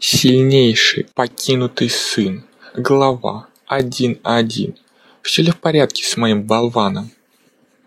Сильнейший покинутый сын. Глава 1.1. Все ли в порядке с моим болваном?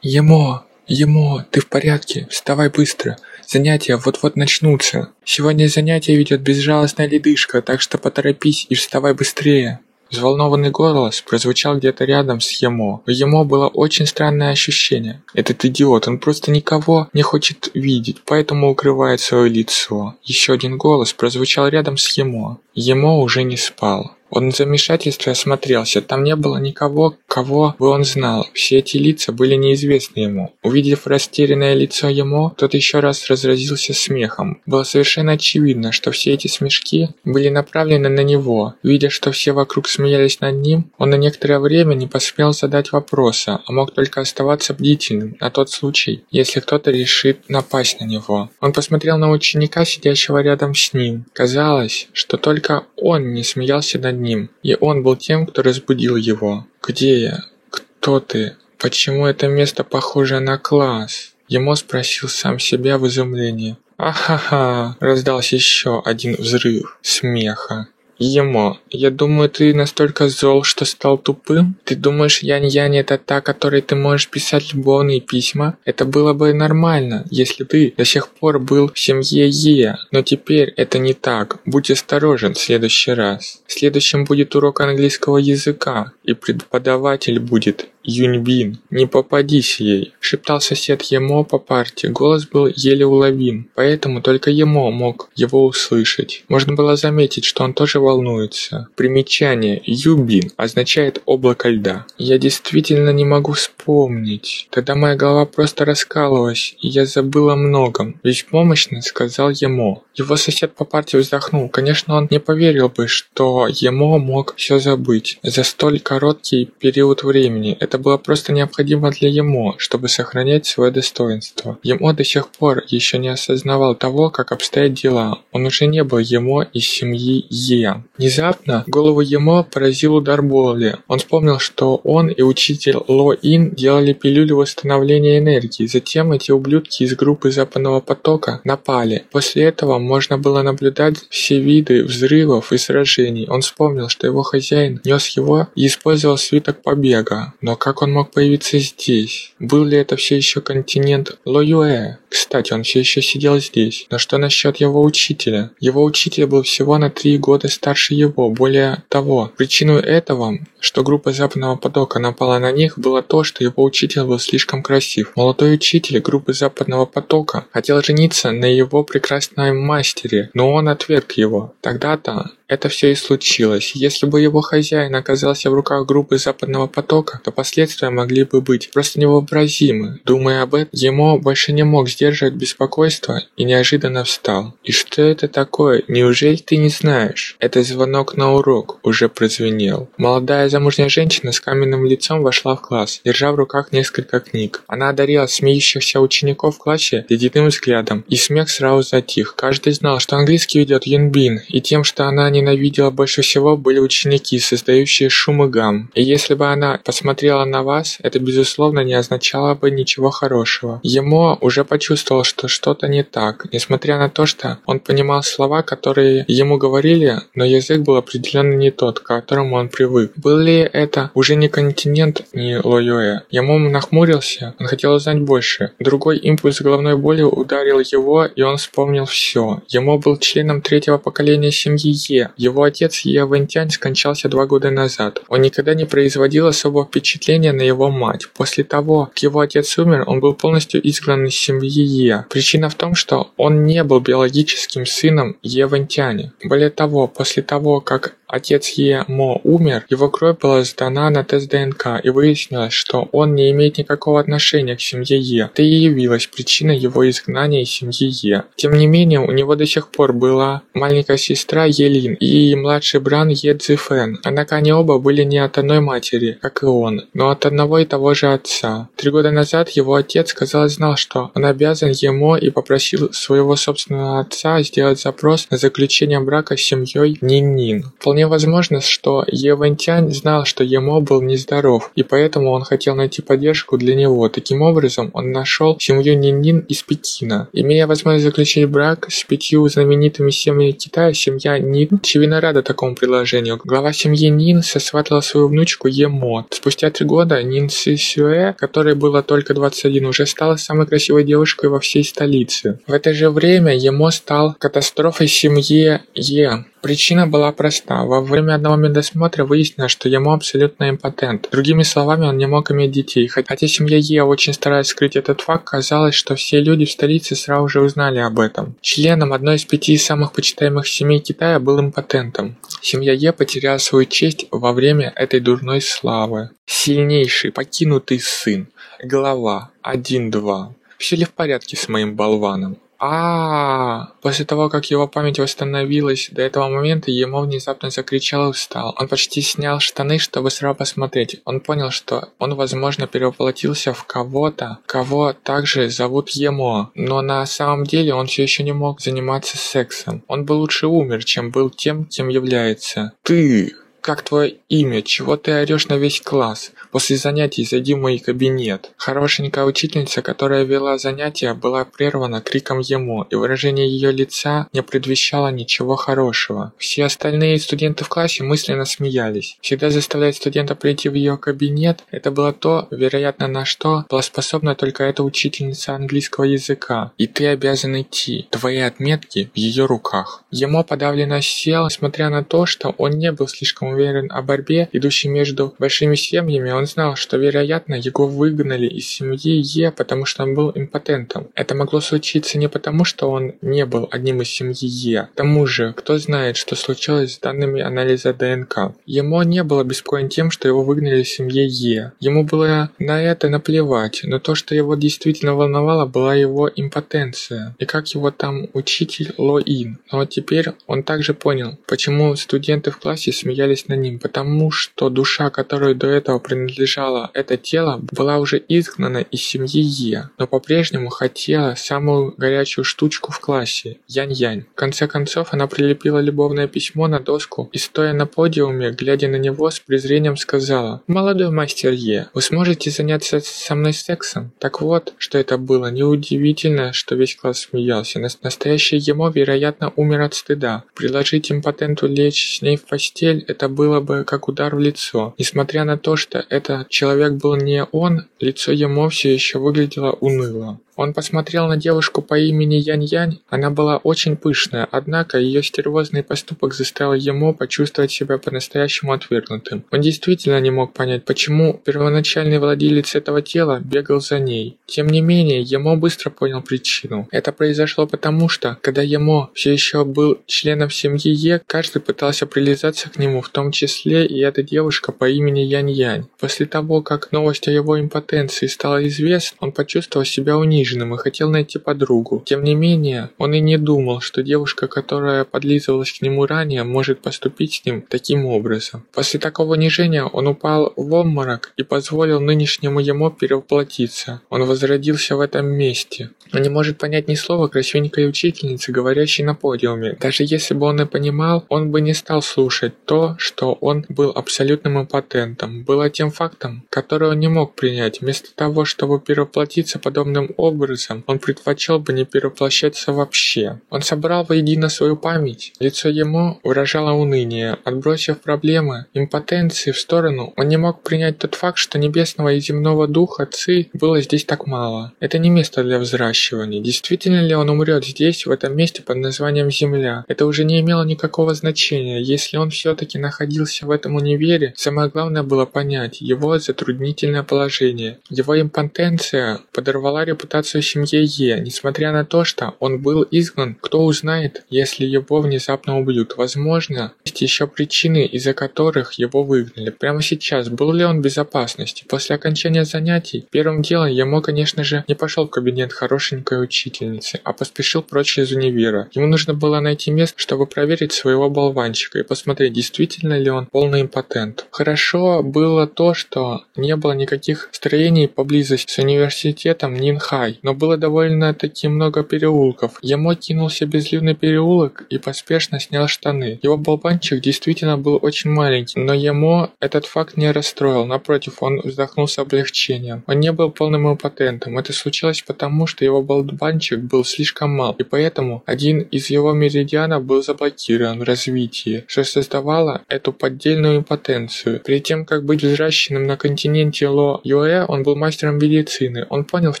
Емо, Емо, ты в порядке? Вставай быстро. Занятия вот-вот начнутся. Сегодня занятия ведет безжалостная ледышка, так что поторопись и вставай быстрее. Взволнованный голос прозвучал где-то рядом с Емо. У Емо было очень странное ощущение. Этот идиот, он просто никого не хочет видеть, поэтому укрывает свое лицо. Еще один голос прозвучал рядом с Емо. Емо уже не спал. Он в замешательстве осмотрелся. Там не было никого, кого бы он знал. Все эти лица были неизвестны ему. Увидев растерянное лицо ему, тот еще раз разразился смехом. Было совершенно очевидно, что все эти смешки были направлены на него. Видя, что все вокруг смеялись над ним, он на некоторое время не посмел задать вопроса, а мог только оставаться бдительным на тот случай, если кто-то решит напасть на него. Он посмотрел на ученика, сидящего рядом с ним. Казалось, что только он не смеялся над ним, и он был тем, кто разбудил его. «Где я? Кто ты? Почему это место похоже на класс?» Ему спросил сам себя в изумлении. «Ахаха!» – раздался еще один взрыв смеха. Емо, я думаю, ты настолько зол, что стал тупым? Ты думаешь, Янь-Янь это та, которой ты можешь писать любовные письма? Это было бы нормально, если ты до сих пор был в семье Е, но теперь это не так. Будь осторожен в следующий раз. Следующим будет урок английского языка, и преподаватель будет Юньбин, не попадись ей!» – шептал сосед Емо по парте. Голос был еле уловим, поэтому только Емо мог его услышать. Можно было заметить, что он тоже волнуется. Примечание «Юбин» означает «облако льда». Я действительно не могу вспомнить. Тогда моя голова просто раскалывалась, и я забыл о многом. «Беспомощно», – сказал Емо. Его сосед по парте вздохнул. Конечно, он не поверил бы, что Емо мог все забыть за столь короткий период времени. Это было просто необходимо для Емо, чтобы сохранять свое достоинство. Емо до сих пор еще не осознавал того, как обстоят дела. Он уже не был Емо из семьи Е. Внезапно голову Емо поразил удар боли. Он вспомнил, что он и учитель Ло Ин делали пилюлю восстановления энергии. Затем эти ублюдки из группы Западного потока напали. После этого можно было наблюдать все виды взрывов и сражений. Он вспомнил, что его хозяин нес его и использовал свиток побега. Но как он мог появиться здесь? Был ли это все еще континент Лоюэ? Кстати, он все еще сидел здесь. Но что насчет его учителя? Его учитель был всего на три года старше его. Более того, причиной этого, что группа Западного потока напала на них, было то, что его учитель был слишком красив. Молодой учитель группы Западного потока хотел жениться на его прекрасной мастере, но он отверг его. Тогда-то это все и случилось. Если бы его хозяин оказался в руках группы Западного потока, то последствия могли бы быть просто невообразимы. Думая об этом, ему больше не мог сдерживать беспокойство и неожиданно встал. «И что это такое? Неужели ты не знаешь?» Это звонок на урок уже прозвенел. Молодая замужняя женщина с каменным лицом вошла в класс, держа в руках несколько книг. Она одарила смеющихся учеников в классе ледяным взглядом, и смех сразу затих. Каждый знал, что английский ведет Юнбин, и тем, что она ненавидела больше всего, были ученики, создающие шум и гам. И если бы она посмотрела на вас, это безусловно не означало бы ничего хорошего. Ему уже почувствовал, что что-то не так, несмотря на то, что он понимал слова, которые ему говорили, но язык был определенно не тот, к которому он привык. Был ли это уже не континент, не Лоюэ? Ему нахмурился, он хотел узнать больше. Другой импульс головной боли ударил его, и он вспомнил все. Ему был членом третьего поколения семьи Е, его отец Е Вэнтянь скончался два года назад. Он никогда не производил особого впечатления на его мать. После того, как его отец умер, он был полностью изгнан из семьи Е. Причина в том, что он не был биологическим сыном Е Вэнтяня. Более того, после того, как Отец Е Мо умер, его кровь была сдана на тест ДНК и выяснилось, что он не имеет никакого отношения к семье Е. Это и явилось причиной его изгнания из семьи Е. Тем не менее, у него до сих пор была маленькая сестра Елин и младший брат Е Цзифэн. Однако они оба были не от одной матери, как и он, но от одного и того же отца. Три года назад его отец, казалось, знал, что он обязан обязан ему и попросил своего собственного отца сделать запрос на заключение брака с семьей Нин-Нин. Вполне возможно, что Е Вэнтянь знал, что Емо был нездоров, и поэтому он хотел найти поддержку для него. Таким образом, он нашел семью Нин-Нин из Пекина. Имея возможность заключить брак с пятью знаменитыми семьями Китая, семья Нин очевидно рада такому предложению. Глава семьи Нин сосватала свою внучку Емо. Спустя три года Нин Си Сюэ, которой было только 21, уже стала самой красивой девушкой во всей столице. В это же время Емо стал катастрофой семьи Е. Причина была проста. Во время одного медосмотра выяснилось, что ему абсолютно импотент. Другими словами, он не мог иметь детей. Хотя семья Е очень старалась скрыть этот факт, казалось, что все люди в столице сразу же узнали об этом. Членом одной из пяти самых почитаемых семей Китая был импотентом. Семья Е потеряла свою честь во время этой дурной славы. Сильнейший покинутый сын. Глава 1-2. Все ли в порядке с моим болваном? а После того, как его память восстановилась, до этого момента ему внезапно закричал и встал. Он почти снял штаны, чтобы сразу посмотреть. Он понял, что он, возможно, перевоплотился в кого-то, кого также зовут Емо. Но на самом деле он все еще не мог заниматься сексом. Он бы лучше умер, чем был тем, кем является. «Ты!» как твое имя? Чего ты орешь на весь класс? После занятий зайди в мой кабинет». Хорошенькая учительница, которая вела занятия, была прервана криком ему, и выражение ее лица не предвещало ничего хорошего. Все остальные студенты в классе мысленно смеялись. Всегда заставлять студента прийти в ее кабинет – это было то, вероятно, на что была способна только эта учительница английского языка. И ты обязан идти. Твои отметки в ее руках. Ему подавленно сел, несмотря на то, что он не был слишком уверен о борьбе, идущей между большими семьями, он знал, что, вероятно, его выгнали из семьи Е, потому что он был импотентом. Это могло случиться не потому, что он не был одним из семьи Е. К тому же, кто знает, что случилось с данными анализа ДНК. Ему не было беспокоен тем, что его выгнали из семьи Е. Ему было на это наплевать, но то, что его действительно волновало, была его импотенция. И как его там учитель Ло Ин. Но теперь он также понял, почему студенты в классе смеялись над ним, потому что душа, которой до этого принадлежало это тело, была уже изгнана из семьи Е, но по-прежнему хотела самую горячую штучку в классе – Янь-Янь. В конце концов, она прилепила любовное письмо на доску и, стоя на подиуме, глядя на него, с презрением сказала «Молодой мастер Е, вы сможете заняться со мной сексом?» Так вот, что это было. Неудивительно, что весь класс смеялся. Настоящий Емо, вероятно, умер от стыда. Приложить импотенту лечь с ней в постель – это было бы как удар в лицо. Несмотря на то, что этот человек был не он, лицо ему все еще выглядело уныло. Он посмотрел на девушку по имени Янь-Янь. Она была очень пышная, однако ее стервозный поступок заставил ему почувствовать себя по-настоящему отвергнутым. Он действительно не мог понять, почему первоначальный владелец этого тела бегал за ней. Тем не менее, ему быстро понял причину. Это произошло потому, что, когда ему все еще был членом семьи Е, каждый пытался прилизаться к нему, в том числе и эта девушка по имени Янь-Янь. После того, как новость о его импотенции стала известна, он почувствовал себя униженным униженным и хотел найти подругу. Тем не менее, он и не думал, что девушка, которая подлизывалась к нему ранее, может поступить с ним таким образом. После такого унижения он упал в обморок и позволил нынешнему ему перевоплотиться. Он возродился в этом месте. Он не может понять ни слова красивенькой учительницы, говорящей на подиуме. Даже если бы он и понимал, он бы не стал слушать то, что он был абсолютным импотентом. Было тем фактом, который он не мог принять. Вместо того, чтобы перевоплотиться подобным образом, образом он предпочел бы не перевоплощаться вообще. Он собрал воедино свою память. Лицо ему выражало уныние. Отбросив проблемы импотенции в сторону, он не мог принять тот факт, что небесного и земного духа Ци было здесь так мало. Это не место для взращивания. Действительно ли он умрет здесь, в этом месте под названием Земля? Это уже не имело никакого значения. Если он все-таки находился в этом универе, самое главное было понять его затруднительное положение. Его импотенция подорвала репутацию репутацию семье Е, несмотря на то, что он был изгнан, кто узнает, если его внезапно убьют. Возможно, есть еще причины, из-за которых его выгнали. Прямо сейчас, был ли он в безопасности? После окончания занятий, первым делом ему, конечно же, не пошел в кабинет хорошенькой учительницы, а поспешил прочь из универа. Ему нужно было найти место, чтобы проверить своего болванчика и посмотреть, действительно ли он полный импотент. Хорошо было то, что не было никаких строений поблизости с университетом Нинхай, но было довольно-таки много переулков. Емо кинулся безлюдный переулок и поспешно снял штаны. Его болванчик действительно был очень маленький, но ему этот факт не расстроил. Напротив, он вздохнул с облегчением. Он не был полным импотентом. Это случилось потому, что его болванчик был слишком мал, и поэтому один из его меридианов был заблокирован в развитии, что создавало эту поддельную импотенцию. Перед тем, как быть взращенным на континенте Ло-Юэ, он был мастером медицины. Он понял, в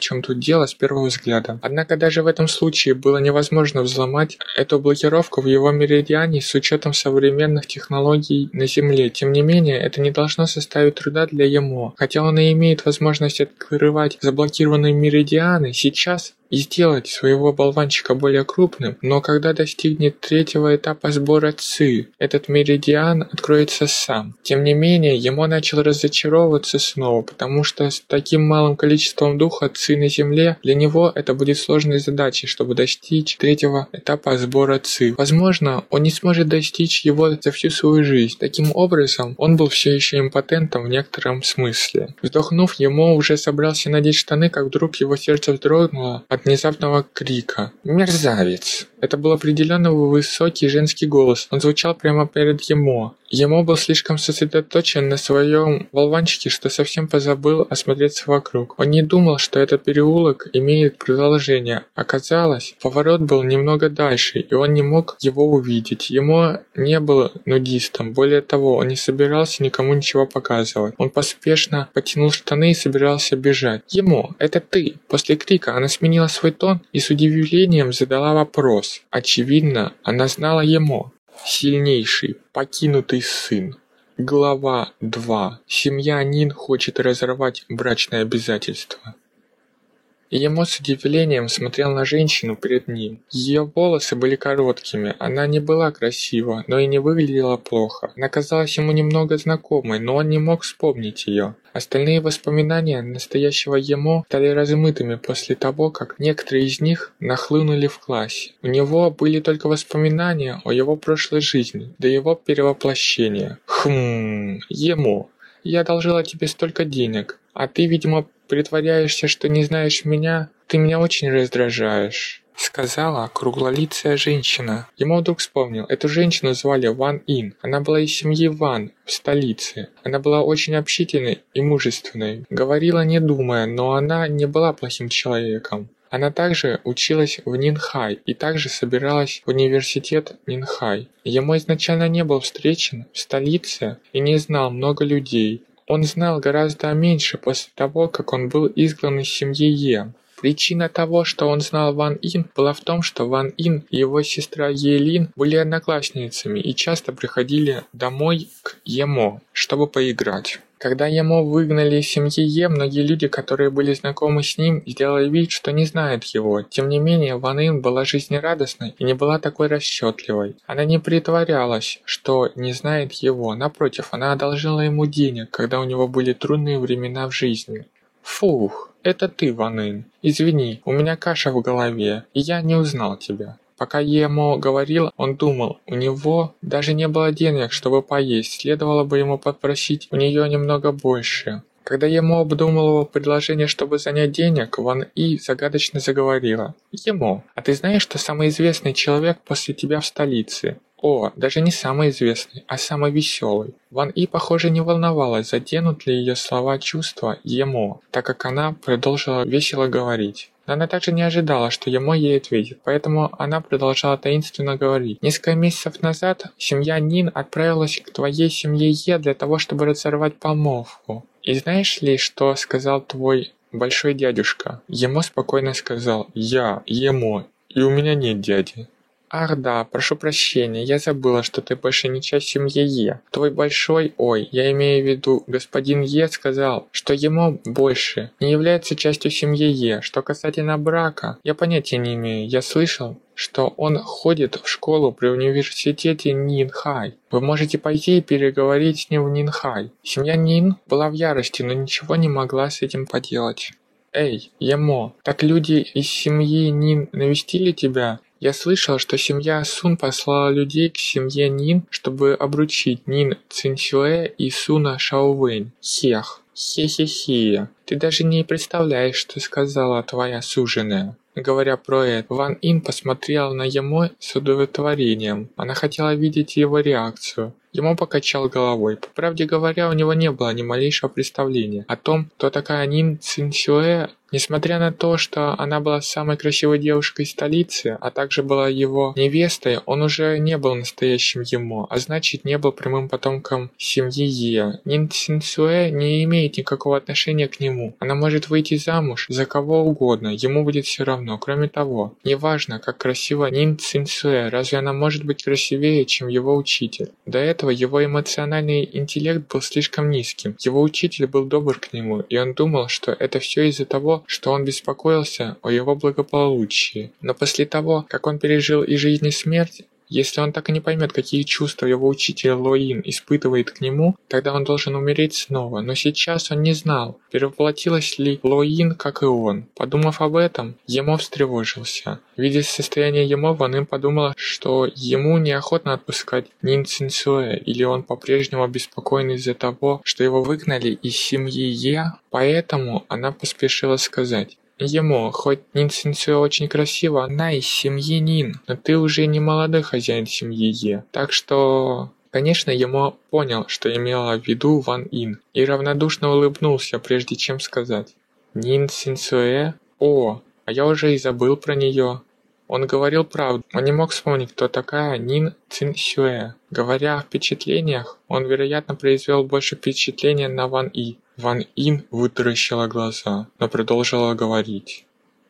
чем тут дело с первого взгляда. Однако даже в этом случае было невозможно взломать эту блокировку в его меридиане с учетом современных технологий на Земле. Тем не менее, это не должно составить труда для ему. Хотя он и имеет возможность открывать заблокированные меридианы, сейчас и сделать своего болванчика более крупным, но когда достигнет третьего этапа сбора ЦИ, этот меридиан откроется сам. Тем не менее, ему начал разочаровываться снова, потому что с таким малым количеством духа ЦИ на Земле, для него это будет сложной задачей, чтобы достичь третьего этапа сбора ЦИ. Возможно, он не сможет достичь его за всю свою жизнь. Таким образом, он был все еще импотентом в некотором смысле. Вздохнув, ему уже собрался надеть штаны, как вдруг его сердце вздрогнуло, от внезапного крика. «Мерзавец!» Это был определенно высокий женский голос. Он звучал прямо перед ему. Ему был слишком сосредоточен на своем болванчике, что совсем позабыл осмотреться вокруг. Он не думал, что этот переулок имеет продолжение. Оказалось, поворот был немного дальше, и он не мог его увидеть. Ему не был нудистом. Более того, он не собирался никому ничего показывать. Он поспешно потянул штаны и собирался бежать. Ему, это ты. После крика она сменила свой тон и с удивлением задала вопрос. Очевидно, она знала ему. Сильнейший, покинутый сын. Глава 2. Семья Нин хочет разорвать брачное обязательство. Ему с удивлением смотрел на женщину перед ним. Ее волосы были короткими, она не была красива, но и не выглядела плохо. Она казалась ему немного знакомой, но он не мог вспомнить ее. Остальные воспоминания настоящего ему стали размытыми после того, как некоторые из них нахлынули в классе. У него были только воспоминания о его прошлой жизни, до его перевоплощения. Хм, ему. Я одолжила тебе столько денег, а ты, видимо, притворяешься, что не знаешь меня? Ты меня очень раздражаешь». Сказала круглолицая женщина. Ему вдруг вспомнил, эту женщину звали Ван Ин. Она была из семьи Ван в столице. Она была очень общительной и мужественной. Говорила не думая, но она не была плохим человеком. Она также училась в Нинхай и также собиралась в университет Нинхай. Ему изначально не был встречен в столице и не знал много людей, он знал гораздо меньше после того, как он был изгнан из семьи Е. Причина того, что он знал Ван Ин, была в том, что Ван Ин и его сестра Елин были одноклассницами и часто приходили домой к Емо, чтобы поиграть. Когда Емо выгнали из семьи Е, многие люди, которые были знакомы с ним, сделали вид, что не знают его. Тем не менее, Ван Ин была жизнерадостной и не была такой расчетливой. Она не притворялась, что не знает его. Напротив, она одолжила ему денег, когда у него были трудные времена в жизни. Фух, это ты, Ван Ин. Извини, у меня каша в голове, и я не узнал тебя. Пока Емо говорил, он думал, у него даже не было денег, чтобы поесть, следовало бы ему попросить у нее немного больше. Когда Емо обдумал его предложение, чтобы занять денег, Ван И загадочно заговорила. «Емо, а ты знаешь, что самый известный человек после тебя в столице? О, даже не самый известный, а самый веселый. Ван И, похоже, не волновалась, заденут ли ее слова чувства Емо, так как она продолжила весело говорить. Но она также не ожидала, что Ямо ей ответит, поэтому она продолжала таинственно говорить. Несколько месяцев назад семья Нин отправилась к твоей семье Е для того, чтобы разорвать помолвку. И знаешь ли, что сказал твой большой дядюшка? Емо спокойно сказал «Я, Емо, и у меня нет дяди». Ах да, прошу прощения, я забыла, что ты больше не часть семьи Е. Твой большой, ой, я имею в виду, господин Е сказал, что ему больше не является частью семьи Е. Что касательно брака, я понятия не имею, я слышал, что он ходит в школу при университете Нинхай. Вы можете пойти и переговорить с ним в Нинхай. Семья Нин была в ярости, но ничего не могла с этим поделать. Эй, Емо, так люди из семьи Нин навестили тебя? Я слышал, что семья Сун послала людей к семье Нин, чтобы обручить Нин Цинсюэ и Суна Шаовэнь. Хех. Хе-хе-хе. Ты даже не представляешь, что сказала твоя суженая. Говоря про это, Ван Ин посмотрела на Емо с удовлетворением. Она хотела видеть его реакцию. Ему покачал головой. По правде говоря, у него не было ни малейшего представления о том, кто такая Нин Цинсюэ, Несмотря на то, что она была самой красивой девушкой столицы, а также была его невестой, он уже не был настоящим ему, а значит не был прямым потомком семьи Е. Нин Цинсуэ не имеет никакого отношения к нему. Она может выйти замуж за кого угодно, ему будет все равно. Кроме того, неважно, как красива Нин Цинсуэ, разве она может быть красивее, чем его учитель? До этого его эмоциональный интеллект был слишком низким. Его учитель был добр к нему, и он думал, что это все из-за того, что он беспокоился о его благополучии. Но после того, как он пережил и жизнь, и смерть, если он так и не поймет, какие чувства его учитель Лоин испытывает к нему, тогда он должен умереть снова. Но сейчас он не знал, перевоплотилась ли Лоин, как и он. Подумав об этом, Емо встревожился. Видя состояние Емо, Ван Им подумала, что ему неохотно отпускать Нин Цинсуэ, или он по-прежнему обеспокоен из-за того, что его выгнали из семьи Е, поэтому она поспешила сказать. Ему, хоть Нин Синсуэ очень красиво, она из семьи Нин, но ты уже не молодой хозяин семьи Е. Так что... Конечно, ему понял, что имела в виду Ван Ин, и равнодушно улыбнулся, прежде чем сказать. Нин Синсуэ? О, а я уже и забыл про нее. Он говорил правду, он не мог вспомнить, кто такая Нин Цинсюэ. Говоря о впечатлениях, он, вероятно, произвел больше впечатления на Ван И. Ван Ин вытаращила глаза, но продолжила говорить.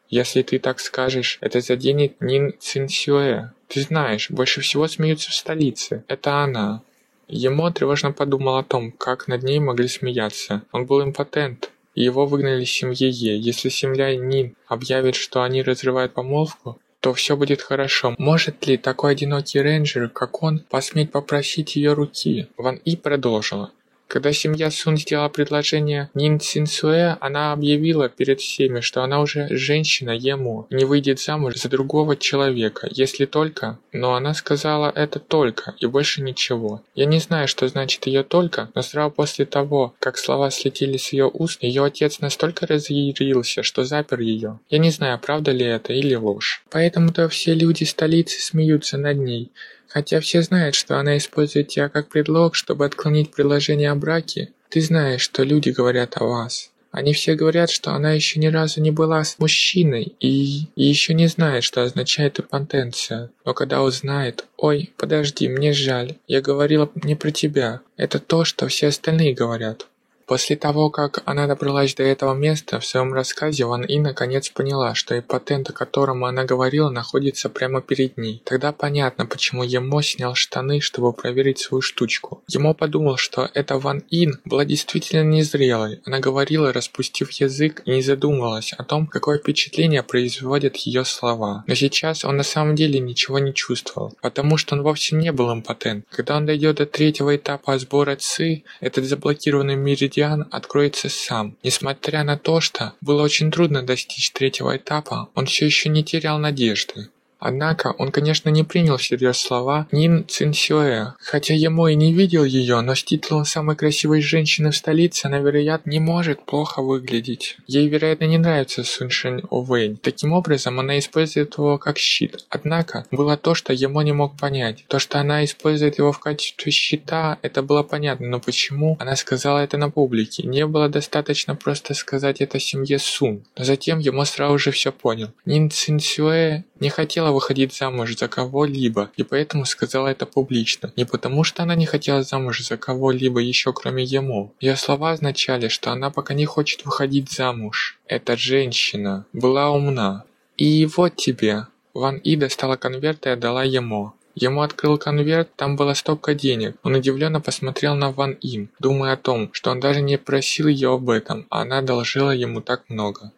«Если ты так скажешь, это заденет Нин Цинсюэ. Ты знаешь, больше всего смеются в столице. Это она». Емо тревожно подумал о том, как над ней могли смеяться. Он был импотент, его выгнали из семьи Е. Если семья Нин объявит, что они разрывают помолвку, то все будет хорошо. Может ли такой одинокий рейнджер, как он, посметь попросить ее руки? Ван И продолжила. Когда семья Сун сделала предложение Нин Цинсуэ, она объявила перед всеми, что она уже женщина ему не выйдет замуж за другого человека, если только... Но она сказала это только и больше ничего. Я не знаю, что значит ее только, но сразу после того, как слова слетели с ее уст, ее отец настолько разъярился, что запер ее. Я не знаю, правда ли это или ложь. Поэтому-то все люди столицы смеются над ней. Хотя все знают, что она использует тебя как предлог, чтобы отклонить предложение о браке, ты знаешь, что люди говорят о вас. Они все говорят, что она еще ни разу не была с мужчиной и, и еще не знает, что означает импотенция. Но когда узнает, ой, подожди, мне жаль, я говорила не про тебя. Это то, что все остальные говорят. После того, как она добралась до этого места, в своем рассказе Ван И наконец поняла, что импотент, о котором она говорила, находится прямо перед ней. Тогда понятно, почему Емо снял штаны, чтобы проверить свою штучку. Емо подумал, что эта Ван Ин была действительно незрелой. Она говорила, распустив язык, и не задумывалась о том, какое впечатление производят ее слова. Но сейчас он на самом деле ничего не чувствовал, потому что он вовсе не был импотент. Когда он дойдет до третьего этапа сбора ЦИ, этот заблокированный меридиан Меридиан откроется сам. Несмотря на то, что было очень трудно достичь третьего этапа, он все еще не терял надежды. Однако он, конечно, не принял всерьез слова Нин Цинсюэ. Хотя ему и не видел ее, но с титулом самой красивой женщины в столице она, вероятно, не может плохо выглядеть. Ей, вероятно, не нравится Суншень Овэнь. Таким образом, она использует его как щит. Однако, было то, что ему не мог понять. То, что она использует его в качестве щита, это было понятно, но почему она сказала это на публике? Не было достаточно просто сказать это семье Сун. Но затем ему сразу же все понял. Нин Цинсюэ не хотела выходить замуж за кого-либо, и поэтому сказала это публично. Не потому, что она не хотела замуж за кого-либо еще кроме ему. Ее слова означали, что она пока не хочет выходить замуж. Эта женщина была умна. И вот тебе. Ван И достала конверт и отдала ему. Ему открыл конверт, там была стопка денег. Он удивленно посмотрел на Ван Им, думая о том, что он даже не просил ее об этом, а она одолжила ему так много.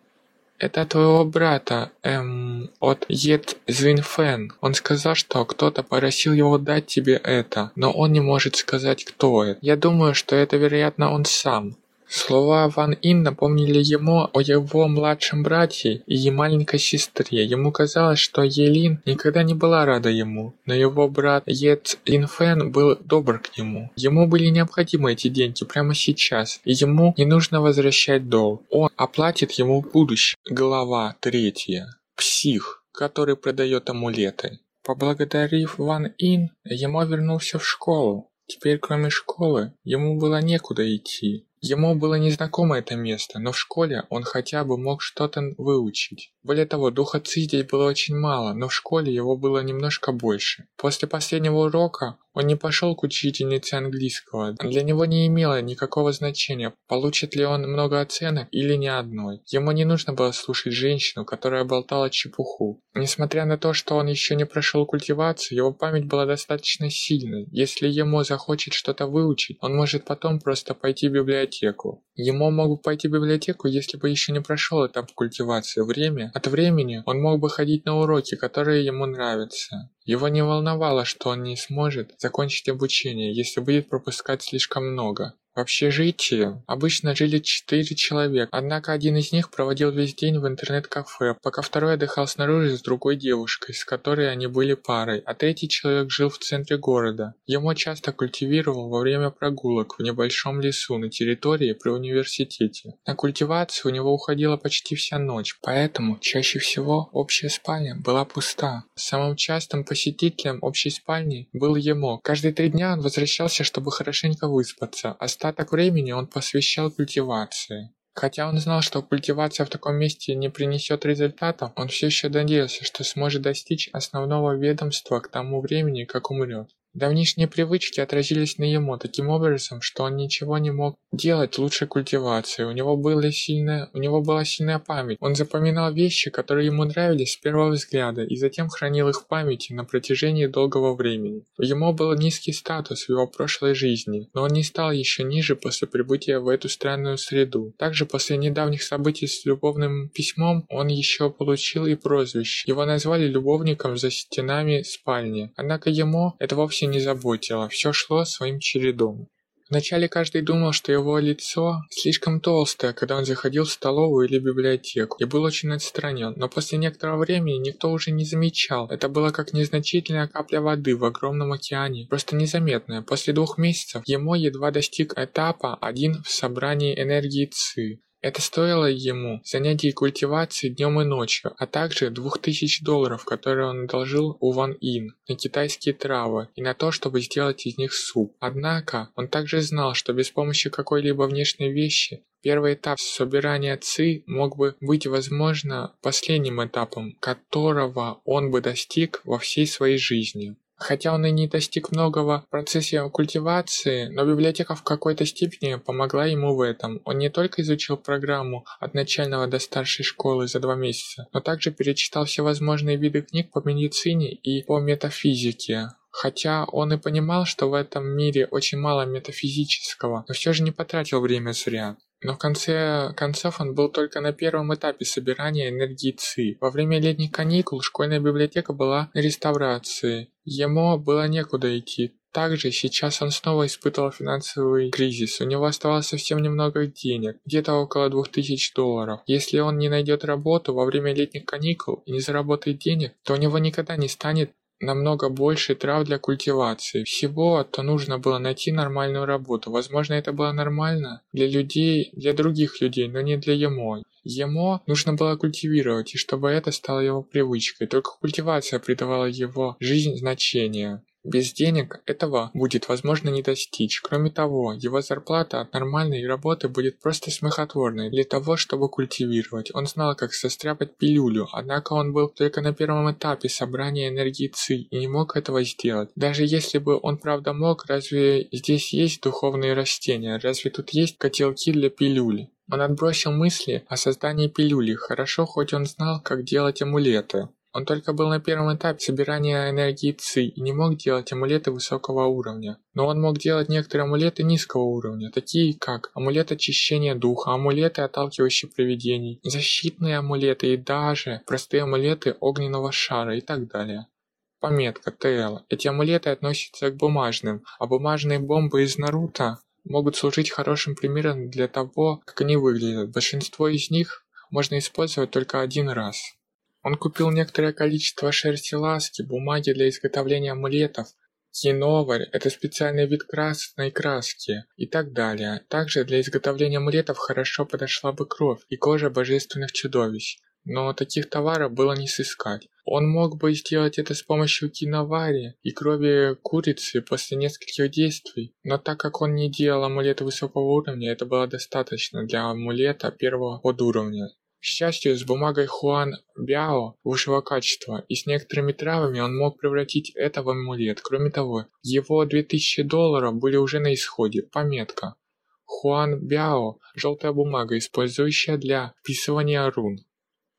Это твоего брата, эм, от Ед Звинфен. Он сказал, что кто-то просил его дать тебе это, но он не может сказать, кто это. Я думаю, что это, вероятно, он сам. Слова Ван Ин напомнили ему о его младшем брате и маленькой сестре. Ему казалось, что Елин никогда не была рада ему, но его брат Ец Лин Фэн был добр к нему. Ему были необходимы эти деньги прямо сейчас, и ему не нужно возвращать долг. Он оплатит ему в будущем. Глава третья. Псих, который продает амулеты. Поблагодарив Ван Ин, Емо вернулся в школу. Теперь, кроме школы, ему было некуда идти. Ему было незнакомо это место, но в школе он хотя бы мог что-то выучить. Более того, духа Ци здесь было очень мало, но в школе его было немножко больше. После последнего урока он не пошел к учительнице английского. Для него не имело никакого значения, получит ли он много оценок или ни одной. Ему не нужно было слушать женщину, которая болтала чепуху. Несмотря на то, что он еще не прошел культивацию, его память была достаточно сильной. Если ему захочет что-то выучить, он может потом просто пойти в библиотеку. Ему мог бы пойти в библиотеку, если бы еще не прошел этап культивации. Время от времени он мог бы ходить на уроки, которые ему нравятся. Его не волновало, что он не сможет закончить обучение, если будет пропускать слишком много. В общежитии обычно жили четыре человека, однако один из них проводил весь день в интернет-кафе, пока второй отдыхал снаружи с другой девушкой, с которой они были парой, а третий человек жил в центре города. Ему часто культивировал во время прогулок в небольшом лесу на территории при университете. На культивацию у него уходила почти вся ночь, поэтому чаще всего общая спальня была пуста. Самым частым посетителем общей спальни был Емо. Каждые три дня он возвращался, чтобы хорошенько выспаться, остаться Остаток времени он посвящал культивации. Хотя он знал, что культивация в таком месте не принесет результатов, он все еще надеялся, что сможет достичь основного ведомства к тому времени, как умрет. Давнишние привычки отразились на ему таким образом, что он ничего не мог делать лучше культивации. У него, было сильная, у него была сильная память. Он запоминал вещи, которые ему нравились с первого взгляда, и затем хранил их в памяти на протяжении долгого времени. Ему был низкий статус в его прошлой жизни, но он не стал еще ниже после прибытия в эту странную среду. Также после недавних событий с любовным письмом он еще получил и прозвище. Его назвали любовником за стенами спальни. Однако ему это вовсе не заботило, все шло своим чередом. Вначале каждый думал, что его лицо слишком толстое, когда он заходил в столовую или библиотеку, и был очень отстранен, но после некоторого времени никто уже не замечал. Это было как незначительная капля воды в огромном океане, просто незаметная. После двух месяцев ему едва достиг этапа один в собрании энергии ЦИ. Это стоило ему занятий культивацией днем и ночью, а также 2000 долларов, которые он одолжил у Ван Ин на китайские травы и на то, чтобы сделать из них суп. Однако, он также знал, что без помощи какой-либо внешней вещи Первый этап собирания ЦИ мог бы быть, возможно, последним этапом, которого он бы достиг во всей своей жизни. Хотя он и не достиг многого в процессе культивации, но библиотека в какой-то степени помогла ему в этом. Он не только изучил программу от начального до старшей школы за два месяца, но также перечитал все возможные виды книг по медицине и по метафизике. Хотя он и понимал, что в этом мире очень мало метафизического, но все же не потратил время зря. Но в конце концов он был только на первом этапе собирания энергии ЦИ. Во время летних каникул школьная библиотека была на реставрации. Ему было некуда идти. Также сейчас он снова испытывал финансовый кризис. У него оставалось совсем немного денег, где-то около 2000 долларов. Если он не найдет работу во время летних каникул и не заработает денег, то у него никогда не станет намного больше трав для культивации. Всего, то нужно было найти нормальную работу. Возможно, это было нормально для людей, для других людей, но не для ему. Ему нужно было культивировать, и чтобы это стало его привычкой. Только культивация придавала его жизнь значение. Без денег этого будет возможно не достичь. Кроме того, его зарплата от нормальной работы будет просто смехотворной для того, чтобы культивировать. Он знал, как состряпать пилюлю, однако он был только на первом этапе собрания энергии ЦИ и не мог этого сделать. Даже если бы он правда мог, разве здесь есть духовные растения? Разве тут есть котелки для пилюли? Он отбросил мысли о создании пилюли, хорошо хоть он знал, как делать амулеты. Он только был на первом этапе собирания энергии ЦИ и не мог делать амулеты высокого уровня. Но он мог делать некоторые амулеты низкого уровня, такие как амулет очищения духа, амулеты, отталкивающие привидений, защитные амулеты и даже простые амулеты огненного шара и так далее. Пометка ТЛ. Эти амулеты относятся к бумажным, а бумажные бомбы из Наруто могут служить хорошим примером для того, как они выглядят. Большинство из них можно использовать только один раз. Он купил некоторое количество шерсти ласки, бумаги для изготовления амулетов, киноварь – это специальный вид красной краски и так далее. Также для изготовления амулетов хорошо подошла бы кровь и кожа божественных чудовищ. Но таких товаров было не сыскать. Он мог бы сделать это с помощью киновари и крови курицы после нескольких действий, но так как он не делал амулеты высокого уровня, это было достаточно для амулета первого подуровня. К счастью, с бумагой Хуан Бяо высшего качества и с некоторыми травами он мог превратить это в амулет. Кроме того, его 2000 долларов были уже на исходе. Пометка. Хуан Бяо – желтая бумага, использующая для вписывания рун.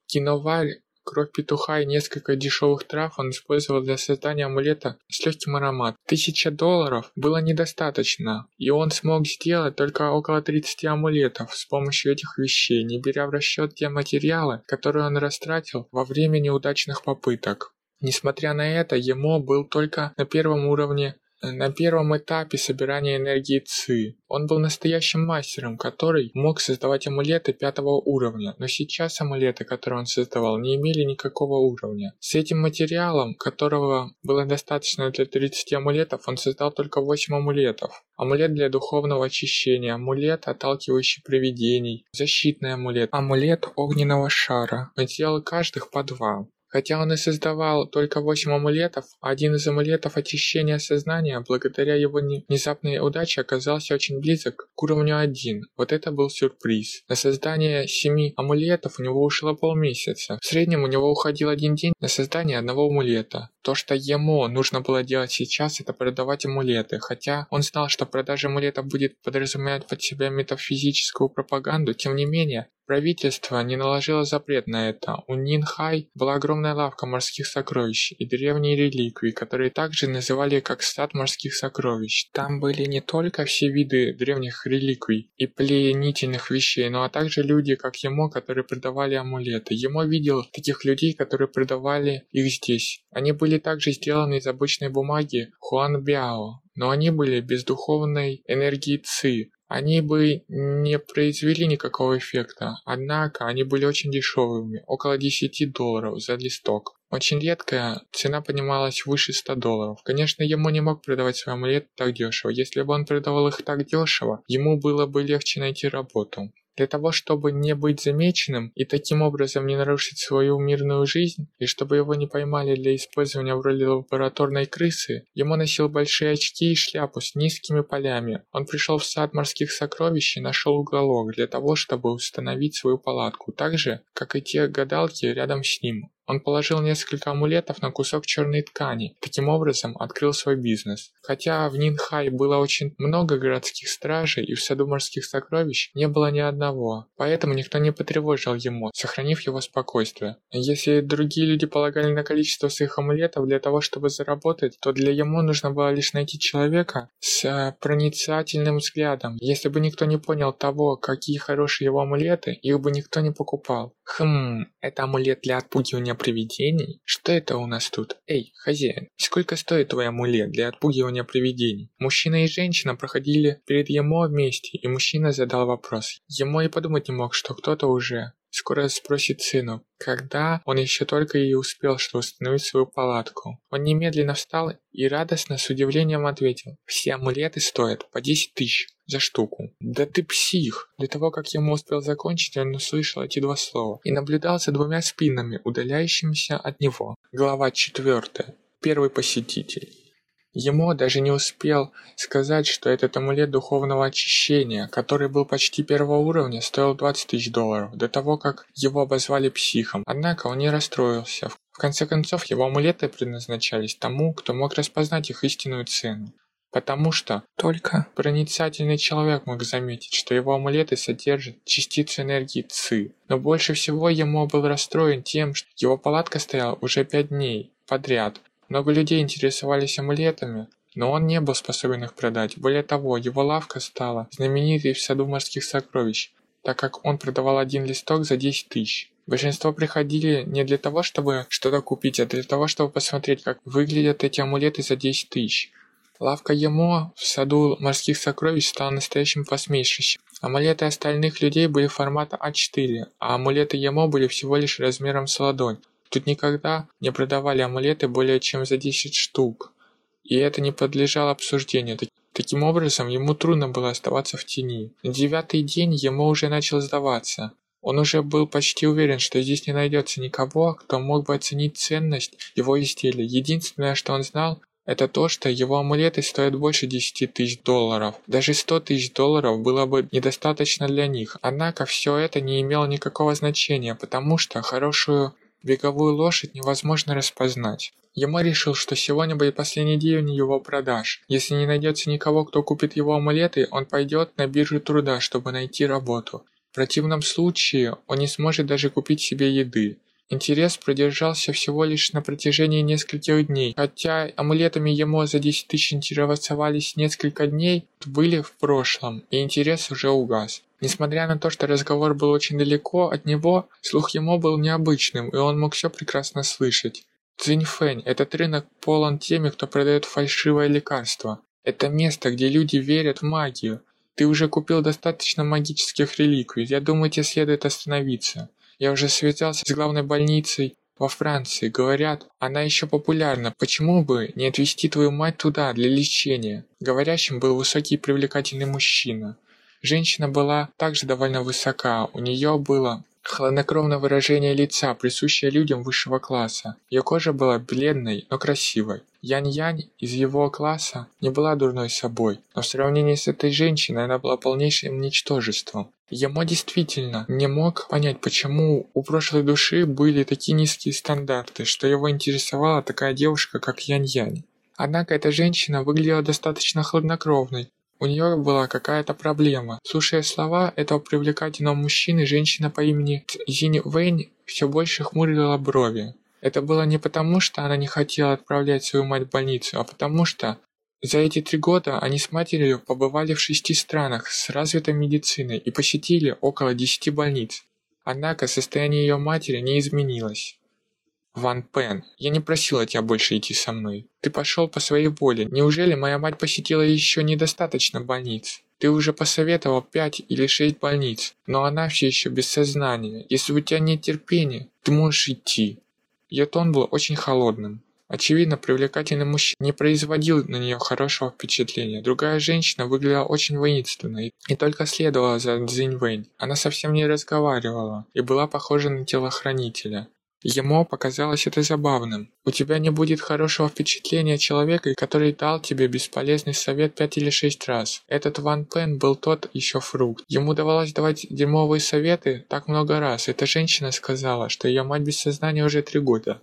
Киноварь Кровь петуха и несколько дешевых трав он использовал для создания амулета с легким ароматом. Тысяча долларов было недостаточно, и он смог сделать только около 30 амулетов с помощью этих вещей, не беря в расчет те материалы, которые он растратил во время неудачных попыток. Несмотря на это, ему был только на первом уровне на первом этапе собирания энергии ЦИ он был настоящим мастером, который мог создавать амулеты пятого уровня, но сейчас амулеты, которые он создавал, не имели никакого уровня. С этим материалом, которого было достаточно для 30 амулетов, он создал только 8 амулетов. Амулет для духовного очищения, амулет, отталкивающий привидений, защитный амулет, амулет огненного шара. Он сделал каждых по два. Хотя он и создавал только восемь амулетов, один из амулетов очищения сознания, благодаря его внезапной удаче, оказался очень близок к уровню 1. Вот это был сюрприз. На создание семи амулетов у него ушло полмесяца. В среднем у него уходил один день на создание одного амулета. То, что ему нужно было делать сейчас, это продавать амулеты. Хотя он знал, что продажа амулетов будет подразумевать под себя метафизическую пропаганду, тем не менее, Правительство не наложило запрет на это. У Нинхай была огромная лавка морских сокровищ и древние реликвии, которые также называли как сад морских сокровищ. Там были не только все виды древних реликвий и пленительных вещей, но а также люди, как ему, которые продавали амулеты. Ему видел таких людей, которые продавали их здесь. Они были также сделаны из обычной бумаги Хуан Бяо, но они были без духовной энергии Ци, они бы не произвели никакого эффекта, однако они были очень дешевыми, около 10 долларов за листок. Очень редкая, цена поднималась выше 100 долларов. Конечно, ему не мог продавать свои амулеты так дешево. Если бы он продавал их так дешево, ему было бы легче найти работу. Для того, чтобы не быть замеченным и таким образом не нарушить свою мирную жизнь, и чтобы его не поймали для использования в роли лабораторной крысы, ему носил большие очки и шляпу с низкими полями. Он пришел в сад морских сокровищ и нашел уголок для того, чтобы установить свою палатку, так же, как и те гадалки рядом с ним. Он положил несколько амулетов на кусок черной ткани, таким образом открыл свой бизнес. Хотя в Нинхай было очень много городских стражей и в саду морских сокровищ не было ни одного, поэтому никто не потревожил ему, сохранив его спокойствие. Если другие люди полагали на количество своих амулетов для того, чтобы заработать, то для ему нужно было лишь найти человека с э, проницательным взглядом. Если бы никто не понял того, какие хорошие его амулеты, их бы никто не покупал. Хм, это амулет для отпугивания привидений? Что это у нас тут? Эй, хозяин, сколько стоит твой амулет для отпугивания привидений? Мужчина и женщина проходили перед ему вместе, и мужчина задал вопрос. Ему и подумать не мог, что кто-то уже скоро спросит сыну, когда он еще только и успел что установить свою палатку. Он немедленно встал и радостно с удивлением ответил. Все амулеты стоят по 10 тысяч за штуку. Да ты псих! До того, как ему успел закончить, он услышал эти два слова и наблюдал за двумя спинами, удаляющимися от него. Глава четвертая. Первый посетитель. Ему даже не успел сказать, что этот амулет духовного очищения, который был почти первого уровня, стоил 20 тысяч долларов, до того, как его обозвали психом. Однако он не расстроился. В конце концов, его амулеты предназначались тому, кто мог распознать их истинную цену. Потому что только проницательный человек мог заметить, что его амулеты содержат частицу энергии ЦИ. Но больше всего ему был расстроен тем, что его палатка стояла уже пять дней подряд. Много людей интересовались амулетами, но он не был способен их продать. Более того, его лавка стала знаменитой в саду морских сокровищ, так как он продавал один листок за 10 тысяч. Большинство приходили не для того, чтобы что-то купить, а для того, чтобы посмотреть, как выглядят эти амулеты за 10 тысяч. Лавка Емо в саду морских сокровищ стала настоящим посмешищем. Амулеты остальных людей были формата А4, а амулеты Емо были всего лишь размером с ладонь. Тут никогда не продавали амулеты более чем за 10 штук. И это не подлежало обсуждению. Таким образом, ему трудно было оставаться в тени. На девятый день ему уже начал сдаваться. Он уже был почти уверен, что здесь не найдется никого, кто мог бы оценить ценность его изделия. Единственное, что он знал, это то, что его амулеты стоят больше 10 тысяч долларов. Даже 100 тысяч долларов было бы недостаточно для них. Однако все это не имело никакого значения, потому что хорошую беговую лошадь невозможно распознать. Ему решил, что сегодня будет последний день его продаж. Если не найдется никого, кто купит его амулеты, он пойдет на биржу труда, чтобы найти работу. В противном случае он не сможет даже купить себе еды. Интерес продержался всего лишь на протяжении нескольких дней, хотя амулетами ему за 10 тысяч интересовались несколько дней, были в прошлом, и интерес уже угас. Несмотря на то, что разговор был очень далеко от него, слух ему был необычным, и он мог все прекрасно слышать. Цзиньфэнь – этот рынок полон теми, кто продает фальшивое лекарство. Это место, где люди верят в магию. Ты уже купил достаточно магических реликвий, я думаю, тебе следует остановиться. Я уже связался с главной больницей во Франции. Говорят, она еще популярна. Почему бы не отвезти твою мать туда для лечения? Говорящим был высокий и привлекательный мужчина. Женщина была также довольно высока. У нее было Хладнокровное выражение лица, присущее людям высшего класса. Ее кожа была бледной, но красивой. Янь-Янь из его класса не была дурной собой, но в сравнении с этой женщиной она была полнейшим ничтожеством. Ему действительно не мог понять, почему у прошлой души были такие низкие стандарты, что его интересовала такая девушка, как Янь-Янь. Однако эта женщина выглядела достаточно хладнокровной, у нее была какая-то проблема. Слушая слова этого привлекательного мужчины, женщина по имени Зинь Вэнь все больше хмурила брови. Это было не потому, что она не хотела отправлять свою мать в больницу, а потому что за эти три года они с матерью побывали в шести странах с развитой медициной и посетили около десяти больниц. Однако состояние ее матери не изменилось. Ван Пен, я не просила тебя больше идти со мной. Ты пошел по своей воле. Неужели моя мать посетила еще недостаточно больниц? Ты уже посоветовал пять или шесть больниц, но она все еще без сознания. Если у тебя нет терпения, ты можешь идти. Ее тон был очень холодным. Очевидно, привлекательный мужчина не производил на нее хорошего впечатления. Другая женщина выглядела очень воинственной и только следовала за Цзинь Вэнь. Она совсем не разговаривала и была похожа на телохранителя. Ему показалось это забавным. У тебя не будет хорошего впечатления человека, который дал тебе бесполезный совет пять или шесть раз. Этот Ван Пен был тот еще фрукт. Ему давалось давать дерьмовые советы так много раз. Эта женщина сказала, что ее мать без сознания уже три года.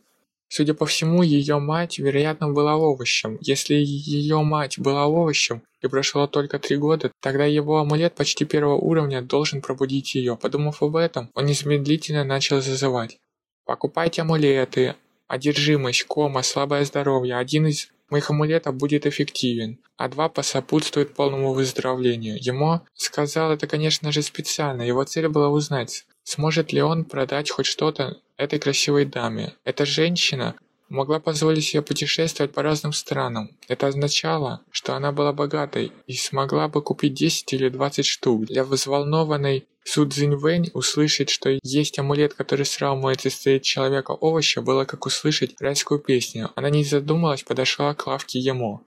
Судя по всему, ее мать, вероятно, была овощем. Если ее мать была овощем и прошло только три года, тогда его амулет почти первого уровня должен пробудить ее. Подумав об этом, он незамедлительно начал зазывать. Покупайте амулеты. Одержимость, кома, слабое здоровье. Один из моих амулетов будет эффективен, а два посопутствуют полному выздоровлению. Ему сказал это, конечно же, специально. Его цель была узнать, сможет ли он продать хоть что-то этой красивой даме. Эта женщина могла позволить себе путешествовать по разным странам. Это означало, что она была богатой и смогла бы купить 10 или 20 штук. Для взволнованной Су Цзиньвэнь услышать, что есть амулет, который сразу может исцелить человека овоща, было как услышать райскую песню. Она не задумалась, подошла к лавке Емо.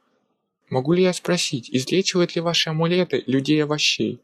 «Могу ли я спросить, излечивают ли ваши амулеты людей овощей?»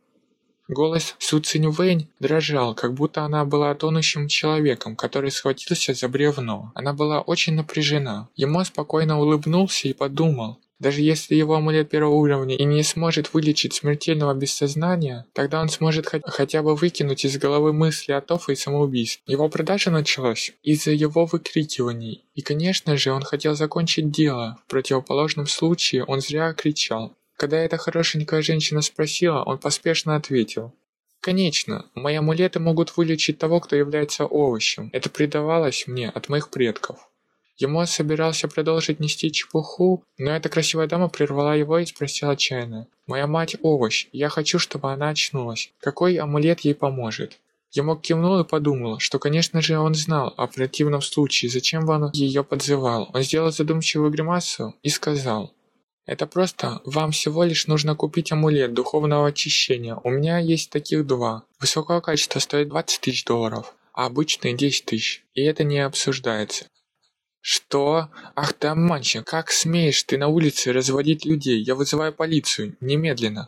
Голос Су Циньвэнь дрожал, как будто она была тонущим человеком, который схватился за бревно. Она была очень напряжена. Ему спокойно улыбнулся и подумал, даже если его амулет первого уровня и не сможет вылечить смертельного бессознания, тогда он сможет хоть, хотя бы выкинуть из головы мысли о Тофе и самоубийстве. Его продажа началась из-за его выкрикиваний. И конечно же он хотел закончить дело, в противоположном случае он зря кричал. Когда эта хорошенькая женщина спросила, он поспешно ответил. «Конечно, мои амулеты могут вылечить того, кто является овощем. Это предавалось мне от моих предков». Ему собирался продолжить нести чепуху, но эта красивая дама прервала его и спросила отчаянно. «Моя мать овощ, я хочу, чтобы она очнулась. Какой амулет ей поможет?» Ему кивнул и подумал, что, конечно же, он знал о противном случае, зачем он ее подзывал. Он сделал задумчивую гримасу и сказал. Это просто вам всего лишь нужно купить амулет духовного очищения. У меня есть таких два. Высокого качества стоит 20 тысяч долларов, а обычные 10 тысяч. И это не обсуждается. Что? Ах ты обманщик, как смеешь ты на улице разводить людей? Я вызываю полицию, немедленно.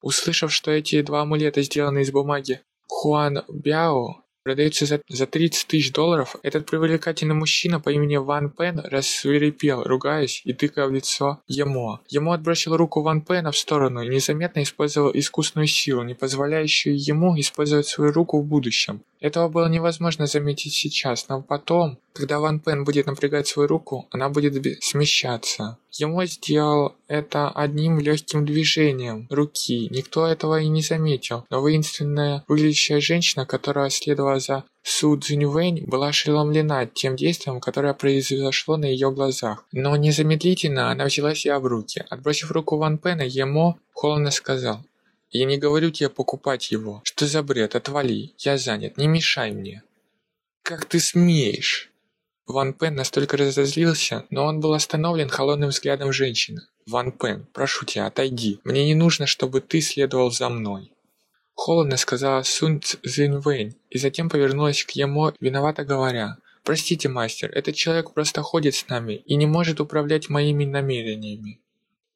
Услышав, что эти два амулета сделаны из бумаги Хуан Бяо, продаются за, за 30 тысяч долларов, этот привлекательный мужчина по имени Ван Пен рассвирепел, ругаясь и тыкая в лицо ему. Ему отбросил руку Ван Пена в сторону и незаметно использовал искусственную силу, не позволяющую ему использовать свою руку в будущем. Этого было невозможно заметить сейчас, но потом, когда Ван Пен будет напрягать свою руку, она будет смещаться. Ему сделал это одним легким движением руки. Никто этого и не заметил. Но воинственная выглядящая женщина, которая следовала за Су Цзиньвэнь, была ошеломлена тем действием, которое произошло на ее глазах. Но незамедлительно она взяла себя в руки. Отбросив руку Ван Пена, ему холодно сказал я не говорю тебе покупать его. Что за бред? Отвали. Я занят. Не мешай мне. Как ты смеешь? Ван Пен настолько разозлился, но он был остановлен холодным взглядом женщины. «Ван Пен, прошу тебя, отойди. Мне не нужно, чтобы ты следовал за мной». Холодно сказала Сун Цзиньвэнь и затем повернулась к Ямо, виновато говоря. «Простите, мастер, этот человек просто ходит с нами и не может управлять моими намерениями.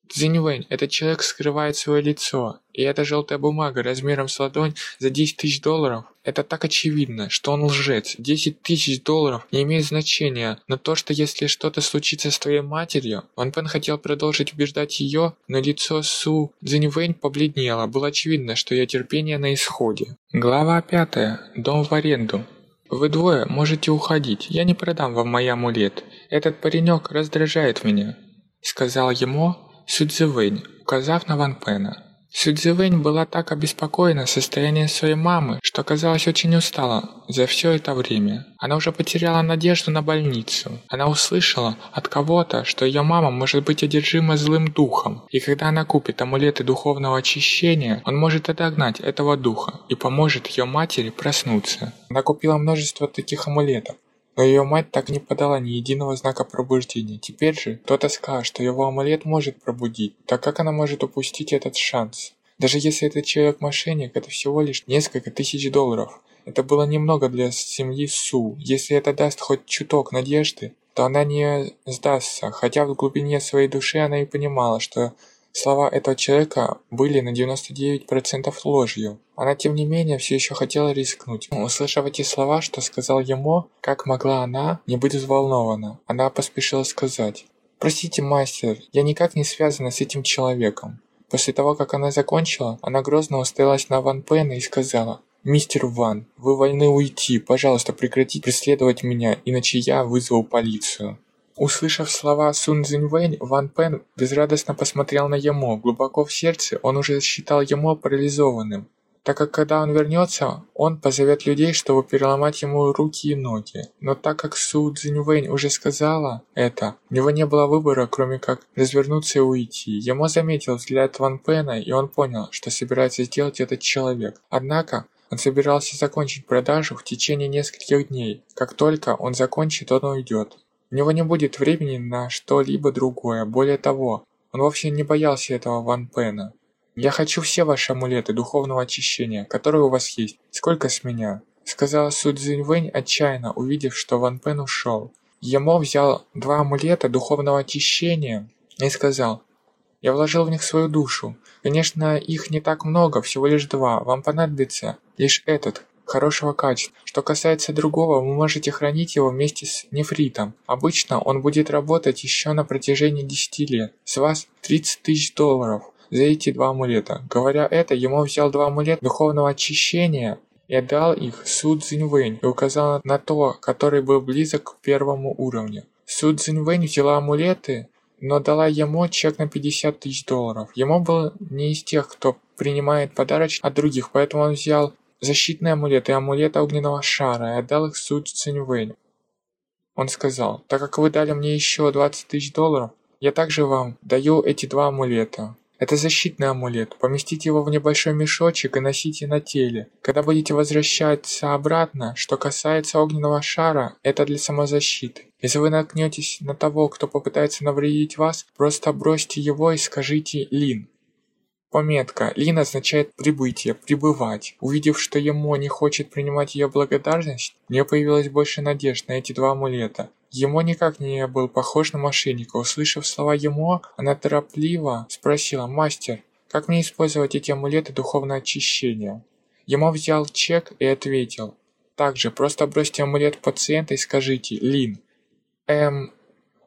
Цзиньвэнь, этот человек скрывает свое лицо, и эта желтая бумага размером с ладонь за 10 тысяч долларов – это так очевидно, что он лжец. 10 тысяч долларов не имеет значения, но то, что если что-то случится с твоей матерью, Ван Пен хотел продолжить убеждать ее, но лицо Су Цзиньвэнь побледнело, было очевидно, что ее терпение на исходе. Глава 5. Дом в аренду. Вы двое можете уходить, я не продам вам мой амулет. Этот паренек раздражает меня, сказал ему Сюдзивэнь, указав на Ван Пена. Сюдзивэнь была так обеспокоена состоянием своей мамы, что казалось очень устала за все это время. Она уже потеряла надежду на больницу. Она услышала от кого-то, что ее мама может быть одержима злым духом, и когда она купит амулеты духовного очищения, он может отогнать этого духа и поможет ее матери проснуться. Она купила множество таких амулетов, но ее мать так не подала ни единого знака пробуждения. Теперь же кто-то скажет, что его амулет может пробудить. Так как она может упустить этот шанс? Даже если этот человек мошенник, это всего лишь несколько тысяч долларов. Это было немного для семьи Су. Если это даст хоть чуток надежды, то она не сдастся, хотя в глубине своей души она и понимала, что Слова этого человека были на 99% ложью. Она тем не менее все еще хотела рискнуть. Услышав эти слова, что сказал ему, как могла она не быть взволнована, она поспешила сказать. «Простите, мастер, я никак не связана с этим человеком». После того, как она закончила, она грозно уставилась на Ван Пена и сказала, «Мистер Ван, вы вольны уйти, пожалуйста, прекратите преследовать меня, иначе я вызову полицию». Услышав слова Сун Цзиньвэнь, Ван Пен безрадостно посмотрел на Ямо. Глубоко в сердце он уже считал Ямо парализованным, так как когда он вернется, он позовет людей, чтобы переломать ему руки и ноги. Но так как Су Цзиньвэнь уже сказала это, у него не было выбора, кроме как развернуться и уйти. Ямо заметил взгляд Ван Пена, и он понял, что собирается сделать этот человек. Однако, он собирался закончить продажу в течение нескольких дней. Как только он закончит, он уйдет. Него не будет времени на что-либо другое. Более того, он вовсе не боялся этого Ван Пена. «Я хочу все ваши амулеты духовного очищения, которые у вас есть. Сколько с меня?» Сказала Су Цзиньвэнь отчаянно, увидев, что Ван Пен ушел. Ямо взял два амулета духовного очищения и сказал, «Я вложил в них свою душу. Конечно, их не так много, всего лишь два. Вам понадобится лишь этот, хорошего качества. Что касается другого, вы можете хранить его вместе с нефритом. Обычно он будет работать еще на протяжении 10 лет. С вас 30 тысяч долларов за эти два амулета. Говоря это, ему взял два амулета духовного очищения и отдал их Су Цзиньвэнь и указал на то, который был близок к первому уровню. Су Цзиньвэнь взяла амулеты, но дала ему чек на 50 тысяч долларов. Ему был не из тех, кто принимает подарочки от других, поэтому он взял защитный амулет и амулет огненного шара и отдал их Су Циньвэнь. Он сказал, так как вы дали мне еще 20 тысяч долларов, я также вам даю эти два амулета. Это защитный амулет. Поместите его в небольшой мешочек и носите на теле. Когда будете возвращаться обратно, что касается огненного шара, это для самозащиты. Если вы наткнетесь на того, кто попытается навредить вас, просто бросьте его и скажите «Лин». Пометка «Лин» означает «прибытие», «прибывать». Увидев, что ему не хочет принимать ее благодарность, у нее появилось больше надежд на эти два амулета. Емо никак не был похож на мошенника. Услышав слова Емо, она торопливо спросила «Мастер, как мне использовать эти амулеты духовного очищения?» Емо взял чек и ответил «Также просто бросьте амулет пациента и скажите «Лин». Эм,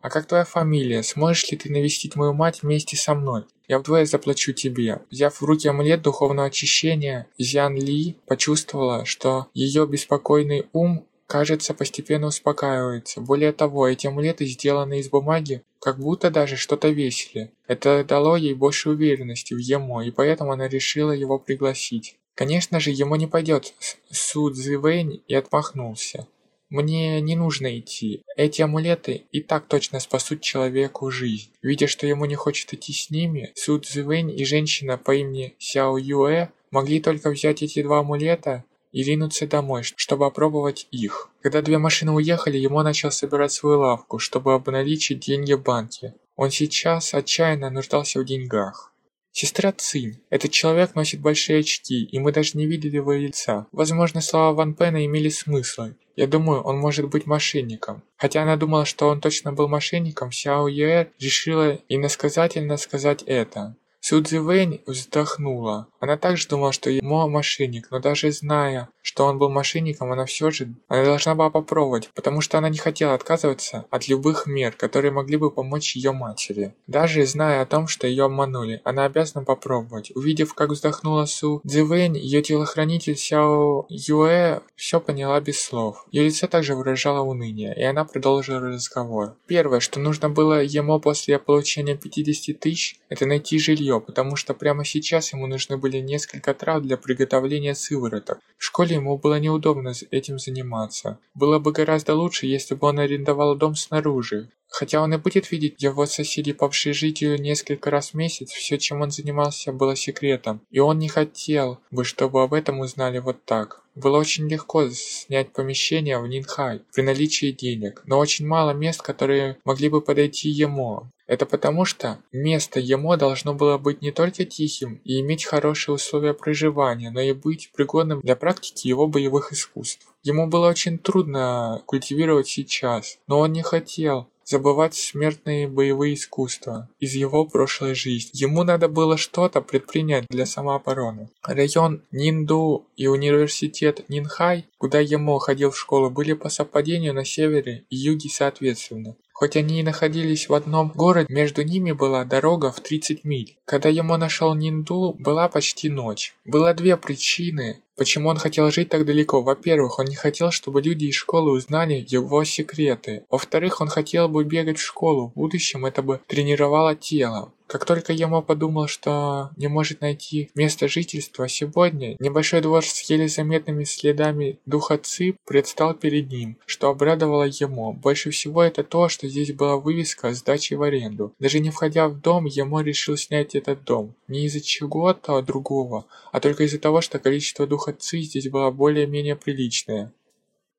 а как твоя фамилия? Сможешь ли ты навестить мою мать вместе со мной? Я вдвое заплачу тебе. Взяв в руки амулет духовного очищения, Зян Ли почувствовала, что ее беспокойный ум, кажется, постепенно успокаивается. Более того, эти амулеты сделаны из бумаги, как будто даже что-то весили. Это дало ей больше уверенности в Емо, и поэтому она решила его пригласить. Конечно же, ему не пойдет Су Цзивэнь и отмахнулся. Мне не нужно идти. Эти амулеты и так точно спасут человеку жизнь. Видя, что ему не хочет идти с ними, Су Цзивэнь и женщина по имени Сяо Юэ могли только взять эти два амулета и ринуться домой, чтобы опробовать их. Когда две машины уехали, ему начал собирать свою лавку, чтобы обналичить деньги в банке. Он сейчас отчаянно нуждался в деньгах. Сестра Цинь. Этот человек носит большие очки, и мы даже не видели его лица. Возможно, слова Ван Пена имели смысл. Я думаю, он может быть мошенником. Хотя она думала, что он точно был мошенником, Сяо Юэр решила иносказательно сказать это. Су Цзивэнь вздохнула. Она также думала, что ему мошенник, но даже зная, что он был мошенником, она все же она должна была попробовать, потому что она не хотела отказываться от любых мер, которые могли бы помочь ее матери. Даже зная о том, что ее обманули, она обязана попробовать. Увидев, как вздохнула Су Цзивэнь, ее телохранитель Сяо Юэ все поняла без слов. Ее лицо также выражало уныние, и она продолжила разговор. Первое, что нужно было ему после получения 50 тысяч, это найти жилье, потому что прямо сейчас ему нужны были несколько трав для приготовления сывороток. В школе ему было неудобно этим заниматься. Было бы гораздо лучше, если бы он арендовал дом снаружи. Хотя он и будет видеть его соседей по общежитию несколько раз в месяц, все, чем он занимался, было секретом. И он не хотел бы, чтобы об этом узнали вот так. Было очень легко снять помещение в Нинхай при наличии денег, но очень мало мест, которые могли бы подойти ему. Это потому что место ему должно было быть не только тихим и иметь хорошие условия проживания, но и быть пригодным для практики его боевых искусств. Ему было очень трудно культивировать сейчас, но он не хотел забывать смертные боевые искусства из его прошлой жизни. Ему надо было что-то предпринять для самообороны. Район Нинду и университет Нинхай, куда ему ходил в школу, были по совпадению на севере и юге соответственно. Хоть они и находились в одном городе, между ними была дорога в 30 миль. Когда ему нашел Нинду, была почти ночь. Было две причины, Почему он хотел жить так далеко? Во-первых, он не хотел, чтобы люди из школы узнали его секреты. Во-вторых, он хотел бы бегать в школу. В будущем это бы тренировало тело. Как только Ямо подумал, что не может найти место жительства сегодня, небольшой двор с еле заметными следами духа Ци предстал перед ним, что обрадовало Ямо. Больше всего это то, что здесь была вывеска сдачи в аренду. Даже не входя в дом, Ямо решил снять этот дом. Не из-за чего-то другого, а только из-за того, что количество духа Ци здесь было более-менее приличное.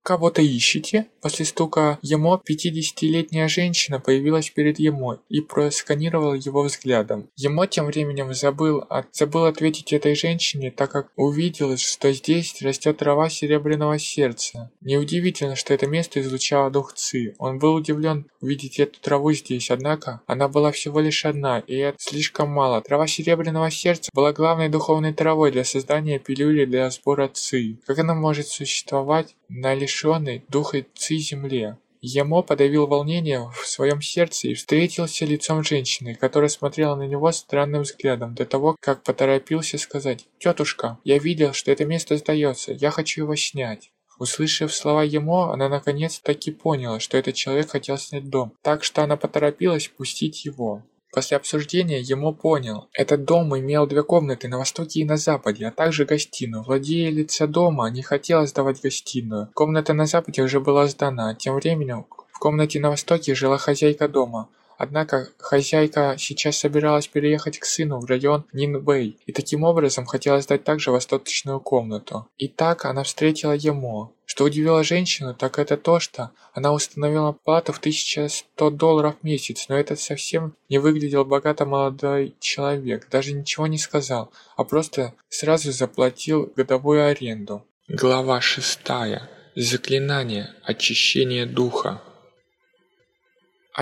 «Кого-то ищете?» После стука Емо пятидесятилетняя женщина появилась перед Емо и просканировала его взглядом. Емо тем временем забыл, от, забыл ответить этой женщине, так как увидел, что здесь растет трава серебряного сердца. Неудивительно, что это место излучало дух Ци. Он был удивлен увидеть эту траву здесь, однако она была всего лишь одна, и это слишком мало. Трава серебряного сердца была главной духовной травой для создания пилюли для сбора Ци. Как она может существовать на лишенной духа Ци земле. Ямо подавил волнение в своем сердце и встретился лицом женщины, которая смотрела на него странным взглядом до того, как поторопился сказать «Тетушка, я видел, что это место сдается, я хочу его снять». Услышав слова Емо, она наконец-таки поняла, что этот человек хотел снять дом, так что она поторопилась пустить его. После обсуждения ему понял, этот дом имел две комнаты на востоке и на западе, а также гостиную. Владелица дома не хотела сдавать гостиную. Комната на западе уже была сдана, тем временем в комнате на востоке жила хозяйка дома. Однако хозяйка сейчас собиралась переехать к сыну в район Нинбэй и таким образом хотела сдать также восточную комнату. И так она встретила Емо. Что удивило женщину, так это то, что она установила плату в 1100 долларов в месяц, но это совсем не выглядел богато молодой человек, даже ничего не сказал, а просто сразу заплатил годовую аренду. Глава шестая. Заклинание очищения духа.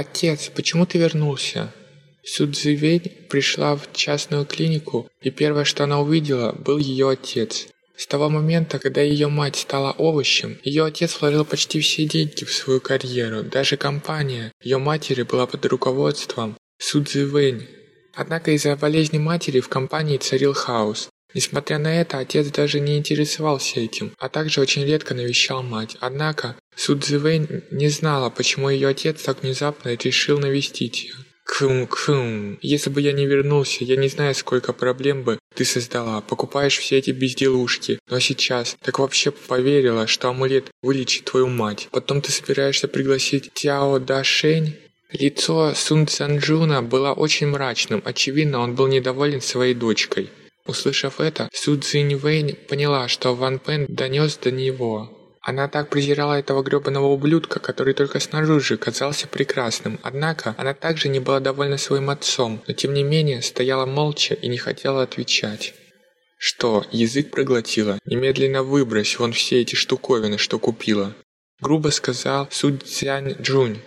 «Отец, почему ты вернулся?» Судзивень пришла в частную клинику, и первое, что она увидела, был ее отец. С того момента, когда ее мать стала овощем, ее отец вложил почти все деньги в свою карьеру, даже компания ее матери была под руководством Судзивэнь. Однако из-за болезни матери в компании царил хаос. Несмотря на это, отец даже не интересовался этим, а также очень редко навещал мать. Однако, Судзивэнь не знала, почему ее отец так внезапно решил навестить ее. Кхм-кхм, если бы я не вернулся, я не знаю, сколько проблем бы ты создала. Покупаешь все эти безделушки, но сейчас так вообще поверила, что амулет вылечит твою мать. Потом ты собираешься пригласить Тяо Дашень? Лицо Сун Цанджуна было очень мрачным, очевидно, он был недоволен своей дочкой. Услышав это, Су Цзиньвэнь поняла, что Ван Пен донес до него. Она так презирала этого гребаного ублюдка, который только снаружи казался прекрасным. Однако, она также не была довольна своим отцом, но тем не менее стояла молча и не хотела отвечать. «Что, язык проглотила? Немедленно выбрось вон все эти штуковины, что купила!» Грубо сказал Су Цзянь Джунь.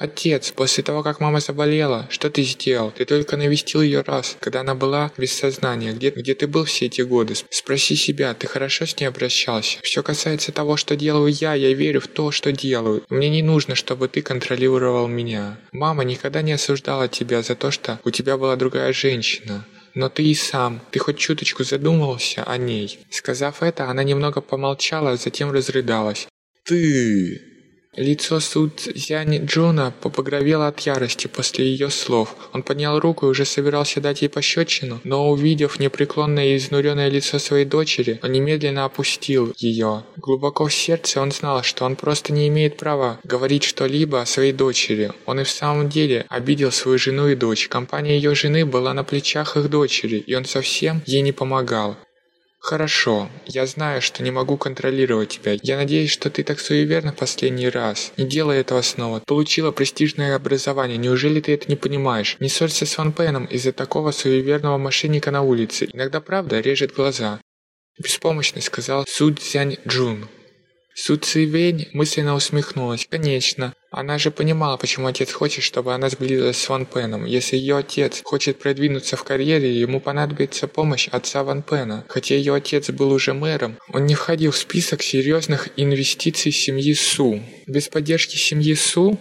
«Отец, после того, как мама заболела, что ты сделал? Ты только навестил ее раз, когда она была без сознания. Где, где ты был все эти годы? Спроси себя, ты хорошо с ней обращался? Все касается того, что делаю я, я верю в то, что делаю. Мне не нужно, чтобы ты контролировал меня. Мама никогда не осуждала тебя за то, что у тебя была другая женщина. Но ты и сам, ты хоть чуточку задумывался о ней. Сказав это, она немного помолчала, затем разрыдалась. «Ты...» Лицо Судзянь Джуна побагровело от ярости после ее слов. Он поднял руку и уже собирался дать ей пощечину, но увидев непреклонное и изнуренное лицо своей дочери, он немедленно опустил ее. Глубоко в сердце он знал, что он просто не имеет права говорить что-либо о своей дочери. Он и в самом деле обидел свою жену и дочь. Компания ее жены была на плечах их дочери, и он совсем ей не помогал. «Хорошо. Я знаю, что не могу контролировать тебя. Я надеюсь, что ты так суеверна в последний раз. Не делай этого снова. Получила престижное образование. Неужели ты это не понимаешь? Не ссорься с Ван Пеном из-за такого суеверного мошенника на улице. Иногда правда режет глаза». Беспомощно сказал Су Цзянь Джун. Су Цивень мысленно усмехнулась. Конечно, она же понимала, почему отец хочет, чтобы она сблизилась с Ван Пеном. Если ее отец хочет продвинуться в карьере, ему понадобится помощь отца Ван Пена. Хотя ее отец был уже мэром, он не входил в список серьезных инвестиций семьи Су. Без поддержки семьи Су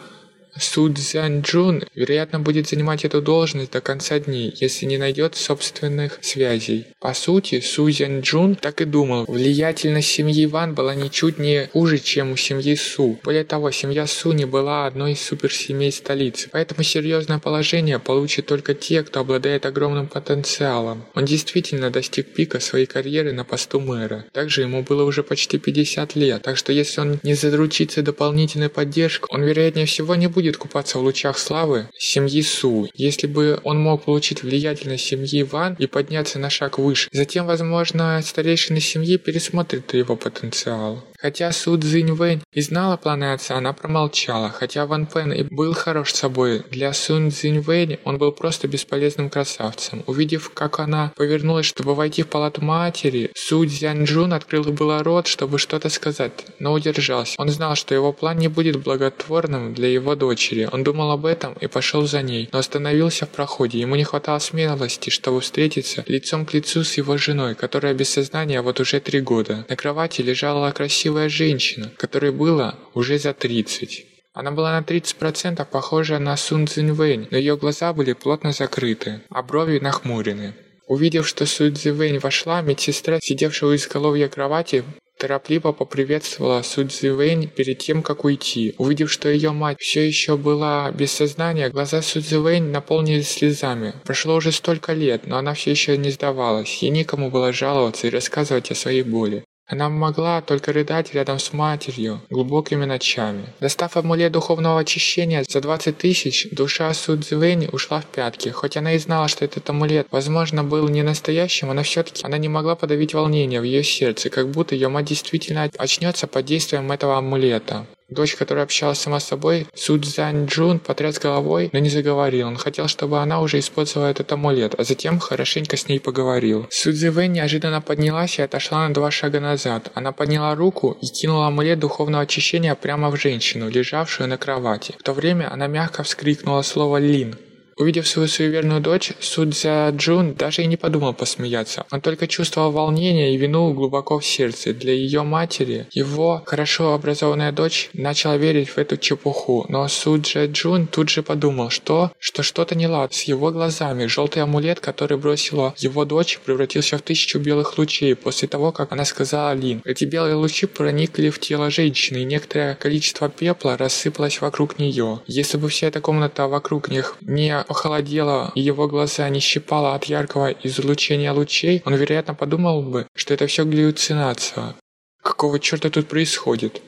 Су Цзяньчжун, вероятно, будет занимать эту должность до конца дней, если не найдет собственных связей. По сути, Су Цзяньчжун так и думал. Влиятельность семьи Ван была ничуть не хуже, чем у семьи Су. Более того, семья Су не была одной из суперсемей столицы, поэтому серьезное положение получат только те, кто обладает огромным потенциалом. Он действительно достиг пика своей карьеры на посту мэра. Также ему было уже почти 50 лет, так что если он не заручится дополнительной поддержкой, он вероятнее всего не будет будет купаться в лучах славы семьи Су, если бы он мог получить влиятельность семьи Ван и подняться на шаг выше. Затем, возможно, старейшины семьи пересмотрят его потенциал. Хотя Су Цзиньвэнь и знала планы отца, она промолчала. Хотя Ван Пен и был хорош собой, для Сун Цзиньвэнь он был просто бесполезным красавцем. Увидев, как она повернулась, чтобы войти в палату матери, Су Цзяньчжун открыл было рот, чтобы что-то сказать, но удержался. Он знал, что его план не будет благотворным для его дочери. Он думал об этом и пошел за ней, но остановился в проходе. Ему не хватало смелости, чтобы встретиться лицом к лицу с его женой, которая без сознания вот уже три года. На кровати лежала красивая красивая женщина, которой было уже за 30. Она была на 30% похожа на Сун Цзиньвэнь, но ее глаза были плотно закрыты, а брови нахмурены. Увидев, что Сун Цзиньвэнь вошла, медсестра, сидевшая у изголовья кровати, торопливо поприветствовала Су Цзивэнь перед тем, как уйти. Увидев, что ее мать все еще была без сознания, глаза Су Цзивэнь наполнились слезами. Прошло уже столько лет, но она все еще не сдавалась. Ей никому было жаловаться и рассказывать о своей боли. Она могла только рыдать рядом с матерью глубокими ночами. Достав амулет духовного очищения за 20 тысяч, душа Судзивэнь ушла в пятки. Хоть она и знала, что этот амулет, возможно, был не настоящим, она все-таки она не могла подавить волнение в ее сердце, как будто ее мать действительно очнется под действием этого амулета. Дочь, которая общалась сама с собой, Судзянь Джун потряс головой, но не заговорил. Он хотел, чтобы она уже использовала этот амулет, а затем хорошенько с ней поговорил. Судзивэнь неожиданно поднялась и отошла на два шага назад. Она подняла руку и кинула амулет духовного очищения прямо в женщину, лежавшую на кровати. В то время она мягко вскрикнула слово «Лин». Увидев свою суеверную дочь, Судзя Джун даже и не подумал посмеяться. Он только чувствовал волнение и вину глубоко в сердце. Для ее матери его хорошо образованная дочь начала верить в эту чепуху. Но Судзя Джун тут же подумал, что, что что-то не лад с его глазами. Желтый амулет, который бросила его дочь, превратился в тысячу белых лучей после того, как она сказала Лин. Эти белые лучи проникли в тело женщины, и некоторое количество пепла рассыпалось вокруг нее. Если бы вся эта комната вокруг них не похолодело, и его глаза не щипало от яркого излучения лучей, он, вероятно, подумал бы, что это все галлюцинация. Какого черта тут происходит?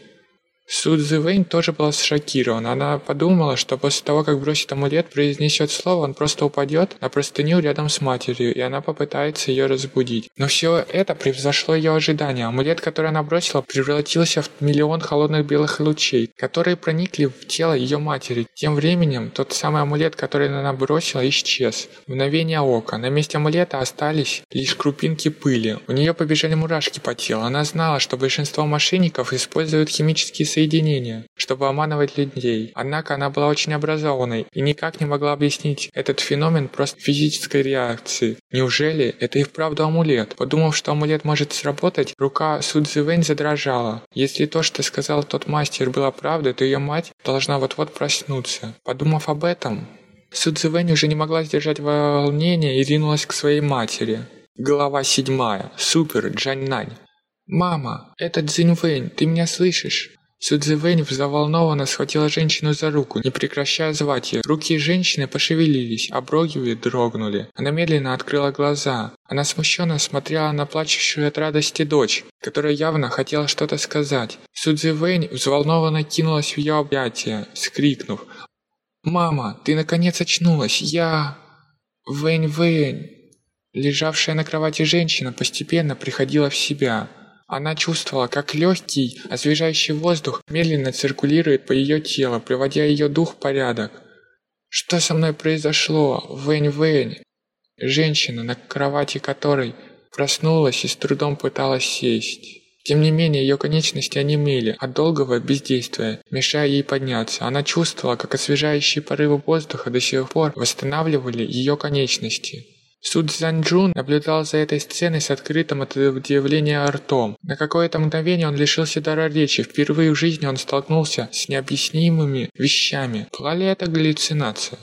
Судзи Вэнь тоже была шокирована. Она подумала, что после того, как бросит амулет, произнесет слово, он просто упадет на простыню рядом с матерью, и она попытается ее разбудить. Но все это превзошло ее ожидания. Амулет, который она бросила, превратился в миллион холодных белых лучей, которые проникли в тело ее матери. Тем временем, тот самый амулет, который она бросила, исчез. Мгновение ока. На месте амулета остались лишь крупинки пыли. У нее побежали мурашки по телу. Она знала, что большинство мошенников используют химические соединения соединения, чтобы обманывать людей. Однако она была очень образованной и никак не могла объяснить этот феномен просто физической реакции. Неужели это и вправду амулет? Подумав, что амулет может сработать, рука Судзивэнь задрожала. Если то, что сказал тот мастер, было правдой, то ее мать должна вот-вот проснуться. Подумав об этом, Судзивэнь уже не могла сдержать волнение и ринулась к своей матери. Глава седьмая. Супер Джаньнань. «Мама, это Цзиньвэнь, ты меня слышишь?» Судзивэнь взволнованно схватила женщину за руку, не прекращая звать ее. Руки женщины пошевелились, а брови дрогнули. Она медленно открыла глаза. Она смущенно смотрела на плачущую от радости дочь, которая явно хотела что-то сказать. Судзивэнь взволнованно кинулась в ее объятия, скрикнув «Мама, ты наконец очнулась! Я...» «Вэнь-Вэнь!» Лежавшая на кровати женщина постепенно приходила в себя. Она чувствовала, как легкий, освежающий воздух медленно циркулирует по ее телу, приводя ее дух в порядок. «Что со мной произошло? Вэнь-Вэнь!» Женщина, на кровати которой проснулась и с трудом пыталась сесть. Тем не менее, ее конечности онемели от долгого бездействия, мешая ей подняться. Она чувствовала, как освежающие порывы воздуха до сих пор восстанавливали ее конечности. Суд Цзаньчжун наблюдал за этой сценой с открытым от удивления ртом. На какое-то мгновение он лишился дара речи. Впервые в жизни он столкнулся с необъяснимыми вещами. Была ли это галлюцинация?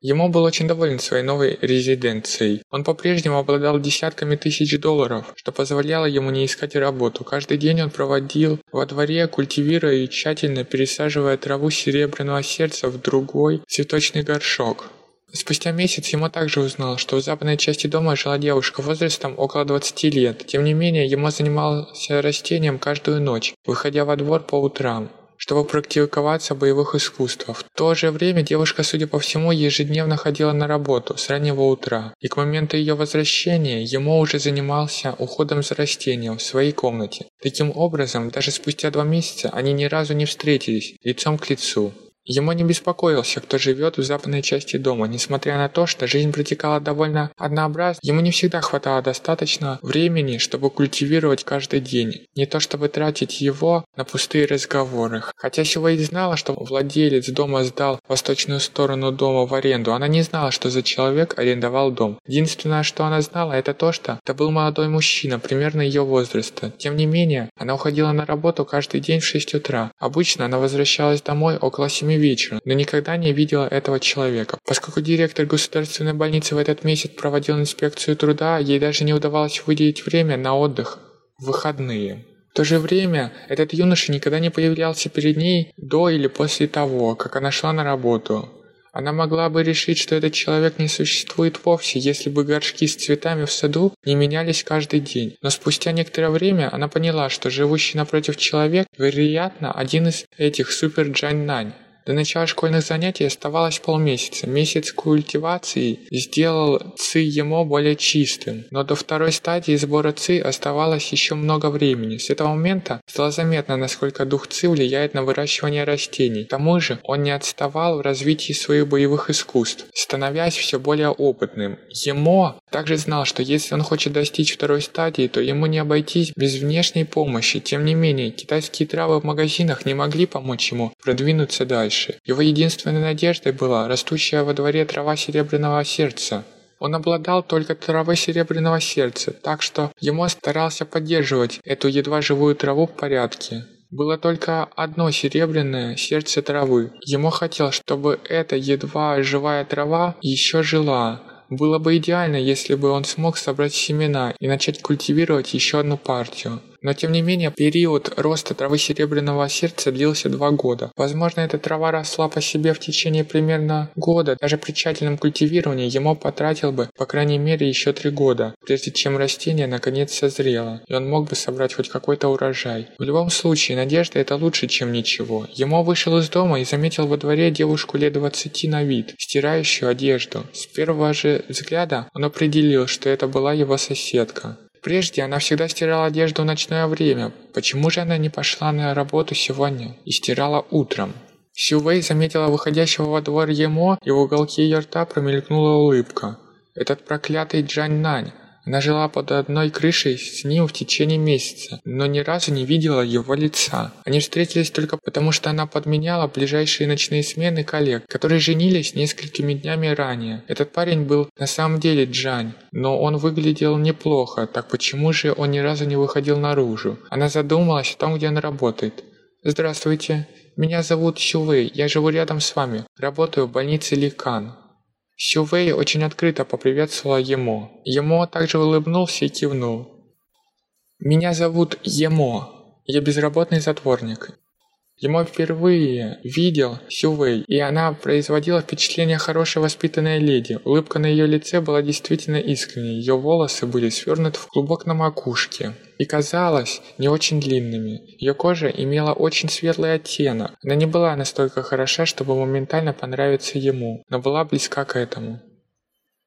Ему был очень доволен своей новой резиденцией. Он по-прежнему обладал десятками тысяч долларов, что позволяло ему не искать работу. Каждый день он проводил во дворе, культивируя и тщательно пересаживая траву серебряного сердца в другой цветочный горшок. Спустя месяц ему также узнал, что в западной части дома жила девушка возрастом около 20 лет. Тем не менее, ему занимался растением каждую ночь, выходя во двор по утрам чтобы практиковаться в боевых искусствах. В то же время девушка, судя по всему, ежедневно ходила на работу с раннего утра, и к моменту ее возвращения ему уже занимался уходом за растением в своей комнате. Таким образом, даже спустя два месяца они ни разу не встретились лицом к лицу. Ему не беспокоился, кто живет в западной части дома, несмотря на то, что жизнь протекала довольно однообразно, ему не всегда хватало достаточно времени, чтобы культивировать каждый день, не то чтобы тратить его на пустые разговоры. Хотя Силуэйт знала, что владелец дома сдал восточную сторону дома в аренду, она не знала, что за человек арендовал дом. Единственное, что она знала, это то, что это был молодой мужчина, примерно ее возраста. Тем не менее, она уходила на работу каждый день в 6 утра. Обычно она возвращалась домой около 7 вечера, но никогда не видела этого человека. Поскольку директор государственной больницы в этот месяц проводил инспекцию труда, ей даже не удавалось выделить время на отдых в выходные. В то же время этот юноша никогда не появлялся перед ней до или после того, как она шла на работу. Она могла бы решить, что этот человек не существует вовсе, если бы горшки с цветами в саду не менялись каждый день. Но спустя некоторое время она поняла, что живущий напротив человек, вероятно, один из этих супер Джань-Нань. До начала школьных занятий оставалось полмесяца. Месяц культивации сделал ци емо более чистым, но до второй стадии сбора ци оставалось еще много времени. С этого момента стало заметно, насколько дух ци влияет на выращивание растений. К тому же он не отставал в развитии своих боевых искусств, становясь все более опытным. Емо также знал, что если он хочет достичь второй стадии, то ему не обойтись без внешней помощи. Тем не менее, китайские травы в магазинах не могли помочь ему продвинуться дальше дальше. Его единственной надеждой была растущая во дворе трава серебряного сердца. Он обладал только травой серебряного сердца, так что ему старался поддерживать эту едва живую траву в порядке. Было только одно серебряное сердце травы. Ему хотелось, чтобы эта едва живая трава еще жила. Было бы идеально, если бы он смог собрать семена и начать культивировать еще одну партию. Но тем не менее, период роста травы серебряного сердца длился два года. Возможно, эта трава росла по себе в течение примерно года. Даже при тщательном культивировании ему потратил бы, по крайней мере, еще три года, прежде чем растение наконец созрело, и он мог бы собрать хоть какой-то урожай. В любом случае, надежда это лучше, чем ничего. Ему вышел из дома и заметил во дворе девушку лет 20 на вид, стирающую одежду. С первого же взгляда он определил, что это была его соседка. Прежде она всегда стирала одежду в ночное время. Почему же она не пошла на работу сегодня и стирала утром? Сювей заметила выходящего во двор Емо, и в уголке ее рта промелькнула улыбка. Этот проклятый Джань Нань. Она жила под одной крышей с ним в течение месяца, но ни разу не видела его лица. Они встретились только потому, что она подменяла ближайшие ночные смены коллег, которые женились несколькими днями ранее. Этот парень был на самом деле Джань, но он выглядел неплохо, так почему же он ни разу не выходил наружу? Она задумалась о том, где он работает. «Здравствуйте, меня зовут Сювей, я живу рядом с вами, работаю в больнице Ликан». Сювей очень открыто поприветствовала ему. Емо также улыбнулся и кивнул. «Меня зовут Емо. Я безработный затворник. Ему впервые видел Сювей, и она производила впечатление хорошей воспитанной леди. Улыбка на ее лице была действительно искренней, ее волосы были свернуты в клубок на макушке и казалась не очень длинными. Ее кожа имела очень светлый оттенок. Она не была настолько хороша, чтобы моментально понравиться ему, но была близка к этому.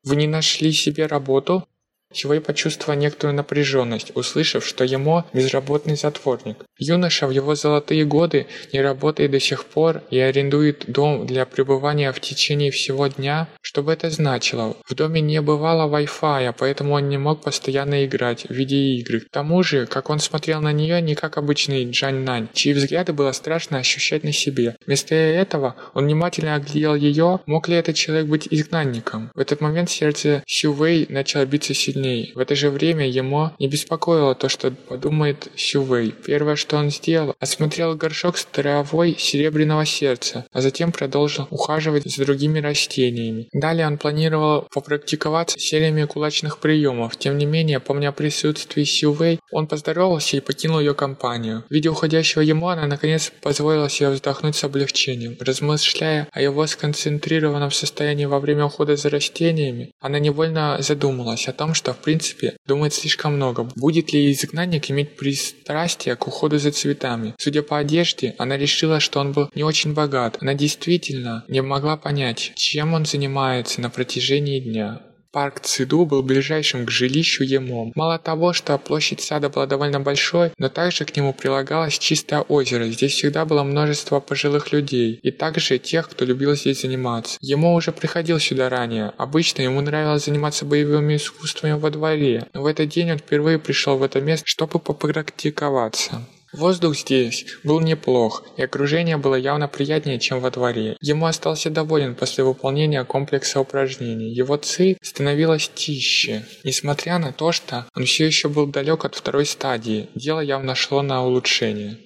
«Вы не нашли себе работу?» Чего почувствовал некоторую напряженность, услышав, что ему безработный затворник. Юноша в его золотые годы не работает до сих пор и арендует дом для пребывания в течение всего дня. Что бы это значило? В доме не бывало Wi-Fi, поэтому он не мог постоянно играть в видеоигры. К тому же, как он смотрел на нее не как обычный Джань Нань, чьи взгляды было страшно ощущать на себе. Вместо этого он внимательно оглядел ее, мог ли этот человек быть изгнанником. В этот момент сердце Сювей начало биться сильнее сильней. В это же время ему не беспокоило то, что подумает Сювей. Первое, что он сделал, осмотрел горшок с травой серебряного сердца, а затем продолжил ухаживать за другими растениями. Далее он планировал попрактиковаться сериями кулачных приемов. Тем не менее, помня о присутствии Сювей, он поздоровался и покинул ее компанию. Видя уходящего ему, она наконец позволила себе вздохнуть с облегчением. Размышляя о его сконцентрированном состоянии во время ухода за растениями, она невольно задумалась о том, что что в принципе думает слишком много. Будет ли изгнанник иметь пристрастие к уходу за цветами? Судя по одежде, она решила, что он был не очень богат. Она действительно не могла понять, чем он занимается на протяжении дня. Парк Циду был ближайшим к жилищу Емо. Мало того, что площадь сада была довольно большой, но также к нему прилагалось чистое озеро. Здесь всегда было множество пожилых людей, и также тех, кто любил здесь заниматься. Ему уже приходил сюда ранее. Обычно ему нравилось заниматься боевыми искусствами во дворе, но в этот день он впервые пришел в это место, чтобы попрактиковаться. Воздух здесь был неплох, и окружение было явно приятнее, чем во дворе. Ему остался доволен после выполнения комплекса упражнений. Его ци становилась тише. Несмотря на то, что он все еще был далек от второй стадии, дело явно шло на улучшение.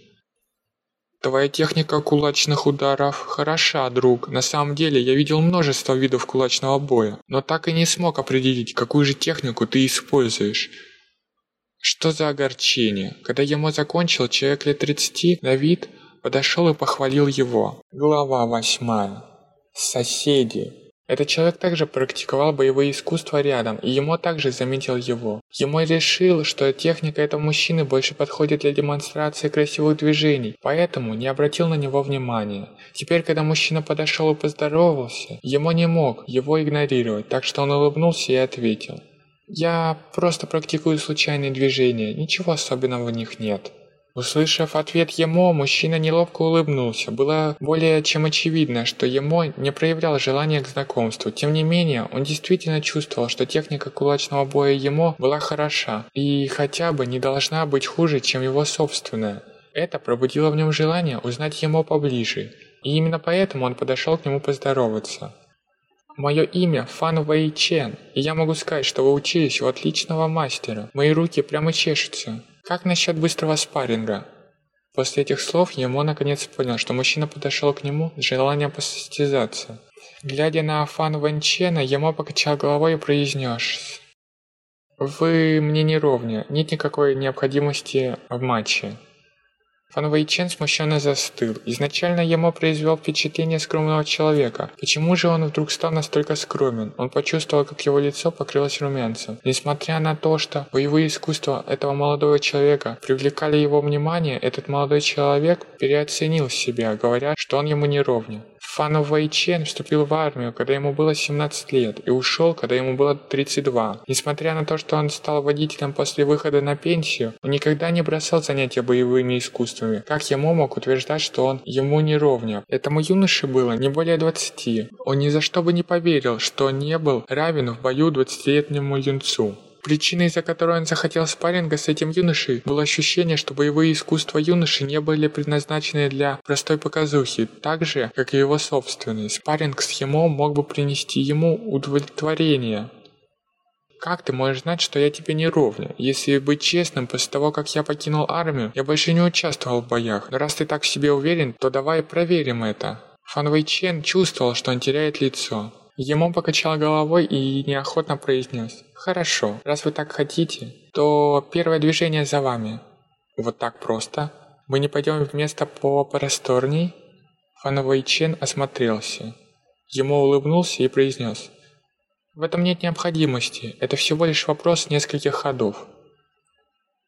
Твоя техника кулачных ударов хороша, друг. На самом деле, я видел множество видов кулачного боя, но так и не смог определить, какую же технику ты используешь. Что за огорчение? Когда ему закончил, человек лет 30 на вид подошел и похвалил его. Глава восьмая. Соседи. Этот человек также практиковал боевые искусства рядом, и ему также заметил его. Ему решил, что техника этого мужчины больше подходит для демонстрации красивых движений, поэтому не обратил на него внимания. Теперь, когда мужчина подошел и поздоровался, ему не мог его игнорировать, так что он улыбнулся и ответил. «Я просто практикую случайные движения, ничего особенного в них нет». Услышав ответ Емо, мужчина неловко улыбнулся. Было более чем очевидно, что Емо не проявлял желания к знакомству. Тем не менее, он действительно чувствовал, что техника кулачного боя Емо была хороша и хотя бы не должна быть хуже, чем его собственная. Это пробудило в нем желание узнать Емо поближе, и именно поэтому он подошел к нему поздороваться. Мое имя Фан Вэй Чен, и я могу сказать, что вы учились у отличного мастера. Мои руки прямо чешутся. Как насчет быстрого спарринга? После этих слов Емо наконец понял, что мужчина подошел к нему с желанием посостязаться. Глядя на Фан Вэнчена, Емо покачал головой и произнес «Вы мне не ровня, нет никакой необходимости в матче». Фан Вэйчен смущенно застыл. Изначально ему произвел впечатление скромного человека. Почему же он вдруг стал настолько скромен? Он почувствовал, как его лицо покрылось румянцем. Несмотря на то, что боевые искусства этого молодого человека привлекали его внимание, этот молодой человек переоценил себя, говоря, что он ему не ровня. Фан Вэйчен вступил в армию, когда ему было 17 лет, и ушел, когда ему было 32. Несмотря на то, что он стал водителем после выхода на пенсию, он никогда не бросал занятия боевыми искусствами. Как ему мог утверждать, что он ему не ровня? Этому юноше было не более 20. Он ни за что бы не поверил, что не был равен в бою 20-летнему юнцу. Причиной, из-за которой он захотел спарринга с этим юношей, было ощущение, что боевые искусства юноши не были предназначены для простой показухи, так же, как и его собственный. Спарринг с Химо мог бы принести ему удовлетворение. Как ты можешь знать, что я тебе не ровня? Если быть честным, после того, как я покинул армию, я больше не участвовал в боях. Но раз ты так в себе уверен, то давай проверим это. Фан Вэй Чен чувствовал, что он теряет лицо. Ему покачал головой и неохотно произнес. «Хорошо, раз вы так хотите, то первое движение за вами». «Вот так просто? Мы не пойдем в место попросторней?» Фановый Чен осмотрелся. Ему улыбнулся и произнес. «В этом нет необходимости, это всего лишь вопрос нескольких ходов».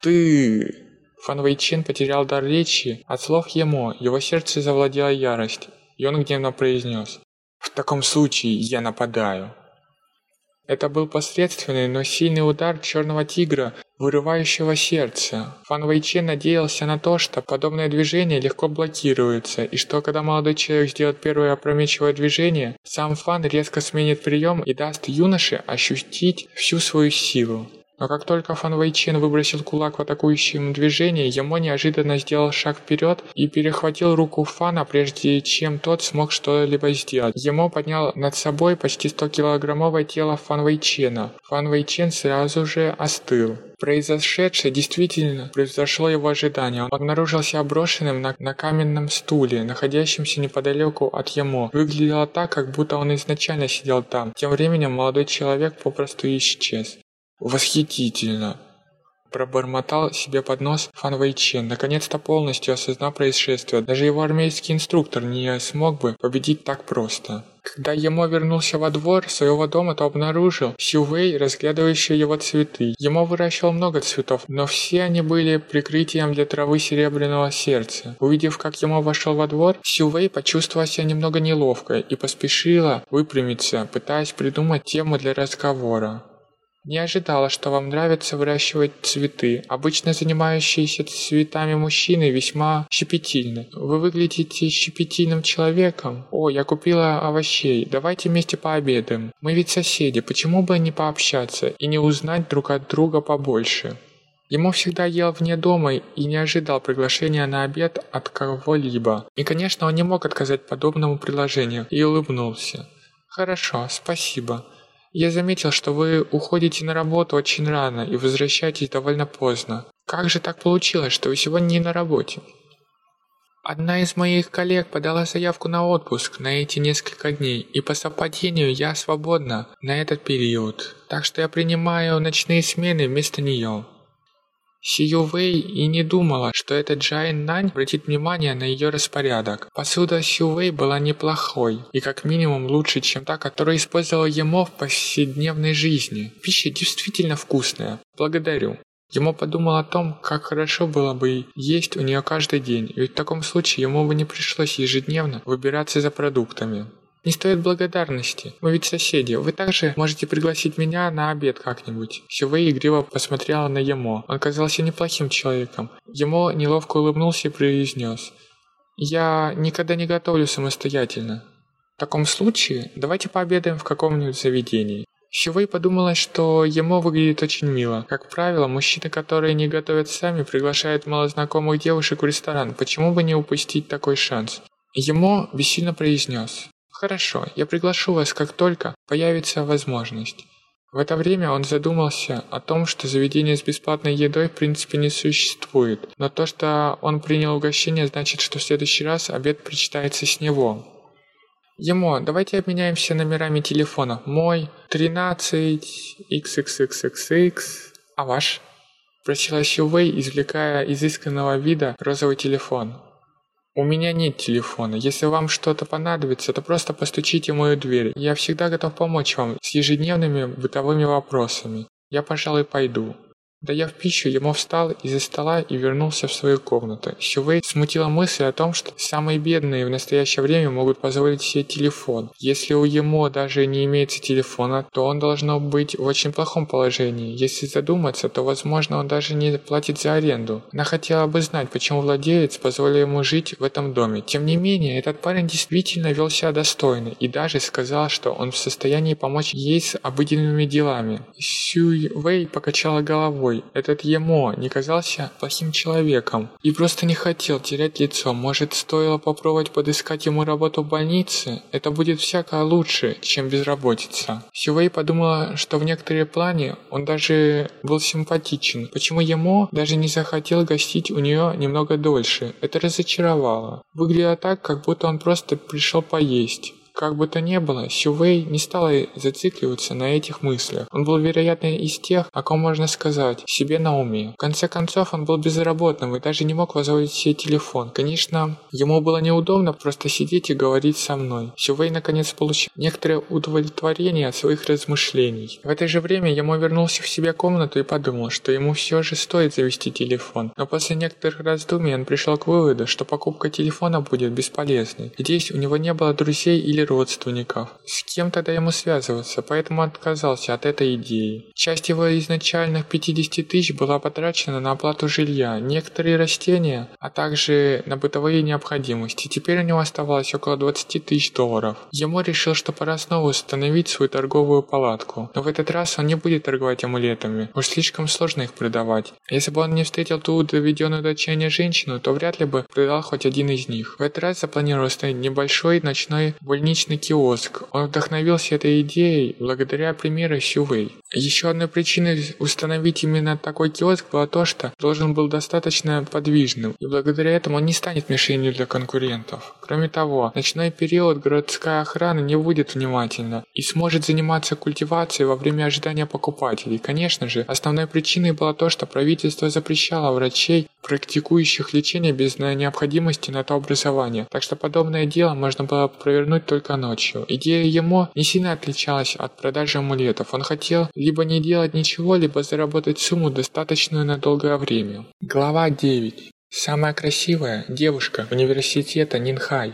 «Ты...» Фан Чен потерял дар речи, от слов ему его сердце завладела ярость, и он гневно произнес. «В таком случае я нападаю». Это был посредственный, но сильный удар черного тигра, вырывающего сердце. Фан Вэйчен надеялся на то, что подобное движение легко блокируется, и что когда молодой человек сделает первое опрометчивое движение, сам Фан резко сменит прием и даст юноше ощутить всю свою силу. Но как только Фан Вэйчен выбросил кулак в атакующем движении, Ямо неожиданно сделал шаг вперед и перехватил руку Фана, прежде чем тот смог что-либо сделать. Ямо поднял над собой почти 100-килограммовое тело Фан Вэйчена. Фан Вэйчен сразу же остыл. Произошедшее действительно превзошло его ожидания. Он обнаружился оброшенным на, на каменном стуле, находящемся неподалеку от Ямо. Выглядело так, как будто он изначально сидел там. Тем временем молодой человек попросту исчез. «Восхитительно!» Пробормотал себе под нос Фан Вэйчен, наконец-то полностью осознав происшествие. Даже его армейский инструктор не смог бы победить так просто. Когда Емо вернулся во двор своего дома, то обнаружил Сю Вэй, разглядывающую его цветы. Емо выращивал много цветов, но все они были прикрытием для травы серебряного сердца. Увидев, как Емо вошел во двор, Сю Вэй почувствовала себя немного неловко и поспешила выпрямиться, пытаясь придумать тему для разговора. Не ожидала, что вам нравится выращивать цветы. Обычно занимающиеся цветами мужчины весьма щепетильны. Вы выглядите щепетильным человеком. О, я купила овощей. Давайте вместе пообедаем. Мы ведь соседи, почему бы не пообщаться и не узнать друг от друга побольше? Ему всегда ел вне дома и не ожидал приглашения на обед от кого-либо. И, конечно, он не мог отказать подобному предложению и улыбнулся. «Хорошо, спасибо. Я заметил, что вы уходите на работу очень рано и возвращаетесь довольно поздно. Как же так получилось, что вы сегодня не на работе? Одна из моих коллег подала заявку на отпуск на эти несколько дней, и по совпадению я свободна на этот период, так что я принимаю ночные смены вместо нее. Сюй Вэй и не думала, что этот Джайн Нань обратит внимание на ее распорядок. Посуда Сюй Вэй была неплохой и как минимум лучше, чем та, которую использовала Е Мо в повседневной жизни. Пища действительно вкусная. Благодарю. Ему подумал о том, как хорошо было бы есть у нее каждый день, ведь в таком случае ему бы не пришлось ежедневно выбираться за продуктами. Не стоит благодарности. Мы ведь соседи. Вы также можете пригласить меня на обед как-нибудь. Сювей игриво посмотрела на Емо. Он казался неплохим человеком. Емо неловко улыбнулся и произнес. «Я никогда не готовлю самостоятельно. В таком случае давайте пообедаем в каком-нибудь заведении. Сювей подумала, что ему выглядит очень мило. Как правило, мужчины, которые не готовят сами, приглашают малознакомых девушек в ресторан. Почему бы не упустить такой шанс? Ему бессильно произнес. «Хорошо, я приглашу вас, как только появится возможность». В это время он задумался о том, что заведение с бесплатной едой в принципе не существует, но то, что он принял угощение, значит, что в следующий раз обед причитается с него. Ему, давайте обменяемся номерами телефона. Мой 13 XXXXX, а ваш? Просила Сювей, извлекая изысканного вида розовый телефон. «У меня нет телефона. Если вам что-то понадобится, то просто постучите в мою дверь. Я всегда готов помочь вам с ежедневными бытовыми вопросами. Я, пожалуй, пойду». Доев пищу, ему встал из-за стола и вернулся в свою комнату. Сювей смутила мысль о том, что самые бедные в настоящее время могут позволить себе телефон. Если у ему даже не имеется телефона, то он должно быть в очень плохом положении. Если задуматься, то возможно он даже не платит за аренду. Она хотела бы знать, почему владелец позволил ему жить в этом доме. Тем не менее, этот парень действительно вел себя достойно и даже сказал, что он в состоянии помочь ей с обыденными делами. Сюй покачала головой собой, этот Емо не казался плохим человеком и просто не хотел терять лицо. Может, стоило попробовать подыскать ему работу в больнице? Это будет всяко лучше, чем безработица. Сювей подумала, что в некоторые плане он даже был симпатичен. Почему Емо даже не захотел гостить у нее немного дольше? Это разочаровало. Выглядело так, как будто он просто пришел поесть. Как бы то ни было, Сювей не стал зацикливаться на этих мыслях. Он был, вероятно, из тех, о ком можно сказать, себе на уме. В конце концов, он был безработным и даже не мог позволить себе телефон. Конечно, ему было неудобно просто сидеть и говорить со мной. Сювей наконец получил некоторое удовлетворение от своих размышлений. В это же время ему вернулся в себе комнату и подумал, что ему все же стоит завести телефон. Но после некоторых раздумий он пришел к выводу, что покупка телефона будет бесполезной. Здесь у него не было друзей или родственников. С кем тогда ему связываться, поэтому отказался от этой идеи. Часть его изначальных 50 тысяч была потрачена на оплату жилья, некоторые растения, а также на бытовые необходимости. Теперь у него оставалось около 20 тысяч долларов. Ему решил, что пора снова установить свою торговую палатку. Но в этот раз он не будет торговать амулетами. Уж слишком сложно их продавать. Если бы он не встретил ту доведенную до отчаяния женщину, то вряд ли бы продал хоть один из них. В этот раз запланировал установить небольшой ночной больничный больничный киоск. Он вдохновился этой идеей благодаря примеру Сювей. Еще одной причиной установить именно такой киоск было то, что должен был достаточно подвижным, и благодаря этому он не станет мишенью для конкурентов. Кроме того, ночной период городская охрана не будет внимательна и сможет заниматься культивацией во время ожидания покупателей. Конечно же, основной причиной было то, что правительство запрещало врачей, практикующих лечение без необходимости на то образование, так что подобное дело можно было провернуть только ночью. Идея ему не сильно отличалась от продажи амулетов. Он хотел либо не делать ничего, либо заработать сумму, достаточную на долгое время. Глава 9. Самая красивая девушка университета Нинхай.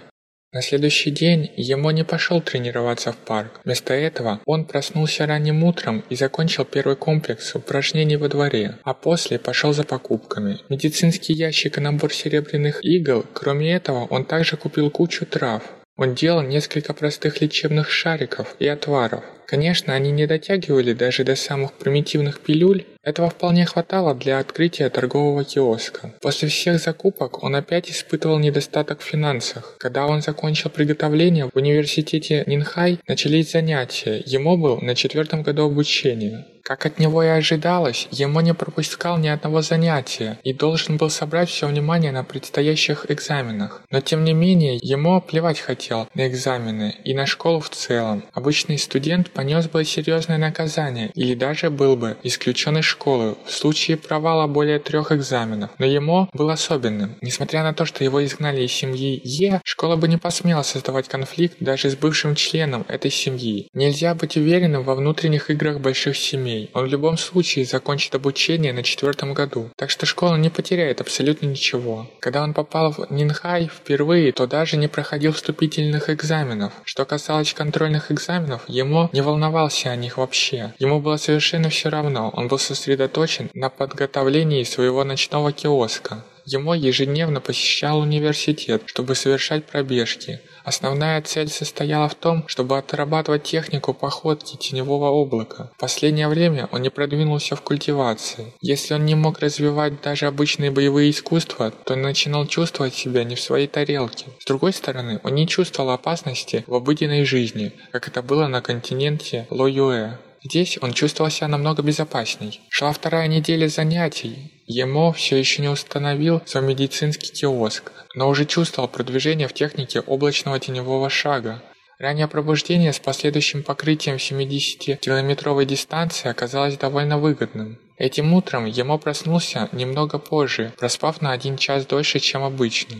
На следующий день Емо не пошел тренироваться в парк. Вместо этого он проснулся ранним утром и закончил первый комплекс упражнений во дворе, а после пошел за покупками. Медицинский ящик и набор серебряных игл. Кроме этого, он также купил кучу трав. Он делал несколько простых лечебных шариков и отваров. Конечно, они не дотягивали даже до самых примитивных пилюль, этого вполне хватало для открытия торгового киоска. После всех закупок он опять испытывал недостаток в финансах. Когда он закончил приготовление, в университете Нинхай начались занятия, ему был на четвертом году обучения. Как от него и ожидалось, ему не пропускал ни одного занятия и должен был собрать все внимание на предстоящих экзаменах. Но тем не менее, ему плевать хотел на экзамены и на школу в целом. Обычный студент понес бы серьезное наказание или даже был бы исключен из школы в случае провала более трех экзаменов. Но ему был особенным. Несмотря на то, что его изгнали из семьи Е, школа бы не посмела создавать конфликт даже с бывшим членом этой семьи. Нельзя быть уверенным во внутренних играх больших семей. Он в любом случае закончит обучение на четвертом году. Так что школа не потеряет абсолютно ничего. Когда он попал в Нинхай впервые, то даже не проходил вступительных экзаменов. Что касалось контрольных экзаменов, ему не волновался о них вообще. Ему было совершенно все равно, он был сосредоточен на подготовлении своего ночного киоска. Ему ежедневно посещал университет, чтобы совершать пробежки. Основная цель состояла в том, чтобы отрабатывать технику походки теневого облака. В последнее время он не продвинулся в культивации. Если он не мог развивать даже обычные боевые искусства, то начинал чувствовать себя не в своей тарелке. С другой стороны, он не чувствовал опасности в обыденной жизни, как это было на континенте Лоюэ. Здесь он чувствовал себя намного безопасней. Шла вторая неделя занятий. Ему все еще не установил свой медицинский киоск, но уже чувствовал продвижение в технике облачного теневого шага. Раннее пробуждение с последующим покрытием 70-километровой дистанции оказалось довольно выгодным. Этим утром ему проснулся немного позже, проспав на один час дольше, чем обычно.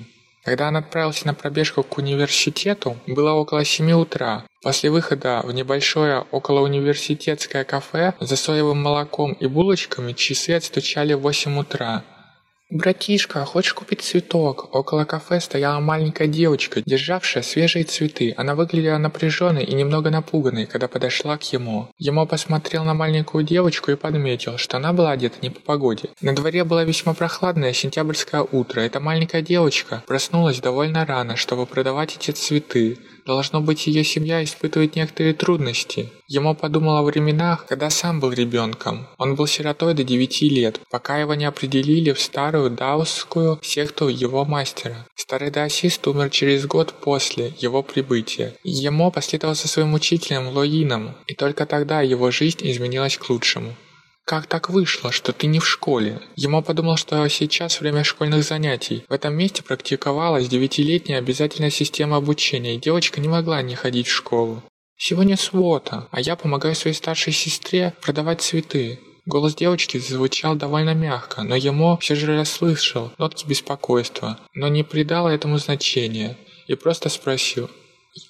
Когда он отправился на пробежку к университету, было около 7 утра. После выхода в небольшое околоуниверситетское кафе за соевым молоком и булочками часы отстучали в 8 утра. «Братишка, хочешь купить цветок?» Около кафе стояла маленькая девочка, державшая свежие цветы. Она выглядела напряженной и немного напуганной, когда подошла к ему. Ему посмотрел на маленькую девочку и подметил, что она была одета не по погоде. На дворе было весьма прохладное сентябрьское утро. Эта маленькая девочка проснулась довольно рано, чтобы продавать эти цветы. Должно быть, ее семья испытывает некоторые трудности. Ему подумал о временах, когда сам был ребенком. Он был сиротой до 9 лет, пока его не определили в старую даосскую секту его мастера. Старый даосист умер через год после его прибытия. Ему последовал со своим учителем Лоином, и только тогда его жизнь изменилась к лучшему. «Как так вышло, что ты не в школе?» Ему подумал, что сейчас время школьных занятий. В этом месте практиковалась девятилетняя обязательная система обучения, и девочка не могла не ходить в школу. «Сегодня суббота, а я помогаю своей старшей сестре продавать цветы». Голос девочки звучал довольно мягко, но ему все же расслышал нотки беспокойства, но не придал этому значения и просто спросил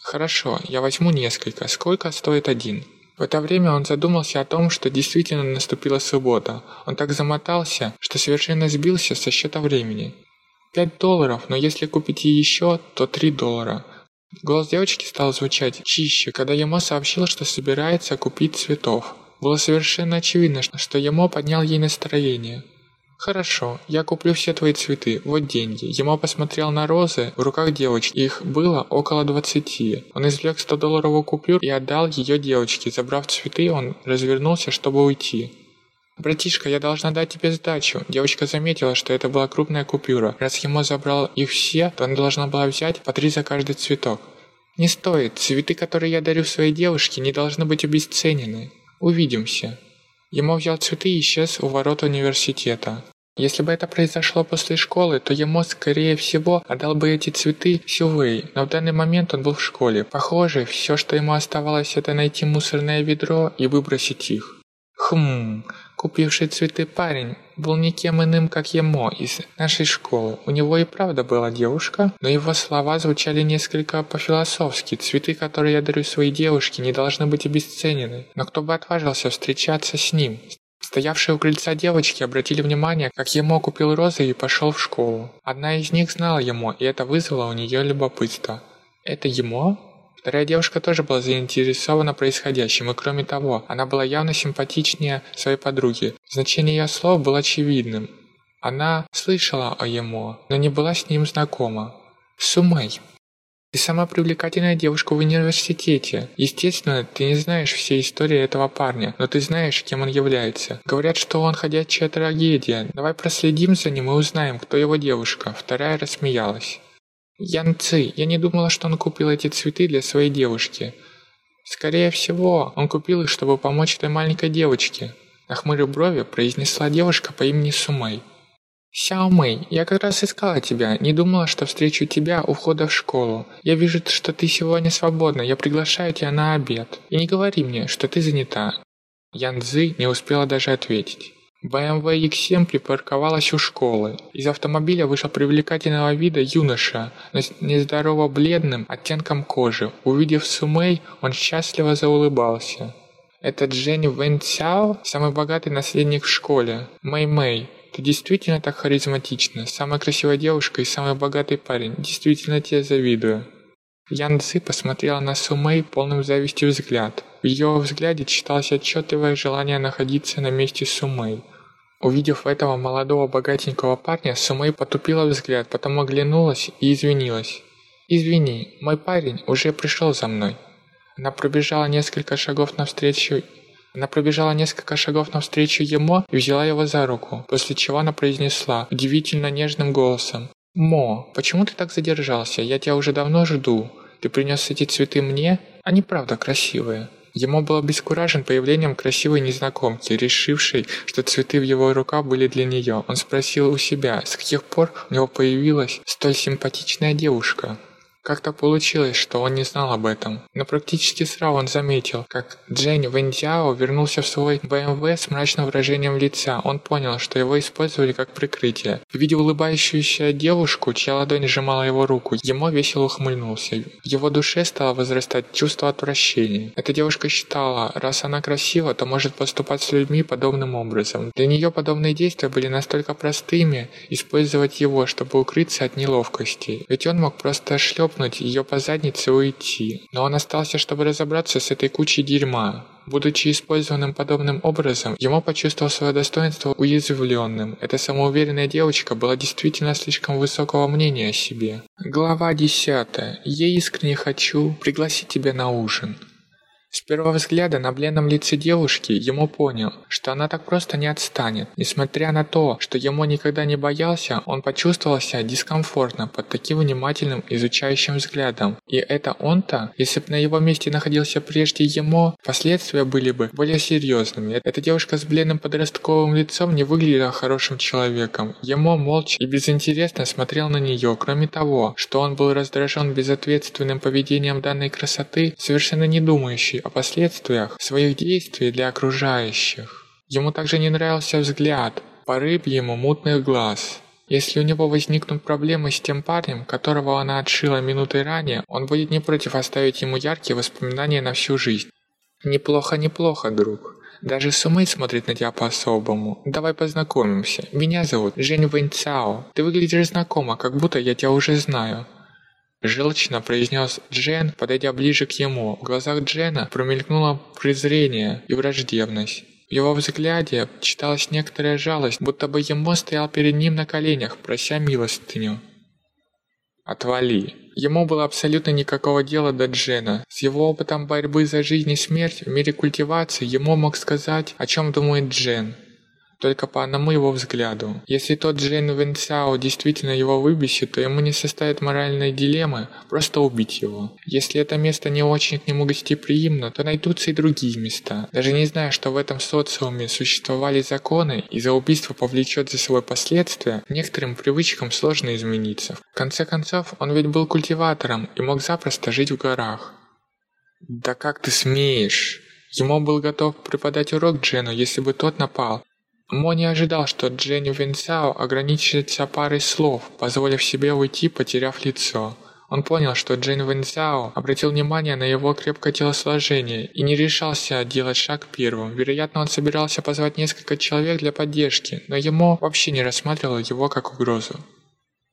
«Хорошо, я возьму несколько. Сколько стоит один?» В это время он задумался о том, что действительно наступила суббота. Он так замотался, что совершенно сбился со счета времени. «Пять долларов, но если купите еще, то три доллара». Голос девочки стал звучать чище, когда ему сообщил, что собирается купить цветов. Было совершенно очевидно, что ему поднял ей настроение. «Хорошо, я куплю все твои цветы, вот деньги». Ему посмотрел на розы в руках девочки, их было около двадцати. Он извлек 100-долларовую купюр и отдал ее девочке. Забрав цветы, он развернулся, чтобы уйти. «Братишка, я должна дать тебе сдачу». Девочка заметила, что это была крупная купюра. Раз ему забрал их все, то она должна была взять по три за каждый цветок. «Не стоит. Цветы, которые я дарю своей девушке, не должны быть обесценены. Увидимся». Ему взял цветы и исчез у ворот университета. Если бы это произошло после школы, то ему, скорее всего, отдал бы эти цветы Сювей, но в данный момент он был в школе. Похоже, все, что ему оставалось, это найти мусорное ведро и выбросить их. Хм, купивший цветы парень был никем иным, как Емо из нашей школы. У него и правда была девушка, но его слова звучали несколько по-философски. Цветы, которые я дарю своей девушке, не должны быть обесценены. Но кто бы отважился встречаться с ним? Стоявшие у крыльца девочки обратили внимание, как Емо купил розы и пошел в школу. Одна из них знала Емо, и это вызвало у нее любопытство. «Это Емо?» Вторая девушка тоже была заинтересована происходящим, и кроме того, она была явно симпатичнее своей подруги. Значение ее слов было очевидным. Она слышала о ему, но не была с ним знакома. Сумэй. Ты самая привлекательная девушка в университете. Естественно, ты не знаешь всей истории этого парня, но ты знаешь, кем он является. Говорят, что он ходячая трагедия. Давай проследим за ним и узнаем, кто его девушка. Вторая рассмеялась. Ян Ци, я не думала, что он купил эти цветы для своей девушки. Скорее всего, он купил их, чтобы помочь этой маленькой девочке. Нахмурив брови, произнесла девушка по имени Сумэй. Сяо Мэй, я как раз искала тебя, не думала, что встречу тебя у входа в школу. Я вижу, что ты сегодня свободна, я приглашаю тебя на обед. И не говори мне, что ты занята». Ян Цзы не успела даже ответить. BMW X7 припарковалась у школы. Из автомобиля вышел привлекательного вида юноша, но с нездорово бледным оттенком кожи. Увидев Сумэй, он счастливо заулыбался. «Это Дженни Вэн Цяо, самый богатый наследник в школе. Мэй-Мэй, ты действительно так харизматична, самая красивая девушка и самый богатый парень. Действительно тебе завидую». Ян Цзы посмотрела на Сумэй полным зависти взгляд. В ее взгляде читалось отчетливое желание находиться на месте Сумэй. Увидев этого молодого богатенького парня, Сумэй потупила взгляд, потом оглянулась и извинилась. «Извини, мой парень уже пришел за мной». Она пробежала несколько шагов навстречу она пробежала несколько шагов навстречу ему и взяла его за руку, после чего она произнесла удивительно нежным голосом. «Мо, почему ты так задержался? Я тебя уже давно жду. Ты принес эти цветы мне? Они правда красивые». Ему был обескуражен появлением красивой незнакомки, решившей, что цветы в его руках были для нее. Он спросил у себя, с каких пор у него появилась столь симпатичная девушка. Как-то получилось, что он не знал об этом. Но практически сразу он заметил, как Дженни Вэньцзяо вернулся в свой БМВ с мрачным выражением лица. Он понял, что его использовали как прикрытие. Видя улыбающуюся девушку, чья ладонь сжимала его руку, ему весело ухмыльнулся. В его душе стало возрастать чувство отвращения. Эта девушка считала, раз она красива, то может поступать с людьми подобным образом. Для нее подобные действия были настолько простыми, использовать его, чтобы укрыться от неловкости. Ведь он мог просто шлепнуть шлепнуть ее по заднице и уйти. Но он остался, чтобы разобраться с этой кучей дерьма. Будучи использованным подобным образом, ему почувствовал свое достоинство уязвленным. Эта самоуверенная девочка была действительно слишком высокого мнения о себе. Глава 10. Я искренне хочу пригласить тебя на ужин. С первого взгляда на бледном лице девушки ему понял, что она так просто не отстанет. Несмотря на то, что ему никогда не боялся, он почувствовал себя дискомфортно под таким внимательным изучающим взглядом. И это он-то, если бы на его месте находился прежде ему, последствия были бы более серьезными. Эта девушка с бледным подростковым лицом не выглядела хорошим человеком. Ему молча и безинтересно смотрел на нее. Кроме того, что он был раздражен безответственным поведением данной красоты, совершенно не о последствиях своих действий для окружающих. Ему также не нравился взгляд, порыв ему мутных глаз. Если у него возникнут проблемы с тем парнем, которого она отшила минутой ранее, он будет не против оставить ему яркие воспоминания на всю жизнь. «Неплохо, неплохо, друг. Даже Сумэй смотрит на тебя по-особому. Давай познакомимся. Меня зовут Жень Вэньцао. Ты выглядишь знакомо, как будто я тебя уже знаю». Желчно произнес Джен, подойдя ближе к ему. В глазах Джена промелькнуло презрение и враждебность. В его взгляде читалась некоторая жалость, будто бы ему стоял перед ним на коленях, прося милостыню. «Отвали!» Ему было абсолютно никакого дела до Джена. С его опытом борьбы за жизнь и смерть в мире культивации ему мог сказать, о чем думает Джен только по одному его взгляду. Если тот Джейн Венцао действительно его выбесит, то ему не составит моральной дилеммы просто убить его. Если это место не очень к нему гостеприимно, то найдутся и другие места. Даже не зная, что в этом социуме существовали законы, и за убийство повлечет за собой последствия, некоторым привычкам сложно измениться. В конце концов, он ведь был культиватором и мог запросто жить в горах. «Да как ты смеешь?» Ему был готов преподать урок Джену, если бы тот напал, Мо не ожидал, что Дженни Винсао ограничится парой слов, позволив себе уйти, потеряв лицо. Он понял, что Джейн Вэнзао обратил внимание на его крепкое телосложение и не решался делать шаг первым. Вероятно, он собирался позвать несколько человек для поддержки, но ему вообще не рассматривал его как угрозу.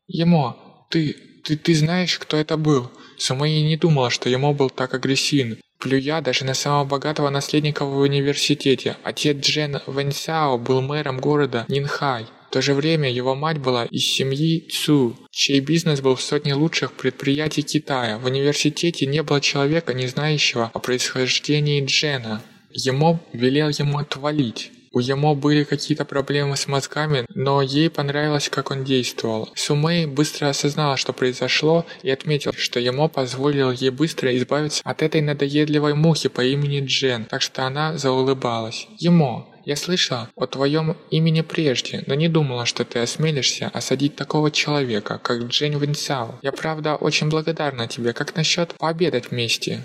«Емо, ты, ты, ты знаешь, кто это был?» Сумэй не думала, что Емо был так агрессивен. Плюя даже на самого богатого наследника в университете, отец Джен Вэньсяо был мэром города Нинхай. В то же время его мать была из семьи Цу, чей бизнес был в сотне лучших предприятий Китая. В университете не было человека, не знающего о происхождении Джена. Ему велел ему отвалить. У Ямо были какие-то проблемы с мозгами, но ей понравилось, как он действовал. Сумэй быстро осознала, что произошло, и отметил, что Ямо позволил ей быстро избавиться от этой надоедливой мухи по имени Джен, так что она заулыбалась. «Ямо, я слышала о твоем имени прежде, но не думала, что ты осмелишься осадить такого человека, как Джень Винсяо. Я правда очень благодарна тебе, как насчет пообедать вместе?»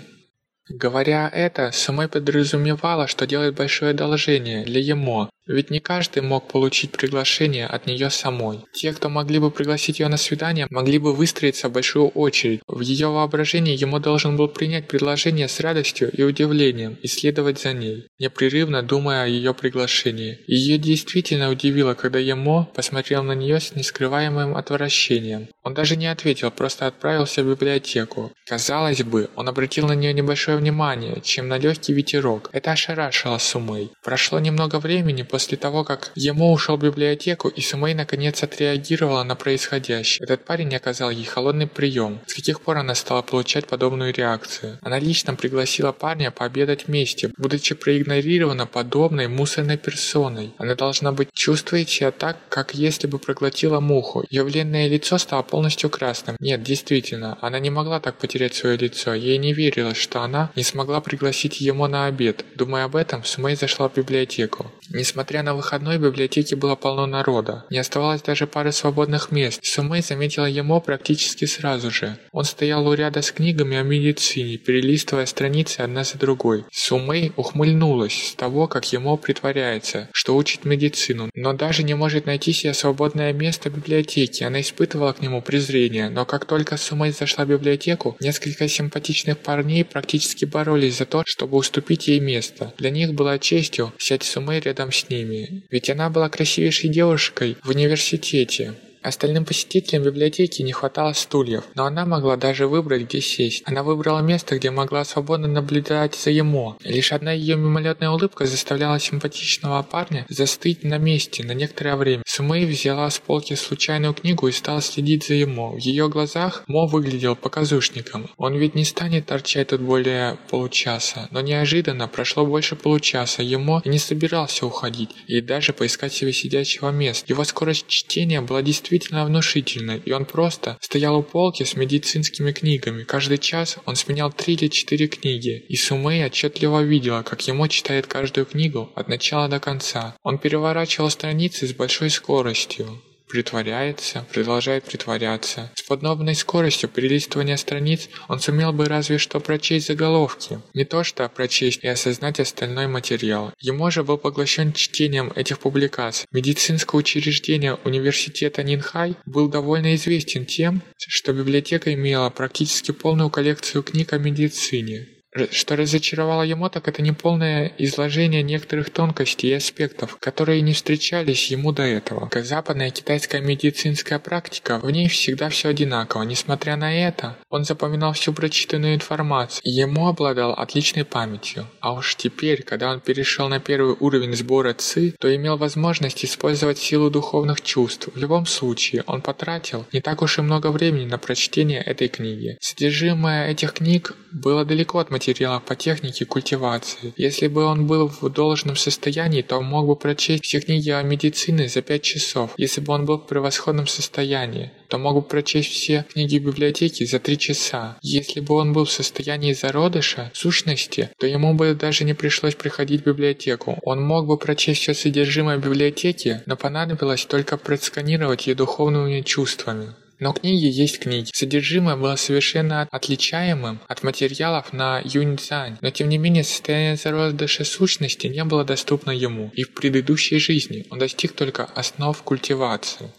Говоря это, Сумэй подразумевала, что делает большое одолжение для Емо, ведь не каждый мог получить приглашение от нее самой. Те, кто могли бы пригласить ее на свидание, могли бы выстроиться в большую очередь. В ее воображении ему должен был принять предложение с радостью и удивлением и следовать за ней, непрерывно думая о ее приглашении. Ее действительно удивило, когда Емо посмотрел на нее с нескрываемым отвращением. Он даже не ответил, просто отправился в библиотеку. Казалось бы, он обратил на нее небольшое внимание, чем на легкий ветерок. Это ошарашило Сумэй. Прошло немного времени, после того, как ему ушел в библиотеку, и Сумей наконец отреагировала на происходящее. Этот парень оказал ей холодный прием. С каких пор она стала получать подобную реакцию? Она лично пригласила парня пообедать вместе, будучи проигнорирована подобной мусорной персоной. Она должна быть чувствует себя так, как если бы проглотила муху. Ее вленное лицо стало полностью красным. Нет, действительно, она не могла так потерять свое лицо. Ей не верилось, что она не смогла пригласить ему на обед. Думая об этом, Сумей зашла в библиотеку. Несмотря на выходной, в библиотеке было полно народа. Не оставалось даже пары свободных мест. Сумэй заметила ему практически сразу же. Он стоял у ряда с книгами о медицине, перелистывая страницы одна за другой. Сумэй ухмыльнулась с того, как ему притворяется, что учит медицину, но даже не может найти себе свободное место в библиотеке. Она испытывала к нему презрение, но как только Сумэй зашла в библиотеку, несколько симпатичных парней практически боролись за то, чтобы уступить ей место. Для них было честью сядь Сумэй рядом с ними, ведь она была красивейшей девушкой в университете. Остальным посетителям библиотеки не хватало стульев, но она могла даже выбрать, где сесть. Она выбрала место, где могла свободно наблюдать за ему. Лишь одна ее мимолетная улыбка заставляла симпатичного парня застыть на месте на некоторое время. Сумэй взяла с полки случайную книгу и стала следить за ему. В ее глазах Мо выглядел показушником. Он ведь не станет торчать тут более получаса. Но неожиданно прошло больше получаса. Ему и не собирался уходить и даже поискать себе сидячего места. Его скорость чтения была действительно действительно внушительной, и он просто стоял у полки с медицинскими книгами. Каждый час он сменял три или четыре книги, и Сумэй отчетливо видела, как ему читает каждую книгу от начала до конца. Он переворачивал страницы с большой скоростью притворяется, продолжает притворяться. С подобной скоростью перелистывания страниц он сумел бы разве что прочесть заголовки, не то что прочесть и осознать остальной материал. Ему же был поглощен чтением этих публикаций. Медицинское учреждение университета Нинхай был довольно известен тем, что библиотека имела практически полную коллекцию книг о медицине. Что разочаровало ему, так это неполное изложение некоторых тонкостей и аспектов, которые не встречались ему до этого. Как западная китайская медицинская практика, в ней всегда все одинаково. Несмотря на это, он запоминал всю прочитанную информацию, и ему обладал отличной памятью. А уж теперь, когда он перешел на первый уровень сбора ЦИ, то имел возможность использовать силу духовных чувств. В любом случае, он потратил не так уж и много времени на прочтение этой книги. Содержимое этих книг было далеко от материалов по технике культивации. Если бы он был в должном состоянии, то мог бы прочесть все книги о медицине за 5 часов. Если бы он был в превосходном состоянии, то мог бы прочесть все книги библиотеки за 3 часа. Если бы он был в состоянии зародыша, сущности, то ему бы даже не пришлось приходить в библиотеку. Он мог бы прочесть все содержимое библиотеки, но понадобилось только просканировать ее духовными чувствами. Но книги есть книги. Содержимое было совершенно отличаемым от материалов на Юньцзань, но тем не менее состояние зародыша сущности не было доступно ему, и в предыдущей жизни он достиг только основ культивации.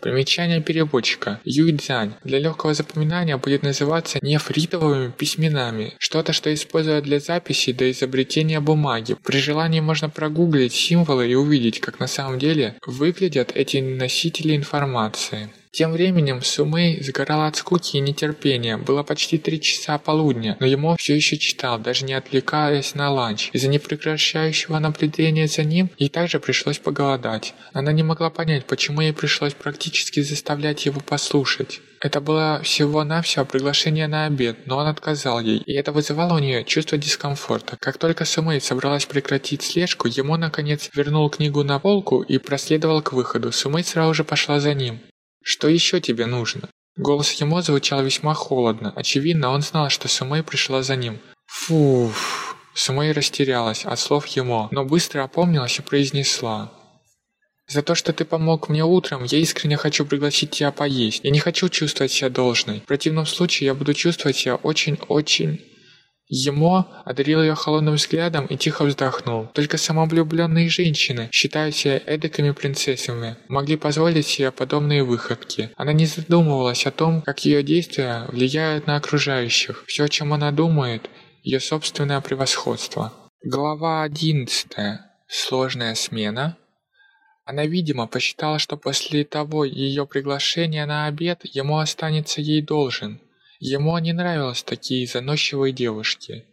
Примечание переводчика. Юйцзань для легкого запоминания будет называться нефритовыми письменами, что-то, что используют для записи до изобретения бумаги. При желании можно прогуглить символы и увидеть, как на самом деле выглядят эти носители информации. Тем временем Сумэй сгорал от скуки и нетерпения. Было почти три часа полудня, но ему все еще читал, даже не отвлекаясь на ланч. Из-за непрекращающего наблюдения за ним ей также пришлось поголодать. Она не могла понять, почему ей пришлось практически заставлять его послушать. Это было всего-навсего приглашение на обед, но он отказал ей, и это вызывало у нее чувство дискомфорта. Как только Сумэй собралась прекратить слежку, ему наконец вернул книгу на полку и проследовал к выходу. Сумэй сразу же пошла за ним. «Что еще тебе нужно?» Голос ему звучал весьма холодно. Очевидно, он знал, что Сумэй пришла за ним. «Фуф!» Сумэй растерялась от слов ему, но быстро опомнилась и произнесла. «За то, что ты помог мне утром, я искренне хочу пригласить тебя поесть. Я не хочу чувствовать себя должной. В противном случае я буду чувствовать себя очень-очень...» Емо одарил ее холодным взглядом и тихо вздохнул. Только самовлюбленные женщины, считая эдакими принцессами, могли позволить себе подобные выходки. Она не задумывалась о том, как ее действия влияют на окружающих. Все, о чем она думает, ее собственное превосходство. Глава 11. Сложная смена. Она, видимо, посчитала, что после того ее приглашения на обед ему останется ей должен. Ему не нравились такие заносчивые девушки.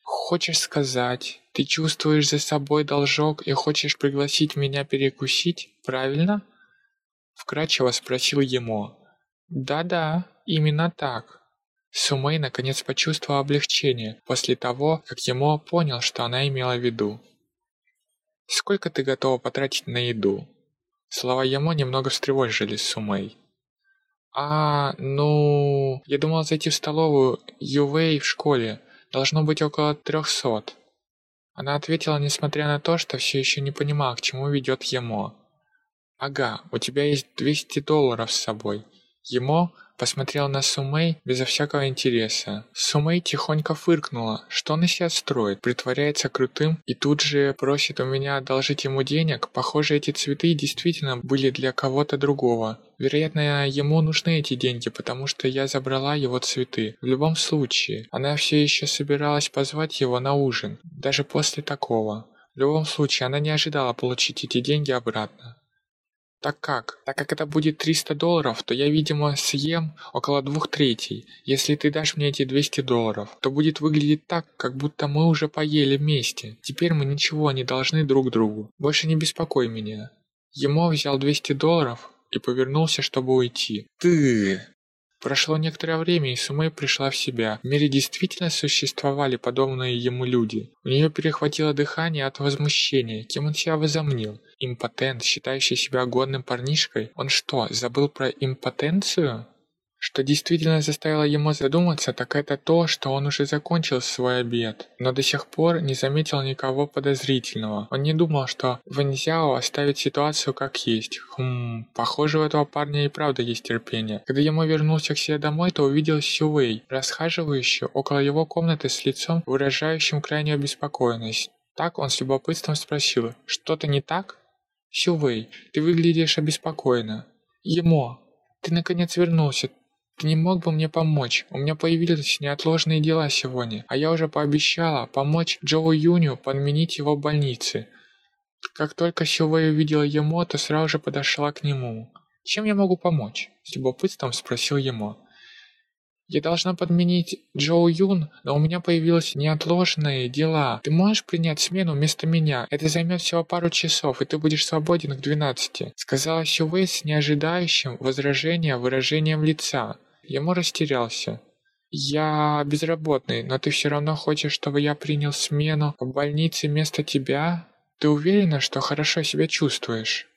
«Хочешь сказать, ты чувствуешь за собой должок и хочешь пригласить меня перекусить, правильно?» Вкратчиво спросил ему. «Да-да, именно так». Сумей наконец почувствовал облегчение после того, как ему понял, что она имела в виду. «Сколько ты готова потратить на еду?» Слова ему немного встревожили Сумей. «А, ну... Я думал зайти в столовую Ювей в школе. Должно быть около трехсот». Она ответила, несмотря на то, что все еще не понимала, к чему ведет Емо. «Ага, у тебя есть 200 долларов с собой». Емо посмотрел на Сумей безо всякого интереса. Сумей тихонько фыркнула. Что он из себя строит? Притворяется крутым и тут же просит у меня одолжить ему денег? Похоже, эти цветы действительно были для кого-то другого. Вероятно, ему нужны эти деньги, потому что я забрала его цветы. В любом случае, она все еще собиралась позвать его на ужин, даже после такого. В любом случае, она не ожидала получить эти деньги обратно. Так как? Так как это будет 300 долларов, то я, видимо, съем около двух третей. Если ты дашь мне эти 200 долларов, то будет выглядеть так, как будто мы уже поели вместе. Теперь мы ничего не должны друг другу. Больше не беспокой меня. Ему взял 200 долларов и повернулся, чтобы уйти. Ты... Прошло некоторое время, и Сумэй пришла в себя. В мире действительно существовали подобные ему люди. У нее перехватило дыхание от возмущения. Кем он себя возомнил? Импотент, считающий себя годным парнишкой? Он что, забыл про импотенцию? Что действительно заставило ему задуматься, так это то, что он уже закончил свой обед, но до сих пор не заметил никого подозрительного. Он не думал, что Вэньзяо оставит ситуацию как есть. Хм, похоже, у этого парня и правда есть терпение. Когда ему вернулся к себе домой, то увидел Сювей, расхаживающую около его комнаты с лицом, выражающим крайнюю обеспокоенность. Так он с любопытством спросил, что-то не так? Сювей, ты выглядишь обеспокоенно. Емо, ты наконец вернулся, ты не мог бы мне помочь? У меня появились неотложные дела сегодня, а я уже пообещала помочь Джоу Юню подменить его в больнице. Как только Сювэй увидела Емо, то сразу же подошла к нему. «Чем я могу помочь?» – с любопытством спросил Емо. «Я должна подменить Джоу Юн, но у меня появились неотложные дела. Ты можешь принять смену вместо меня? Это займет всего пару часов, и ты будешь свободен к двенадцати», – сказала Сювэй с неожидающим возражения выражением лица. Ему растерялся. «Я безработный, но ты все равно хочешь, чтобы я принял смену в больнице вместо тебя? Ты уверена, что хорошо себя чувствуешь?»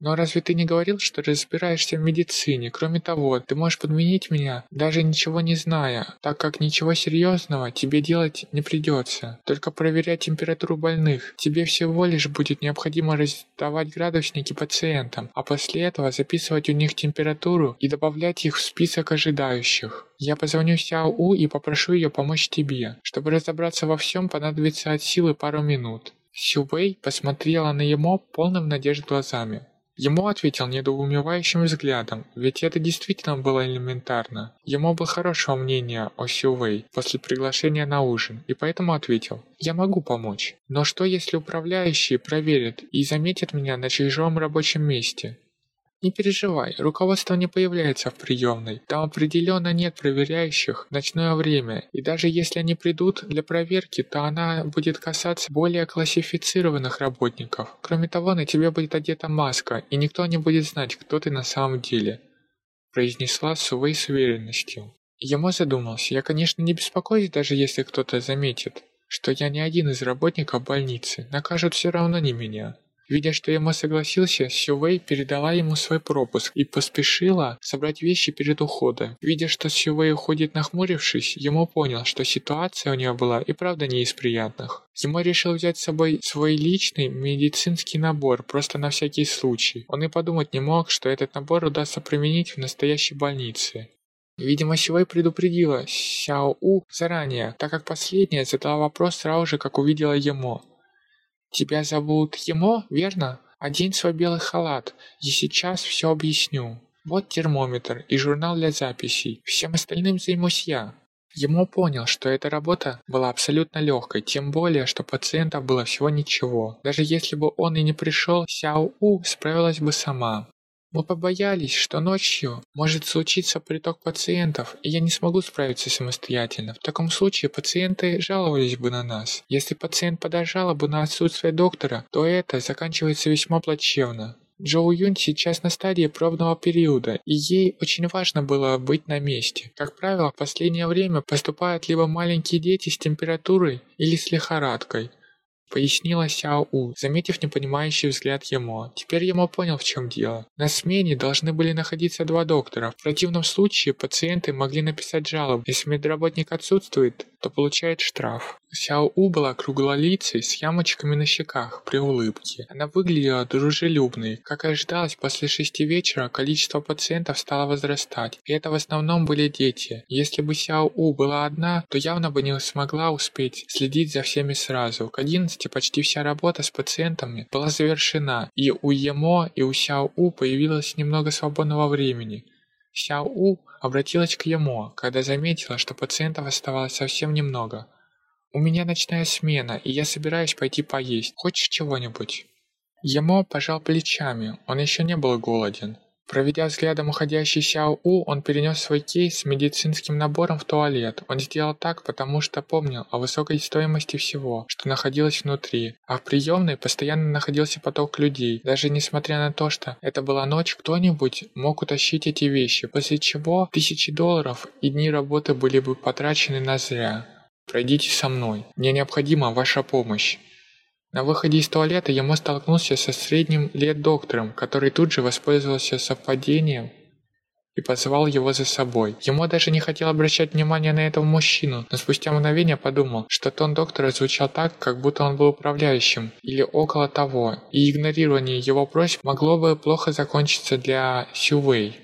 Но разве ты не говорил, что разбираешься в медицине? Кроме того, ты можешь подменить меня, даже ничего не зная, так как ничего серьезного тебе делать не придется. Только проверять температуру больных. Тебе всего лишь будет необходимо раздавать градусники пациентам, а после этого записывать у них температуру и добавлять их в список ожидающих. Я позвоню Сяо У и попрошу ее помочь тебе. Чтобы разобраться во всем, понадобится от силы пару минут. Сю Вэй посмотрела на ему полным надежд глазами. Ему ответил недоумевающим взглядом, ведь это действительно было элементарно. Ему было хорошего мнения о Сювей после приглашения на ужин, и поэтому ответил «Я могу помочь, но что если управляющие проверят и заметят меня на чужом рабочем месте?» Не переживай, руководство не появляется в приемной. Там определенно нет проверяющих в ночное время. И даже если они придут для проверки, то она будет касаться более классифицированных работников. Кроме того, на тебе будет одета маска, и никто не будет знать, кто ты на самом деле. Произнесла Сувей с уверенностью. Ему задумался, я, конечно, не беспокоюсь, даже если кто-то заметит, что я не один из работников больницы, накажут все равно не меня. Видя, что Емо согласился, Сювей передала ему свой пропуск и поспешила собрать вещи перед уходом. Видя, что Сювей уходит нахмурившись, Емо понял, что ситуация у нее была и правда не из приятных. Ему решил взять с собой свой личный медицинский набор, просто на всякий случай. Он и подумать не мог, что этот набор удастся применить в настоящей больнице. Видимо, Сюэй предупредила Сяо У заранее, так как последняя задала вопрос сразу же, как увидела Емо. «Тебя зовут Емо, верно? Одень свой белый халат, и сейчас все объясню. Вот термометр и журнал для записей. Всем остальным займусь я». Ему понял, что эта работа была абсолютно легкой, тем более, что пациентов было всего ничего. Даже если бы он и не пришел, Сяо У справилась бы сама. Мы побоялись, что ночью может случиться приток пациентов, и я не смогу справиться самостоятельно. В таком случае пациенты жаловались бы на нас. Если пациент подожала бы на отсутствие доктора, то это заканчивается весьма плачевно. Джоу Юнь сейчас на стадии пробного периода, и ей очень важно было быть на месте. Как правило, в последнее время поступают либо маленькие дети с температурой или с лихорадкой, Пояснила Сяо У, заметив непонимающий взгляд Емо. Теперь Емо понял, в чем дело. На смене должны были находиться два доктора. В противном случае пациенты могли написать жалобу. Если медработник отсутствует, то получает штраф. Сяо У была круглолицей с ямочками на щеках при улыбке. Она выглядела дружелюбной. Как и ожидалось, после шести вечера количество пациентов стало возрастать, и это в основном были дети. Если бы Сяо У была одна, то явно бы не смогла успеть следить за всеми сразу. К 11 почти вся работа с пациентами была завершена, и у Емо и у Сяо У появилось немного свободного времени. Сяо У обратилась к Емо, когда заметила, что пациентов оставалось совсем немного. «У меня ночная смена, и я собираюсь пойти поесть. Хочешь чего-нибудь?» Емо пожал плечами, он еще не был голоден. Проведя взглядом уходящий Сяо У, он перенес свой кейс с медицинским набором в туалет. Он сделал так, потому что помнил о высокой стоимости всего, что находилось внутри. А в приемной постоянно находился поток людей. Даже несмотря на то, что это была ночь, кто-нибудь мог утащить эти вещи, после чего тысячи долларов и дни работы были бы потрачены на зря. Пройдите со мной. Мне необходима ваша помощь. На выходе из туалета Ямо столкнулся со средним лет доктором, который тут же воспользовался совпадением и позвал его за собой. Ему даже не хотел обращать внимание на этого мужчину, но спустя мгновение подумал, что тон доктора звучал так, как будто он был управляющим или около того, и игнорирование его просьб могло бы плохо закончиться для Сювей.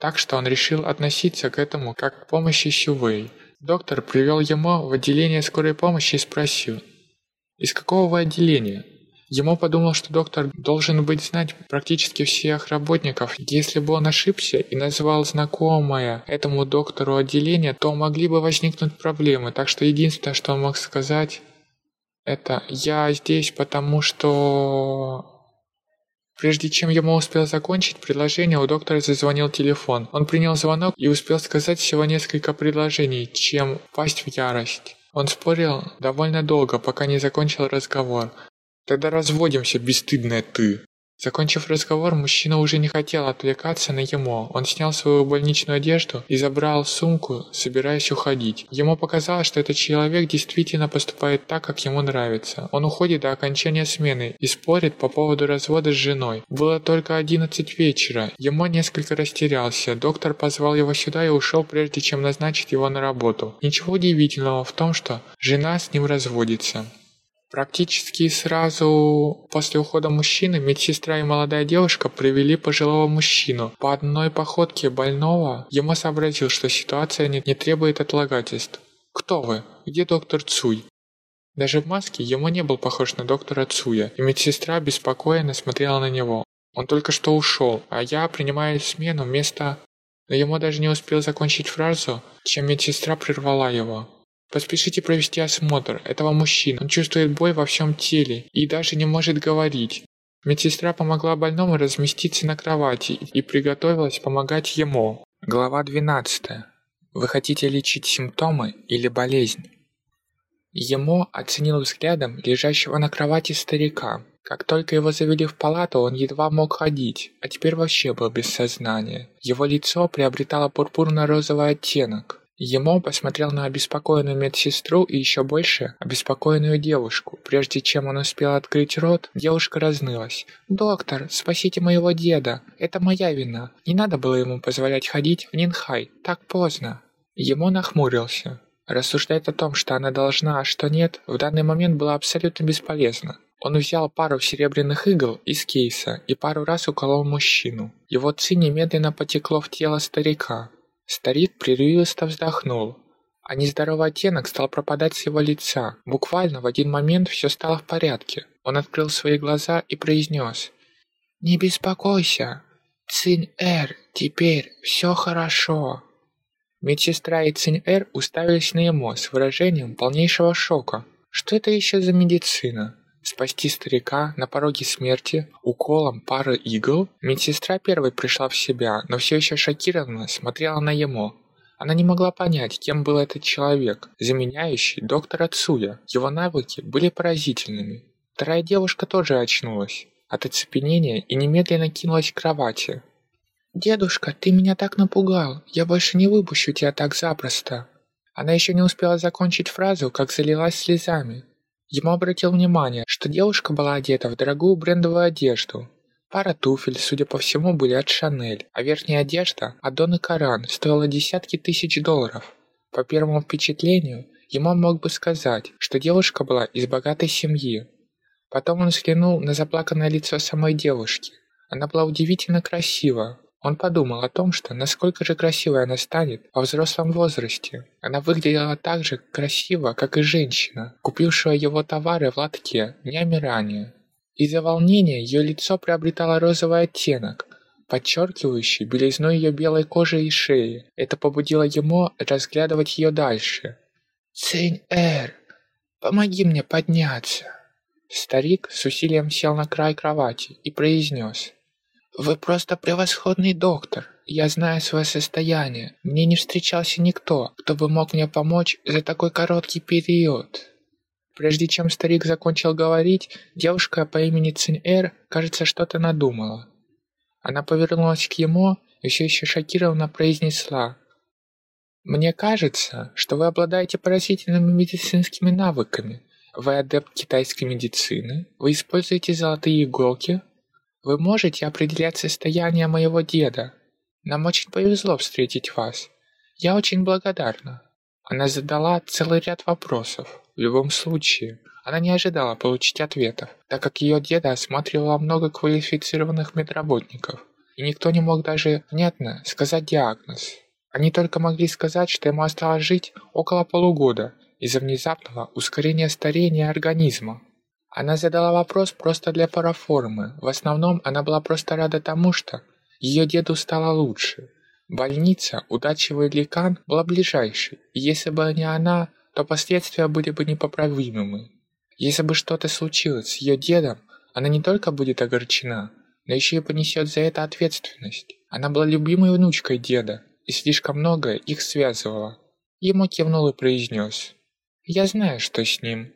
Так что он решил относиться к этому как к помощи Сювей. Доктор привел ему в отделение скорой помощи и спросил, из какого вы отделения? Ему подумал, что доктор должен быть знать практически всех работников. Если бы он ошибся и назвал знакомое этому доктору отделение, то могли бы возникнуть проблемы. Так что единственное, что он мог сказать, это «я здесь, потому что...» Прежде чем ему успел закончить предложение, у доктора зазвонил телефон. Он принял звонок и успел сказать всего несколько предложений, чем пасть в ярость. Он спорил довольно долго, пока не закончил разговор. «Тогда разводимся, бесстыдная ты!» Закончив разговор, мужчина уже не хотел отвлекаться на ему. Он снял свою больничную одежду и забрал сумку, собираясь уходить. Ему показалось, что этот человек действительно поступает так, как ему нравится. Он уходит до окончания смены и спорит по поводу развода с женой. Было только 11 вечера. Ему несколько растерялся. Доктор позвал его сюда и ушел, прежде чем назначить его на работу. Ничего удивительного в том, что жена с ним разводится. Практически сразу после ухода мужчины медсестра и молодая девушка привели пожилого мужчину. По одной походке больного ему сообразил, что ситуация не, требует отлагательств. «Кто вы? Где доктор Цуй?» Даже в маске ему не был похож на доктора Цуя, и медсестра беспокойно смотрела на него. Он только что ушел, а я принимаю смену вместо... Но ему даже не успел закончить фразу, чем медсестра прервала его. Поспешите провести осмотр этого мужчины. Он чувствует боль во всем теле и даже не может говорить. Медсестра помогла больному разместиться на кровати и приготовилась помогать ему. Глава 12. Вы хотите лечить симптомы или болезнь? Ему оценил взглядом лежащего на кровати старика. Как только его завели в палату, он едва мог ходить, а теперь вообще был без сознания. Его лицо приобретало пурпурно-розовый оттенок. Емо посмотрел на обеспокоенную медсестру и еще больше обеспокоенную девушку. Прежде чем он успел открыть рот, девушка разнылась. «Доктор, спасите моего деда. Это моя вина. Не надо было ему позволять ходить в Нинхай. Так поздно». Емо нахмурился. Рассуждать о том, что она должна, а что нет, в данный момент было абсолютно бесполезно. Он взял пару серебряных игл из кейса и пару раз уколол мужчину. Его ци немедленно потекло в тело старика. Старик прерывисто вздохнул, а нездоровый оттенок стал пропадать с его лица. Буквально в один момент все стало в порядке. Он открыл свои глаза и произнес «Не беспокойся, Цинь-Эр, теперь все хорошо». Медсестра и Цинь-Эр уставились на ему с выражением полнейшего шока. Что это еще за медицина? Спасти старика на пороге смерти уколом пары игл? Медсестра первой пришла в себя, но все еще шокированно смотрела на ему. Она не могла понять, кем был этот человек, заменяющий доктора Цуя. Его навыки были поразительными. Вторая девушка тоже очнулась от оцепенения и немедленно кинулась к кровати. «Дедушка, ты меня так напугал. Я больше не выпущу тебя так запросто». Она еще не успела закончить фразу, как залилась слезами. Ему обратил внимание, что девушка была одета в дорогую брендовую одежду. Пара туфель, судя по всему, были от Шанель, а верхняя одежда от Доны Каран стоила десятки тысяч долларов. По первому впечатлению, ему мог бы сказать, что девушка была из богатой семьи. Потом он взглянул на заплаканное лицо самой девушки. Она была удивительно красива, он подумал о том, что насколько же красивой она станет во взрослом возрасте. Она выглядела так же красиво, как и женщина, купившая его товары в лотке днями ранее. Из-за волнения ее лицо приобретало розовый оттенок, подчеркивающий белизну ее белой кожи и шеи. Это побудило ему разглядывать ее дальше. «Цинь-эр, помоги мне подняться!» Старик с усилием сел на край кровати и произнес – вы просто превосходный доктор. Я знаю свое состояние. Мне не встречался никто, кто бы мог мне помочь за такой короткий период. Прежде чем старик закончил говорить, девушка по имени Цинь-Эр, кажется, что-то надумала. Она повернулась к ему и все еще шокированно произнесла. «Мне кажется, что вы обладаете поразительными медицинскими навыками. Вы адепт китайской медицины, вы используете золотые иголки, вы можете определять состояние моего деда. Нам очень повезло встретить вас. Я очень благодарна». Она задала целый ряд вопросов. В любом случае, она не ожидала получить ответов, так как ее деда осматривало много квалифицированных медработников, и никто не мог даже внятно сказать диагноз. Они только могли сказать, что ему осталось жить около полугода из-за внезапного ускорения старения организма. Она задала вопрос просто для параформы. В основном она была просто рада тому, что ее деду стало лучше. Больница, удачливый ликан, была ближайшей, и если бы не она, то последствия были бы непоправимыми. Если бы что-то случилось с ее дедом, она не только будет огорчена, но еще и понесет за это ответственность. Она была любимой внучкой деда, и слишком многое их связывало. Ему кивнул и произнес. «Я знаю, что с ним.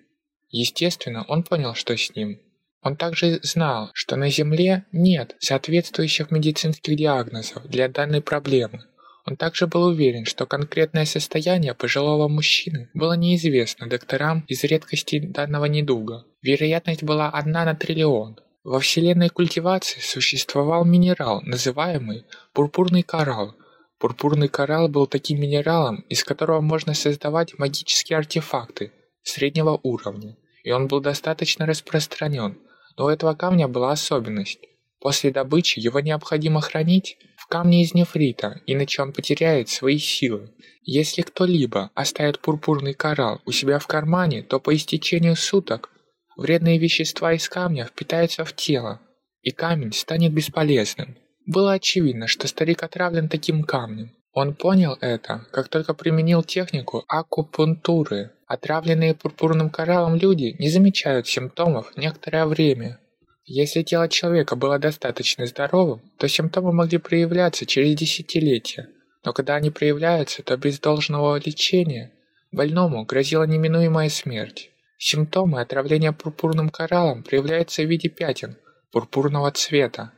Естественно, он понял, что с ним. Он также знал, что на Земле нет соответствующих медицинских диагнозов для данной проблемы. Он также был уверен, что конкретное состояние пожилого мужчины было неизвестно докторам из редкости данного недуга. Вероятность была одна на триллион. Во вселенной культивации существовал минерал, называемый пурпурный коралл. Пурпурный коралл был таким минералом, из которого можно создавать магические артефакты среднего уровня и он был достаточно распространен, но у этого камня была особенность. После добычи его необходимо хранить в камне из нефрита, иначе он потеряет свои силы. Если кто-либо оставит пурпурный коралл у себя в кармане, то по истечению суток вредные вещества из камня впитаются в тело, и камень станет бесполезным. Было очевидно, что старик отравлен таким камнем. Он понял это, как только применил технику акупунктуры, Отравленные пурпурным кораллом люди не замечают симптомов некоторое время. Если тело человека было достаточно здоровым, то симптомы могли проявляться через десятилетия. Но когда они проявляются, то без должного лечения больному грозила неминуемая смерть. Симптомы отравления пурпурным кораллом проявляются в виде пятен пурпурного цвета,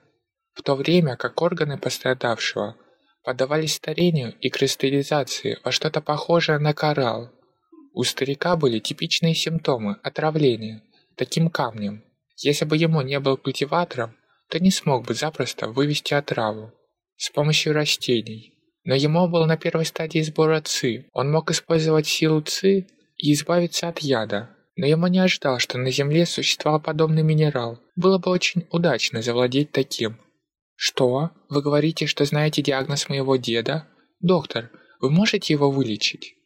в то время как органы пострадавшего поддавались старению и кристаллизации во что-то похожее на коралл. У старика были типичные симптомы отравления таким камнем. Если бы ему не был культиватором, то не смог бы запросто вывести отраву с помощью растений. Но ему был на первой стадии сбора ЦИ. Он мог использовать силу ЦИ и избавиться от яда. Но ему не ожидал, что на Земле существовал подобный минерал. Было бы очень удачно завладеть таким. «Что? Вы говорите, что знаете диагноз моего деда? Доктор, вы можете его вылечить?»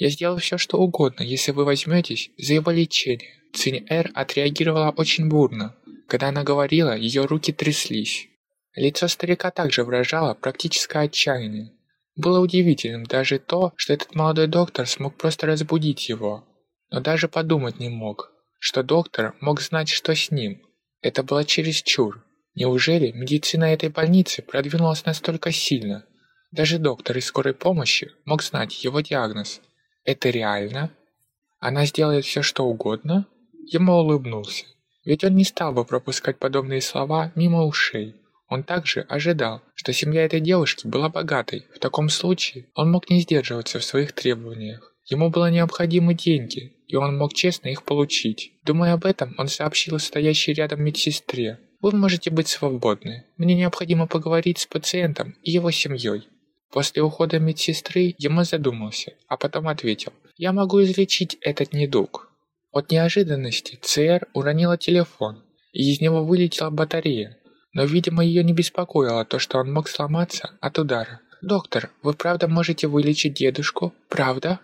«Я сделаю все, что угодно, если вы возьметесь за его лечение». Цинь-Эр отреагировала очень бурно. Когда она говорила, ее руки тряслись. Лицо старика также выражало практическое отчаяние. Было удивительным даже то, что этот молодой доктор смог просто разбудить его. Но даже подумать не мог, что доктор мог знать, что с ним. Это было чересчур. Неужели медицина этой больницы продвинулась настолько сильно? Даже доктор из скорой помощи мог знать его диагноз. Это реально? Она сделает все, что угодно? Ему улыбнулся. Ведь он не стал бы пропускать подобные слова мимо ушей. Он также ожидал, что семья этой девушки была богатой. В таком случае он мог не сдерживаться в своих требованиях. Ему было необходимы деньги, и он мог честно их получить. Думая об этом, он сообщил стоящей рядом медсестре. «Вы можете быть свободны. Мне необходимо поговорить с пациентом и его семьей». После ухода медсестры ему задумался, а потом ответил. «Я могу излечить этот недуг». От неожиданности ЦР уронила телефон, и из него вылетела батарея. Но, видимо, ее не беспокоило то, что он мог сломаться от удара. «Доктор, вы правда можете вылечить дедушку? Правда?»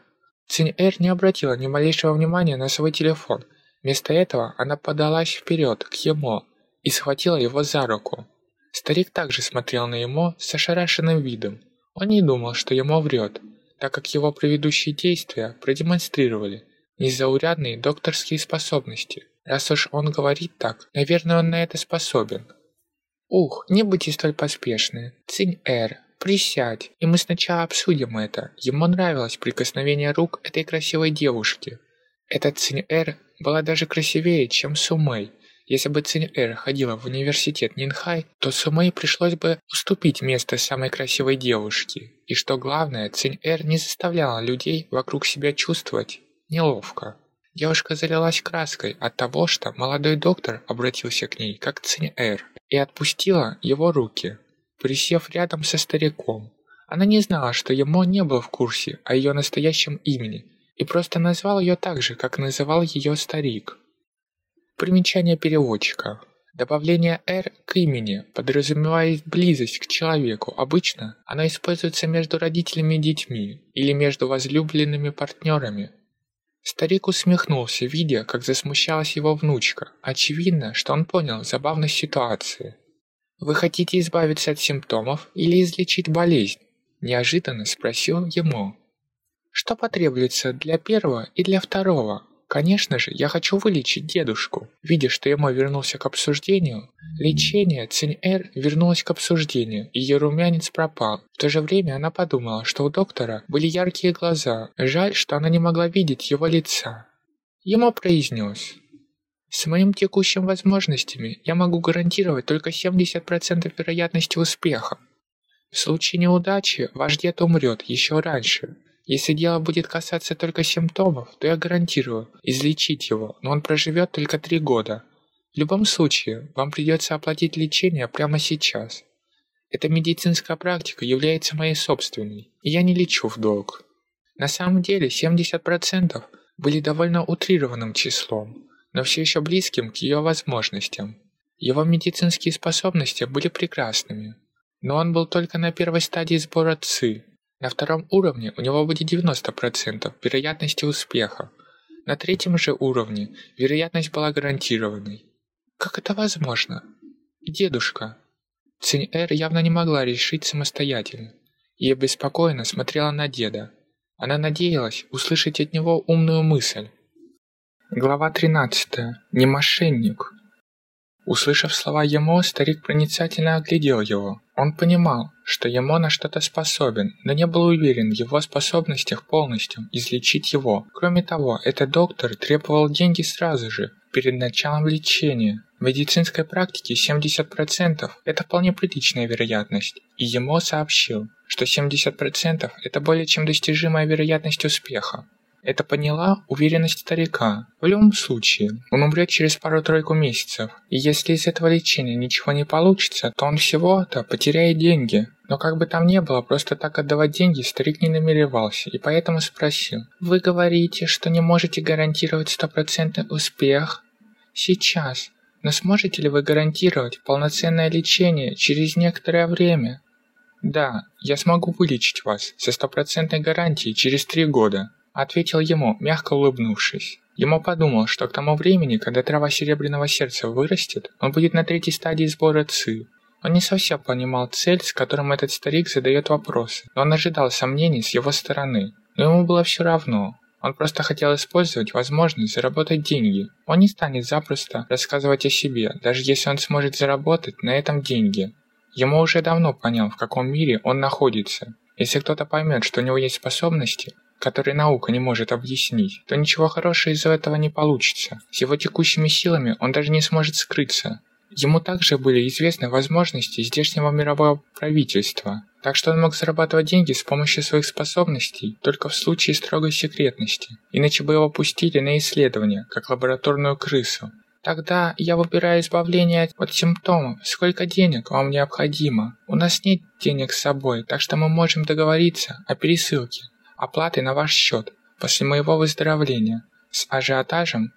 Цинь-Эр не обратила ни малейшего внимания на свой телефон. Вместо этого она подалась вперед, к ему, и схватила его за руку. Старик также смотрел на ему с ошарашенным видом. Он не думал, что ему врет, так как его предыдущие действия продемонстрировали незаурядные докторские способности. Раз уж он говорит так, наверное, он на это способен. «Ух, не будьте столь поспешны. Цинь-Эр, присядь, и мы сначала обсудим это». Ему нравилось прикосновение рук этой красивой девушки. Эта Цинь-Эр была даже красивее, чем Сумэй. Если бы Цинь-Эр ходила в университет Нинхай, то Сумэй пришлось бы уступить место самой красивой девушке. И что главное, Цинь-Эр не заставляла людей вокруг себя чувствовать неловко. Девушка залилась краской от того, что молодой доктор обратился к ней как Цинь-Эр и отпустила его руки, присев рядом со стариком. Она не знала, что ему не был в курсе о ее настоящем имени, и просто назвал ее так же, как называл ее старик. Примечание переводчика. Добавление «р» к имени подразумевает близость к человеку. Обычно она используется между родителями и детьми или между возлюбленными партнерами. Старик усмехнулся, видя, как засмущалась его внучка. Очевидно, что он понял забавность ситуации. «Вы хотите избавиться от симптомов или излечить болезнь?» Неожиданно спросил ему. «Что потребуется для первого и для второго?» Конечно же, я хочу вылечить дедушку. Видя, что ему вернулся к обсуждению, лечение Цинь-Эр вернулось к обсуждению, и ее румянец пропал. В то же время она подумала, что у доктора были яркие глаза. Жаль, что она не могла видеть его лица. Ему произнес. С моими текущими возможностями я могу гарантировать только 70% вероятности успеха. В случае неудачи ваш дед умрет еще раньше. Если дело будет касаться только симптомов, то я гарантирую излечить его, но он проживет только три года. В любом случае, вам придется оплатить лечение прямо сейчас. Эта медицинская практика является моей собственной, и я не лечу в долг. На самом деле 70% были довольно утрированным числом, но все еще близким к ее возможностям. Его медицинские способности были прекрасными, но он был только на первой стадии сбора ЦИ, на втором уровне у него будет 90% вероятности успеха. На третьем же уровне вероятность была гарантированной. Как это возможно? Дедушка. Цинь-Эр явно не могла решить самостоятельно. И беспокойно смотрела на деда. Она надеялась услышать от него умную мысль. Глава 13. Не мошенник. Услышав слова Емо, старик проницательно оглядел его. Он понимал, что Емо на что-то способен, но не был уверен в его способностях полностью излечить его. Кроме того, этот доктор требовал деньги сразу же, перед началом лечения. В медицинской практике 70% – это вполне приличная вероятность, и ему сообщил, что 70% – это более чем достижимая вероятность успеха. Это поняла уверенность старика. В любом случае, он умрет через пару-тройку месяцев, и если из этого лечения ничего не получится, то он всего-то потеряет деньги. Но как бы там ни было, просто так отдавать деньги старик не намеревался, и поэтому спросил. «Вы говорите, что не можете гарантировать стопроцентный успех?» «Сейчас. Но сможете ли вы гарантировать полноценное лечение через некоторое время?» «Да, я смогу вылечить вас со стопроцентной гарантией через три года», Ответил ему, мягко улыбнувшись. Ему подумал, что к тому времени, когда трава серебряного сердца вырастет, он будет на третьей стадии сбора ЦИ. Он не совсем понимал цель, с которым этот старик задает вопросы, но он ожидал сомнений с его стороны. Но ему было все равно. Он просто хотел использовать возможность заработать деньги. Он не станет запросто рассказывать о себе, даже если он сможет заработать на этом деньги. Ему уже давно понял, в каком мире он находится. Если кто-то поймет, что у него есть способности, который наука не может объяснить, то ничего хорошего из этого не получится. С его текущими силами он даже не сможет скрыться. Ему также были известны возможности здешнего мирового правительства, так что он мог зарабатывать деньги с помощью своих способностей только в случае строгой секретности, иначе бы его пустили на исследование, как лабораторную крысу. Тогда я выбираю избавление от симптомов. Сколько денег вам необходимо? У нас нет денег с собой, так что мы можем договориться о пересылке оплаты на ваш счет после моего выздоровления. С ажиотажем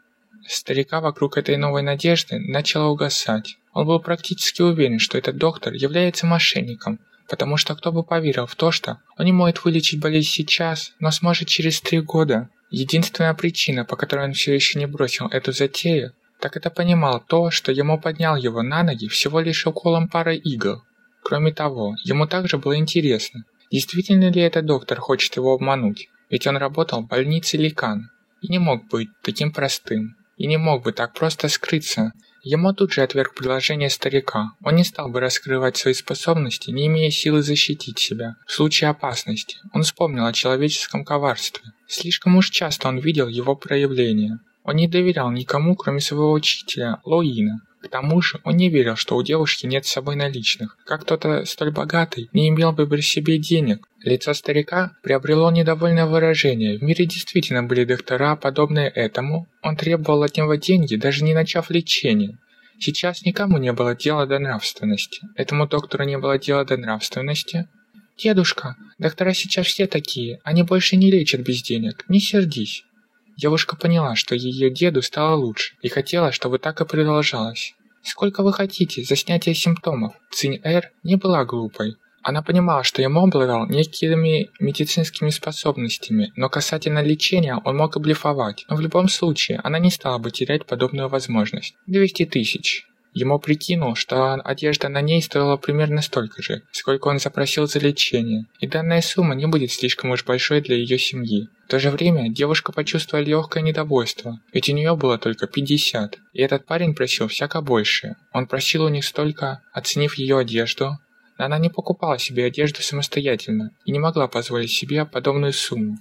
старика вокруг этой новой надежды начало угасать. Он был практически уверен, что этот доктор является мошенником, потому что кто бы поверил в то, что он не может вылечить болезнь сейчас, но сможет через три года. Единственная причина, по которой он все еще не бросил эту затею, так это понимал то, что ему поднял его на ноги всего лишь уколом пары игл. Кроме того, ему также было интересно, Действительно ли этот доктор хочет его обмануть? Ведь он работал в больнице Ликан и не мог быть таким простым, и не мог бы так просто скрыться. Ему тут же отверг предложение старика. Он не стал бы раскрывать свои способности, не имея силы защитить себя. В случае опасности он вспомнил о человеческом коварстве. Слишком уж часто он видел его проявления. Он не доверял никому, кроме своего учителя, Лоина. К тому же он не верил, что у девушки нет с собой наличных. Как кто-то столь богатый не имел бы при себе денег. Лицо старика приобрело недовольное выражение. В мире действительно были доктора, подобные этому. Он требовал от него деньги, даже не начав лечение. Сейчас никому не было дела до нравственности. Этому доктору не было дела до нравственности. «Дедушка, доктора сейчас все такие, они больше не лечат без денег, не сердись». Девушка поняла, что ее деду стало лучше, и хотела, чтобы так и продолжалось. «Сколько вы хотите за снятие симптомов?» Цинь-Эр не была глупой. Она понимала, что ему обладал некими медицинскими способностями, но касательно лечения он мог и блефовать. Но в любом случае, она не стала бы терять подобную возможность. 200 тысяч. Ему прикинул, что одежда на ней стоила примерно столько же, сколько он запросил за лечение, и данная сумма не будет слишком уж большой для ее семьи. В то же время девушка почувствовала легкое недовольство, ведь у нее было только 50, и этот парень просил всяко больше. Он просил у них столько, оценив ее одежду, но она не покупала себе одежду самостоятельно и не могла позволить себе подобную сумму.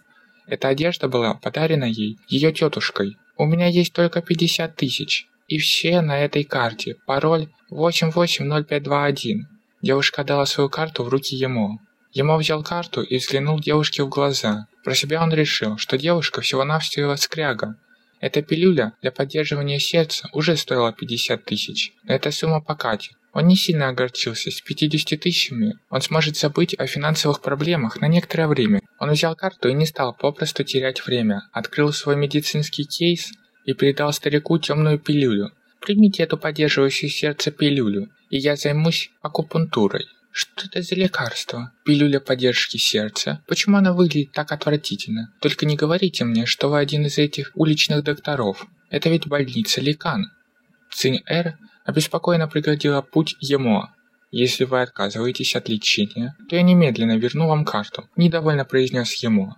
Эта одежда была подарена ей ее тетушкой. «У меня есть только 50 тысяч», и все на этой карте. Пароль 880521. Девушка дала свою карту в руки ему. Ему взял карту и взглянул девушке в глаза. Про себя он решил, что девушка всего-навсего скряга. Эта пилюля для поддерживания сердца уже стоила 50 тысяч. Эта сумма покатит. Он не сильно огорчился. С 50 тысячами он сможет забыть о финансовых проблемах на некоторое время. Он взял карту и не стал попросту терять время. Открыл свой медицинский кейс и передал старику темную пилюлю. «Примите эту поддерживающую сердце пилюлю, и я займусь акупунктурой». Что это за лекарство? Пилюля поддержки сердца? Почему она выглядит так отвратительно? Только не говорите мне, что вы один из этих уличных докторов. Это ведь больница Ликан. Цинь-Эр обеспокоенно пригодила путь ему. Если вы отказываетесь от лечения, то я немедленно верну вам карту, недовольно произнес ему.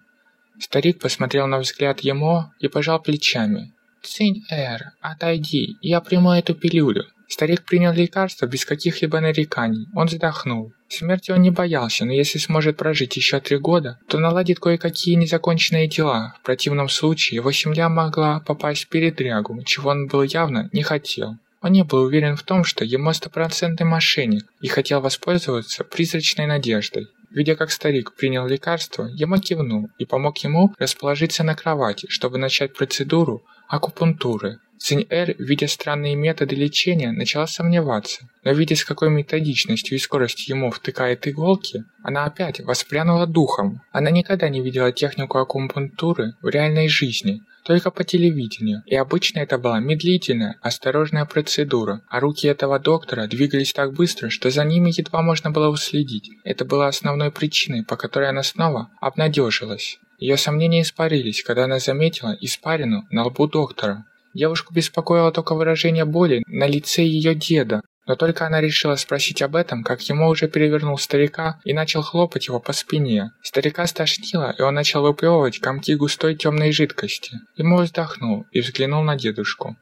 Старик посмотрел на взгляд ему и пожал плечами. «Цинь-Эр, отойди, я приму эту пилюлю». Старик принял лекарство без каких-либо нареканий. Он вздохнул. Смерти он не боялся, но если сможет прожить еще три года, то наладит кое-какие незаконченные дела. В противном случае его семья могла попасть в передрягу, чего он был явно не хотел. Он не был уверен в том, что ему стопроцентный мошенник и хотел воспользоваться призрачной надеждой. Видя, как старик принял лекарство, ему кивнул и помог ему расположиться на кровати, чтобы начать процедуру акупунктуры. Цинь-Эр, видя странные методы лечения, начала сомневаться, но видя, с какой методичностью и скоростью ему втыкает иголки, она опять воспрянула духом. Она никогда не видела технику акупунктуры в реальной жизни, только по телевидению, и обычно это была медлительная, осторожная процедура, а руки этого доктора двигались так быстро, что за ними едва можно было уследить. Это было основной причиной, по которой она снова обнадежилась. Ее сомнения испарились, когда она заметила испарину на лбу доктора. Девушку беспокоило только выражение боли на лице ее деда, но только она решила спросить об этом, как ему уже перевернул старика и начал хлопать его по спине. Старика стошнило, и он начал выплевывать комки густой темной жидкости. Ему вздохнул и взглянул на дедушку.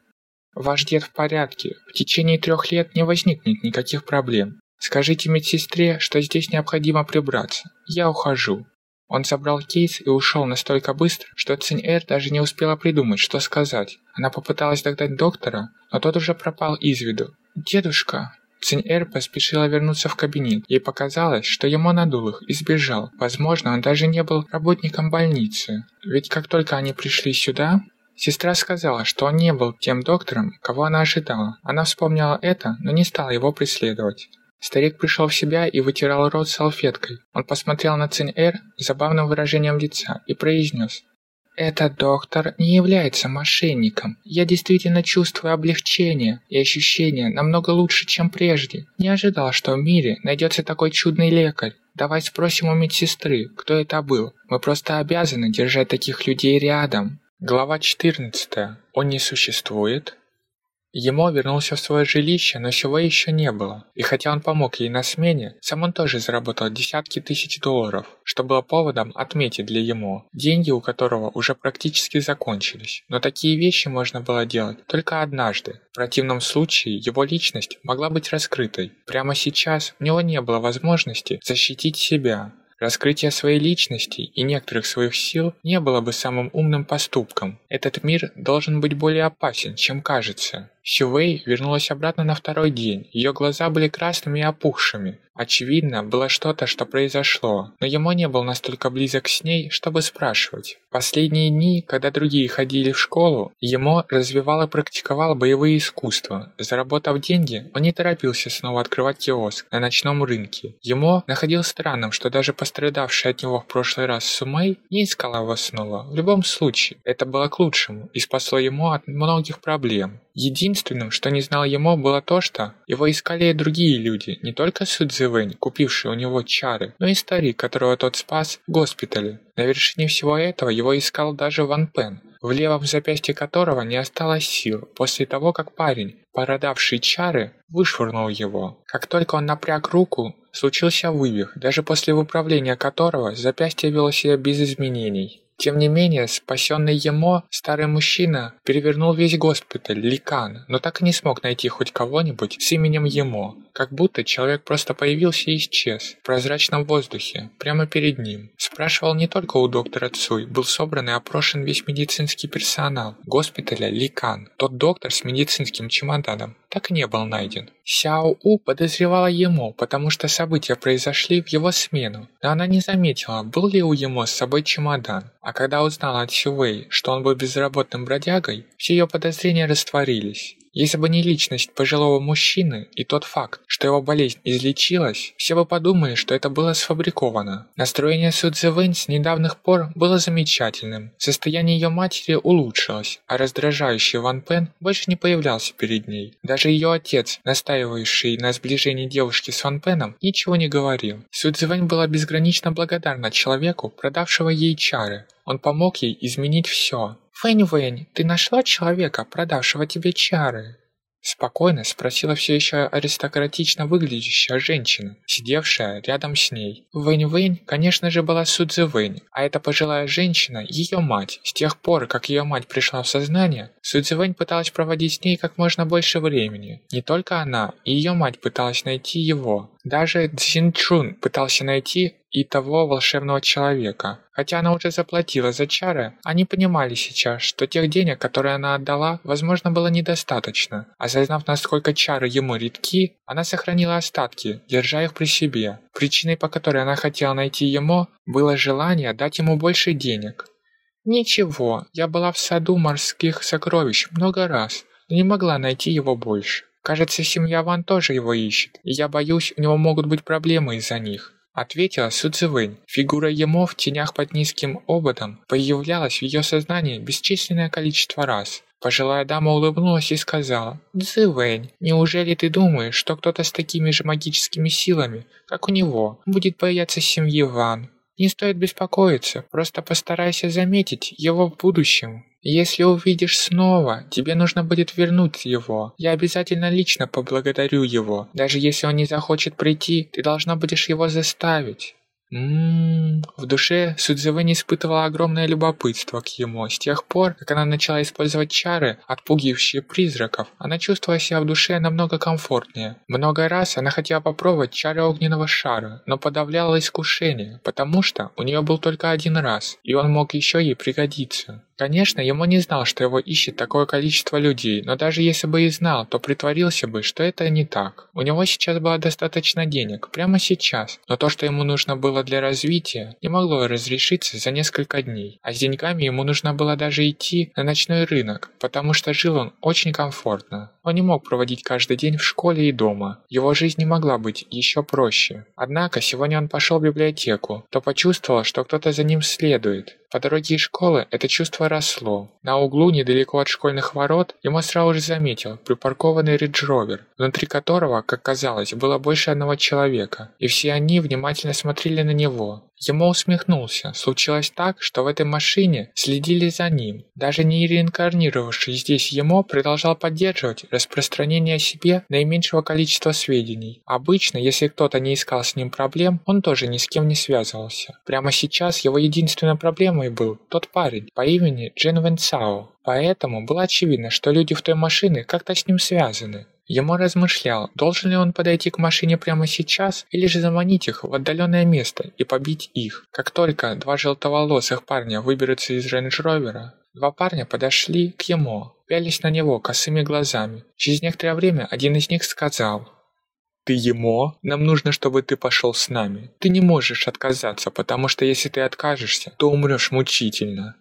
«Ваш дед в порядке. В течение трех лет не возникнет никаких проблем. Скажите медсестре, что здесь необходимо прибраться. Я ухожу». Он собрал кейс и ушел настолько быстро, что Цинь-Эр даже не успела придумать, что сказать. Она попыталась догнать доктора, но тот уже пропал из виду. «Дедушка!» Цинь-Эр поспешила вернуться в кабинет. Ей показалось, что ему надул их и сбежал. Возможно, он даже не был работником больницы. Ведь как только они пришли сюда, Сестра сказала, что он не был тем доктором, кого она ожидала. Она вспомнила это, но не стала его преследовать. Старик пришел в себя и вытирал рот салфеткой. Он посмотрел на Цинь-Эр забавным выражением лица и произнес. «Этот доктор не является мошенником. Я действительно чувствую облегчение и ощущение намного лучше, чем прежде. Не ожидал, что в мире найдется такой чудный лекарь. Давай спросим у медсестры, кто это был. Мы просто обязаны держать таких людей рядом». Глава 14. Он не существует? Емо вернулся в свое жилище, но всего еще не было. И хотя он помог ей на смене, сам он тоже заработал десятки тысяч долларов, что было поводом отметить для Емо, деньги у которого уже практически закончились. Но такие вещи можно было делать только однажды. В противном случае его личность могла быть раскрытой. Прямо сейчас у него не было возможности защитить себя. Раскрытие своей личности и некоторых своих сил не было бы самым умным поступком. Этот мир должен быть более опасен, чем кажется. Сювей вернулась обратно на второй день. Ее глаза были красными и опухшими. Очевидно, было что-то, что произошло, но ему не был настолько близок с ней, чтобы спрашивать. Последние дни, когда другие ходили в школу, ему развивал и практиковал боевые искусства. Заработав деньги, он не торопился снова открывать киоск на ночном рынке. Ему находил странным, что даже пострадавший от него в прошлый раз Сумей не искала его снова. В любом случае, это было к лучшему и спасло ему от многих проблем. Единственным, что не знал ему, было то, что его искали и другие люди, не только Судзивэнь, купивший у него чары, но и старик, которого тот спас в госпитале. На вершине всего этого его искал даже Ван Пен, в левом запястье которого не осталось сил после того, как парень, породавший чары, вышвырнул его. Как только он напряг руку, случился вывих, даже после выправления которого запястье вело себя без изменений. Тем не менее, спасенный Емо, старый мужчина, перевернул весь госпиталь, Ликан, но так и не смог найти хоть кого-нибудь с именем Емо, как будто человек просто появился и исчез в прозрачном воздухе, прямо перед ним. Спрашивал не только у доктора Цуй, был собран и опрошен весь медицинский персонал госпиталя Ликан. Тот доктор с медицинским чемоданом так и не был найден. Сяо У подозревала Емо, потому что события произошли в его смену, но она не заметила, был ли у Емо с собой чемодан. А когда узнала от Сювей, что он был безработным бродягой, все ее подозрения растворились. Если бы не личность пожилого мужчины и тот факт, что его болезнь излечилась, все бы подумали, что это было сфабриковано. Настроение Судзевэнь с недавних пор было замечательным. Состояние ее матери улучшилось, а раздражающий Ван Пен больше не появлялся перед ней. Даже ее отец, настаивающий на сближении девушки с Ван Пеном, ничего не говорил. Судзевэнь была безгранично благодарна человеку, продавшего ей чары. Он помог ей изменить все. «Вэнь-Вэнь, ты нашла человека, продавшего тебе чары?» Спокойно спросила все еще аристократично выглядящая женщина, сидевшая рядом с ней. Вэнь-Вэнь, конечно же, была Судзи Вэнь, а эта пожилая женщина – ее мать. С тех пор, как ее мать пришла в сознание, Судзи Вэнь пыталась проводить с ней как можно больше времени. Не только она, и ее мать пыталась найти его. Даже Цзин Чун пытался найти и того волшебного человека. Хотя она уже заплатила за чары, они понимали сейчас, что тех денег, которые она отдала, возможно, было недостаточно. Осознав, насколько чары ему редки, она сохранила остатки, держа их при себе. Причиной, по которой она хотела найти ему, было желание дать ему больше денег. «Ничего, я была в саду морских сокровищ много раз, но не могла найти его больше. Кажется, семья Ван тоже его ищет, и я боюсь, у него могут быть проблемы из-за них. Ответила Су Цзэвэнь. Фигура Емо в тенях под низким ободом появлялась в ее сознании бесчисленное количество раз. Пожилая дама улыбнулась и сказала, «Цзэвэнь, неужели ты думаешь, что кто-то с такими же магическими силами, как у него, будет бояться семьи Ван? Не стоит беспокоиться, просто постарайся заметить его в будущем. Если увидишь снова, тебе нужно будет вернуть его. Я обязательно лично поблагодарю его. Даже если он не захочет прийти, ты должна будешь его заставить. Ммм, в душе Судзевэ не испытывала огромное любопытство к ему. С тех пор, как она начала использовать чары, отпугивающие призраков, она чувствовала себя в душе намного комфортнее. Много раз она хотела попробовать чары огненного шара, но подавляла искушение, потому что у нее был только один раз, и он мог еще ей пригодиться. Конечно, ему не знал, что его ищет такое количество людей, но даже если бы и знал, то притворился бы, что это не так. У него сейчас было достаточно денег, прямо сейчас, но то, что ему нужно было для развития, не могло разрешиться за несколько дней. А с деньгами ему нужно было даже идти на ночной рынок, потому что жил он очень комфортно. Он не мог проводить каждый день в школе и дома. Его жизнь не могла быть еще проще. Однако сегодня он пошел в библиотеку, то почувствовал, что кто-то за ним следует. По дороге из школы это чувство росло. На углу, недалеко от школьных ворот, Е Мо сразу же заметил припаркованный Range Rover, внутри которого, как казалось, было больше одного человека, и все они внимательно смотрели на него. Е Мо усмехнулся. Случилось так, что в этой машине следили за ним. Даже не реинкарнировавший здесь ему продолжал поддерживать распространение о себе наименьшего количества сведений. Обычно, если кто-то не искал с ним проблем, он тоже ни с кем не связывался. Прямо сейчас его единственной проблемой был тот парень по имени Джин Вен Цао. Поэтому было очевидно, что люди в той машине как-то с ним связаны. Ему размышлял, должен ли он подойти к машине прямо сейчас, или же заманить их в отдаленное место и побить их. Как только два желтоволосых парня выберутся из рейндж-ровера, два парня подошли к ему, пялись на него косыми глазами. Через некоторое время один из них сказал «Ты ему? Нам нужно, чтобы ты пошел с нами. Ты не можешь отказаться, потому что если ты откажешься, то умрешь мучительно».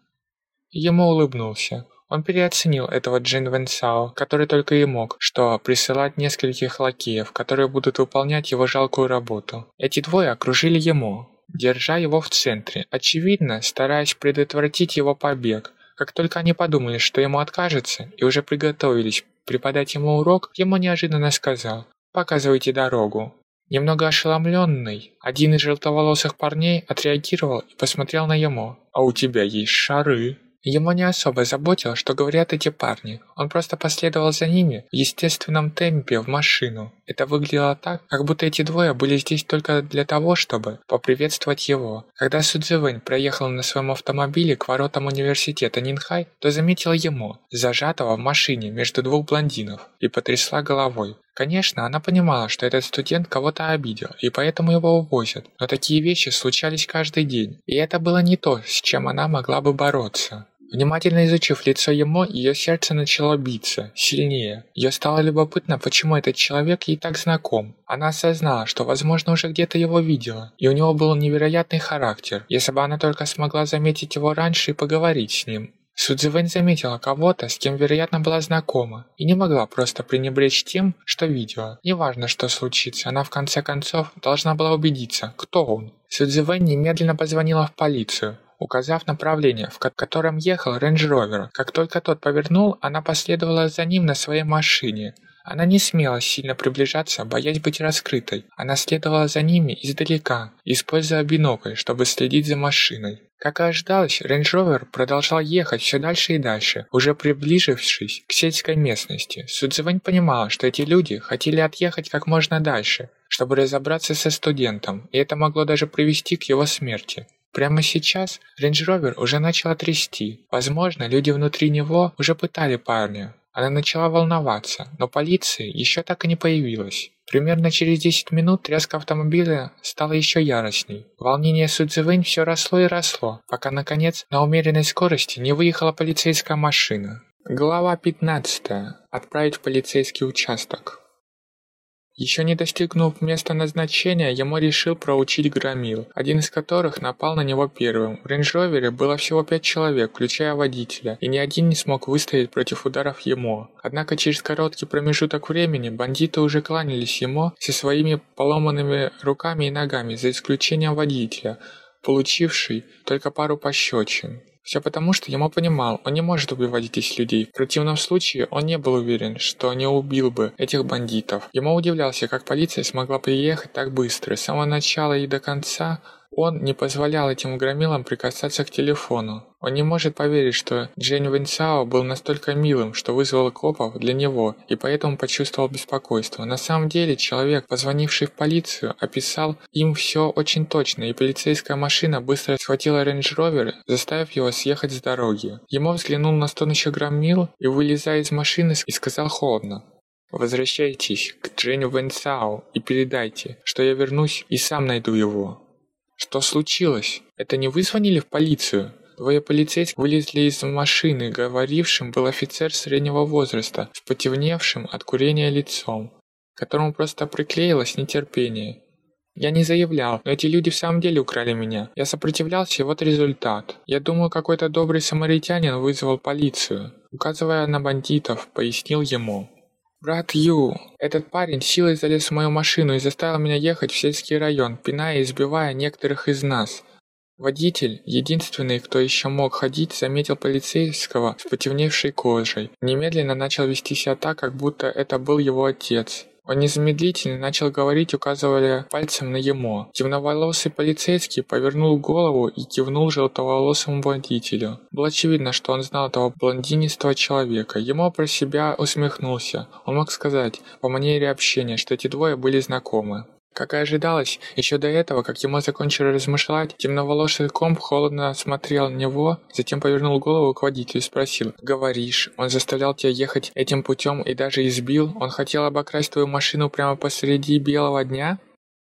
Ему улыбнулся. Он переоценил этого Джин Венсао, который только и мог, что присылать нескольких лакеев, которые будут выполнять его жалкую работу. Эти двое окружили ему, держа его в центре, очевидно, стараясь предотвратить его побег. Как только они подумали, что ему откажется, и уже приготовились преподать ему урок, ему неожиданно сказал «Показывайте дорогу». Немного ошеломленный, один из желтоволосых парней отреагировал и посмотрел на ему. «А у тебя есть шары?» Ему не особо заботило, что говорят эти парни. Он просто последовал за ними в естественном темпе в машину. Это выглядело так, как будто эти двое были здесь только для того, чтобы поприветствовать его. Когда Судзивэнь проехал на своем автомобиле к воротам университета Нинхай, то заметил ему, зажатого в машине между двух блондинов, и потрясла головой. Конечно, она понимала, что этот студент кого-то обидел, и поэтому его увозят. Но такие вещи случались каждый день, и это было не то, с чем она могла бы бороться. Внимательно изучив лицо ему, ее сердце начало биться сильнее. Ей стало любопытно, почему этот человек ей так знаком. Она осознала, что, возможно, уже где-то его видела, и у него был невероятный характер, если бы она только смогла заметить его раньше и поговорить с ним. Судзивэнь заметила кого-то, с кем, вероятно, была знакома, и не могла просто пренебречь тем, что видела. Неважно, что случится, она в конце концов должна была убедиться, кто он. Судзивэнь немедленно позвонила в полицию указав направление, в котором ехал рейндж-ровер. Как только тот повернул, она последовала за ним на своей машине. Она не смела сильно приближаться, боясь быть раскрытой. Она следовала за ними издалека, используя бинокль, чтобы следить за машиной. Как и ожидалось, Range Rover продолжал ехать все дальше и дальше, уже приближившись к сельской местности. Судзивань понимала, что эти люди хотели отъехать как можно дальше, чтобы разобраться со студентом, и это могло даже привести к его смерти. Прямо сейчас Range Rover уже начал трясти. Возможно, люди внутри него уже пытали парня, она начала волноваться, но полиции еще так и не появилась. Примерно через 10 минут тряска автомобиля стала еще яростней. Волнение Судзивэнь все росло и росло, пока, наконец, на умеренной скорости не выехала полицейская машина. Глава 15. Отправить в полицейский участок. Еще не достигнув места назначения, ему решил проучить громил, один из которых напал на него первым. В рейндж-ровере было всего пять человек, включая водителя, и ни один не смог выстоять против ударов ему. Однако через короткий промежуток времени бандиты уже кланялись ему со своими поломанными руками и ногами, за исключением водителя, получивший только пару пощечин. Все потому, что Ямо понимал, он не может убивать этих людей. В противном случае он не был уверен, что не убил бы этих бандитов. Ямо удивлялся, как полиция смогла приехать так быстро. С самого начала и до конца он не позволял этим громилам прикасаться к телефону. Он не может поверить, что Джень Вэньсао был настолько милым, что вызвал копов для него, и поэтому почувствовал беспокойство. На самом деле, человек, позвонивший в полицию, описал им все очень точно, и полицейская машина быстро схватила рейндж-ровер, заставив его съехать с дороги. Ямо взглянул на стонущих громил и, вылезая из машины, и сказал холодно. «Возвращайтесь к Дженю Вэньсао и передайте, что я вернусь и сам найду его». «Что случилось? Это не вы звонили в полицию?» Двое полицейских вылезли из машины, говорившим был офицер среднего возраста, с потемневшим от курения лицом, которому просто приклеилось нетерпение. Я не заявлял, но эти люди в самом деле украли меня. Я сопротивлялся, и вот результат. Я думаю, какой-то добрый самаритянин вызвал полицию. Указывая на бандитов, пояснил ему. «Брат Ю, этот парень силой залез в мою машину и заставил меня ехать в сельский район, пиная и избивая некоторых из нас. Водитель, единственный, кто еще мог ходить, заметил полицейского с потемневшей кожей. Немедленно начал вести себя так, как будто это был его отец. Он незамедлительно начал говорить, указывая пальцем на ему. Темноволосый полицейский повернул голову и кивнул желтоволосому водителю. Было очевидно, что он знал этого блондинистого человека. Ему про себя усмехнулся. Он мог сказать, по манере общения, что эти двое были знакомы. Как и ожидалось, еще до этого, как ему закончили размышлять, темноволосый комп холодно смотрел на него, затем повернул голову к водителю и спросил «Говоришь, он заставлял тебя ехать этим путем и даже избил? Он хотел обокрасть твою машину прямо посреди белого дня?»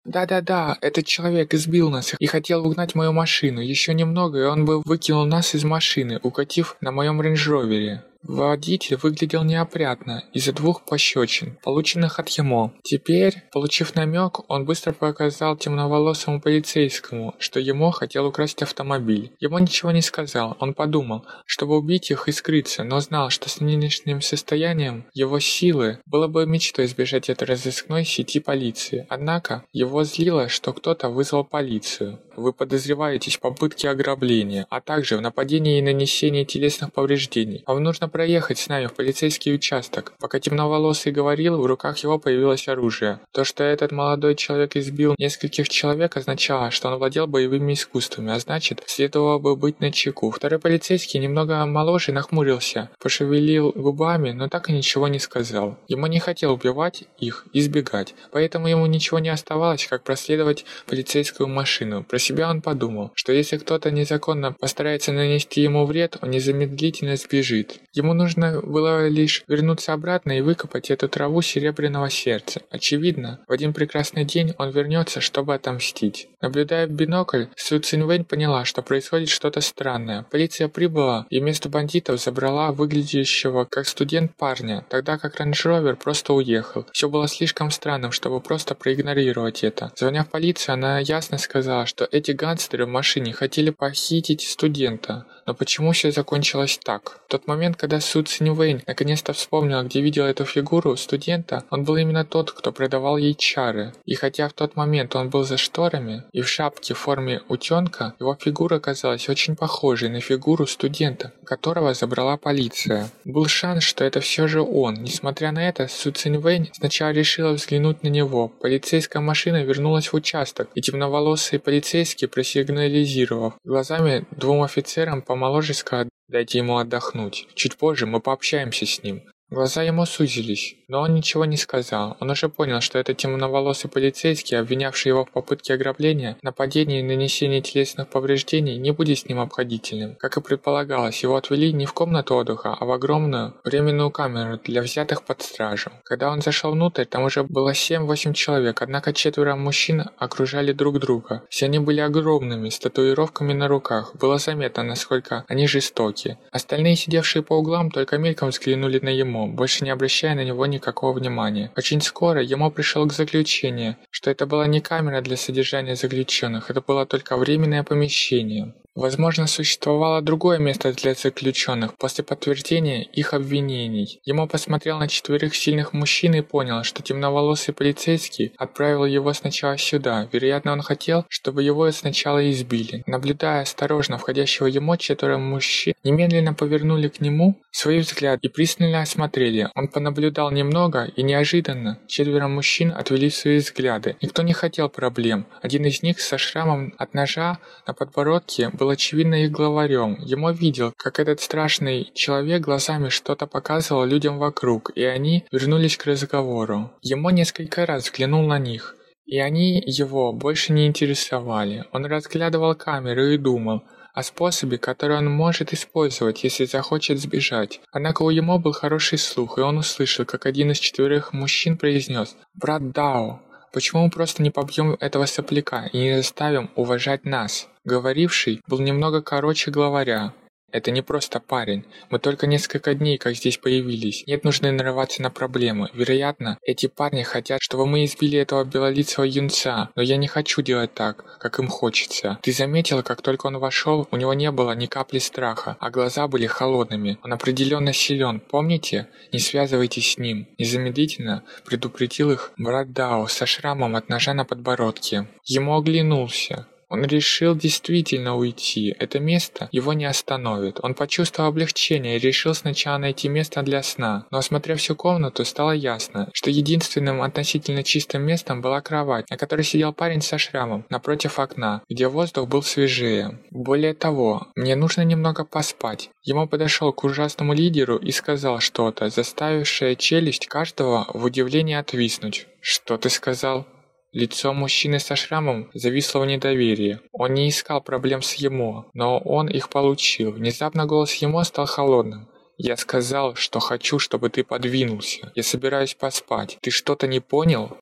«Да-да-да, этот человек избил нас и хотел угнать мою машину. Еще немного, и он бы выкинул нас из машины, укатив на моем рейндж-ровере. Водитель выглядел неопрятно из-за двух пощечин, полученных от Ямо. Теперь, получив намек, он быстро показал темноволосому полицейскому, что Ямо хотел украсть автомобиль. Ямо ничего не сказал, он подумал, чтобы убить их и скрыться, но знал, что с нынешним состоянием его силы было бы мечтой избежать этой разыскной сети полиции. Однако, его злило, что кто-то вызвал полицию. Вы подозреваетесь в попытке ограбления, а также в нападении и нанесении телесных повреждений. Вам нужно проехать с нами в полицейский участок. Пока темноволосый говорил, в руках его появилось оружие. То, что этот молодой человек избил нескольких человек, означало, что он владел боевыми искусствами, а значит, следовало бы быть на чеку. Второй полицейский, немного моложе, нахмурился, пошевелил губами, но так и ничего не сказал. Ему не хотел убивать их, избегать, поэтому ему ничего не оставалось, как проследовать полицейскую машину. Про себя он подумал, что если кто-то незаконно постарается нанести ему вред, он незамедлительно сбежит. Ему нужно было лишь вернуться обратно и выкопать эту траву серебряного сердца. Очевидно, в один прекрасный день он вернется, чтобы отомстить. Наблюдая в бинокль, Су Цинвэнь поняла, что происходит что-то странное. Полиция прибыла и вместо бандитов забрала выглядящего как студент парня, тогда как рейндж просто уехал. Все было слишком странным, чтобы просто проигнорировать это. Звоня в полицию, она ясно сказала, что эти гангстеры в машине хотели похитить студента. Но почему все закончилось так? В тот момент, когда когда Су Цинь наконец-то вспомнил, где видел эту фигуру студента, он был именно тот, кто продавал ей чары. И хотя в тот момент он был за шторами и в шапке в форме утенка, его фигура казалась очень похожей на фигуру студента, которого забрала полиция. Был шанс, что это все же он. Несмотря на это, Су Цинь сначала решила взглянуть на него. Полицейская машина вернулась в участок, и темноволосый полицейский, просигнализировав глазами двум офицерам помоложе сказал «Дайте ему отдохнуть. Чуть позже мы пообщаемся с ним». Глаза ему сузились, но он ничего не сказал. Он уже понял, что это темноволосый полицейский, обвинявший его в попытке ограбления, нападении и нанесении телесных повреждений, не будет с ним обходительным. Как и предполагалось, его отвели не в комнату отдыха, а в огромную временную камеру для взятых под стражу. Когда он зашел внутрь, там уже было 7-8 человек, однако четверо мужчин окружали друг друга. Все они были огромными, с татуировками на руках. Было заметно, насколько они жестоки. Остальные, сидевшие по углам, только мельком взглянули на ему ему, больше не обращая на него никакого внимания. Очень скоро ему пришел к заключению, что это была не камера для содержания заключенных, это было только временное помещение. Возможно, существовало другое место для заключенных после подтверждения их обвинений. Ему посмотрел на четверых сильных мужчин и понял, что темноволосый полицейский отправил его сначала сюда. Вероятно, он хотел, чтобы его сначала избили. Наблюдая осторожно входящего ему четверо мужчин, немедленно повернули к нему свой взгляд и пристально осмотрели. Он понаблюдал немного и неожиданно четверо мужчин отвели свои взгляды. Никто не хотел проблем. Один из них со шрамом от ножа на подбородке был очевидно их главарем. Ему видел, как этот страшный человек глазами что-то показывал людям вокруг, и они вернулись к разговору. Ему несколько раз взглянул на них. И они его больше не интересовали. Он разглядывал камеру и думал о способе, который он может использовать, если захочет сбежать. Однако у Емо был хороший слух, и он услышал, как один из четверых мужчин произнес «Брат Дао, почему мы просто не побьем этого сопляка и не заставим уважать нас?» Говоривший был немного короче главаря. Это не просто парень. Мы только несколько дней как здесь появились. Нет нужды нарываться на проблемы. Вероятно, эти парни хотят, чтобы мы избили этого белолицего юнца, но я не хочу делать так, как им хочется. Ты заметила, как только он вошел, у него не было ни капли страха, а глаза были холодными. Он определенно силен, помните? Не связывайтесь с ним. Незамедлительно предупредил их брат Дао со шрамом от ножа на подбородке. Ему оглянулся. Он решил действительно уйти. Это место его не остановит. Он почувствовал облегчение и решил сначала найти место для сна. Но осмотрев всю комнату, стало ясно, что единственным относительно чистым местом была кровать, на которой сидел парень со шрамом, напротив окна, где воздух был свежее. Более того, мне нужно немного поспать. Ему подошел к ужасному лидеру и сказал что-то, заставившее челюсть каждого в удивлении отвиснуть. «Что ты сказал?» Лицо мужчины со шрамом зависло в недоверии. Он не искал проблем с Емо, но он их получил. Внезапно голос Емо стал холодным. «Я сказал, что хочу, чтобы ты подвинулся. Я собираюсь поспать. Ты что-то не понял?»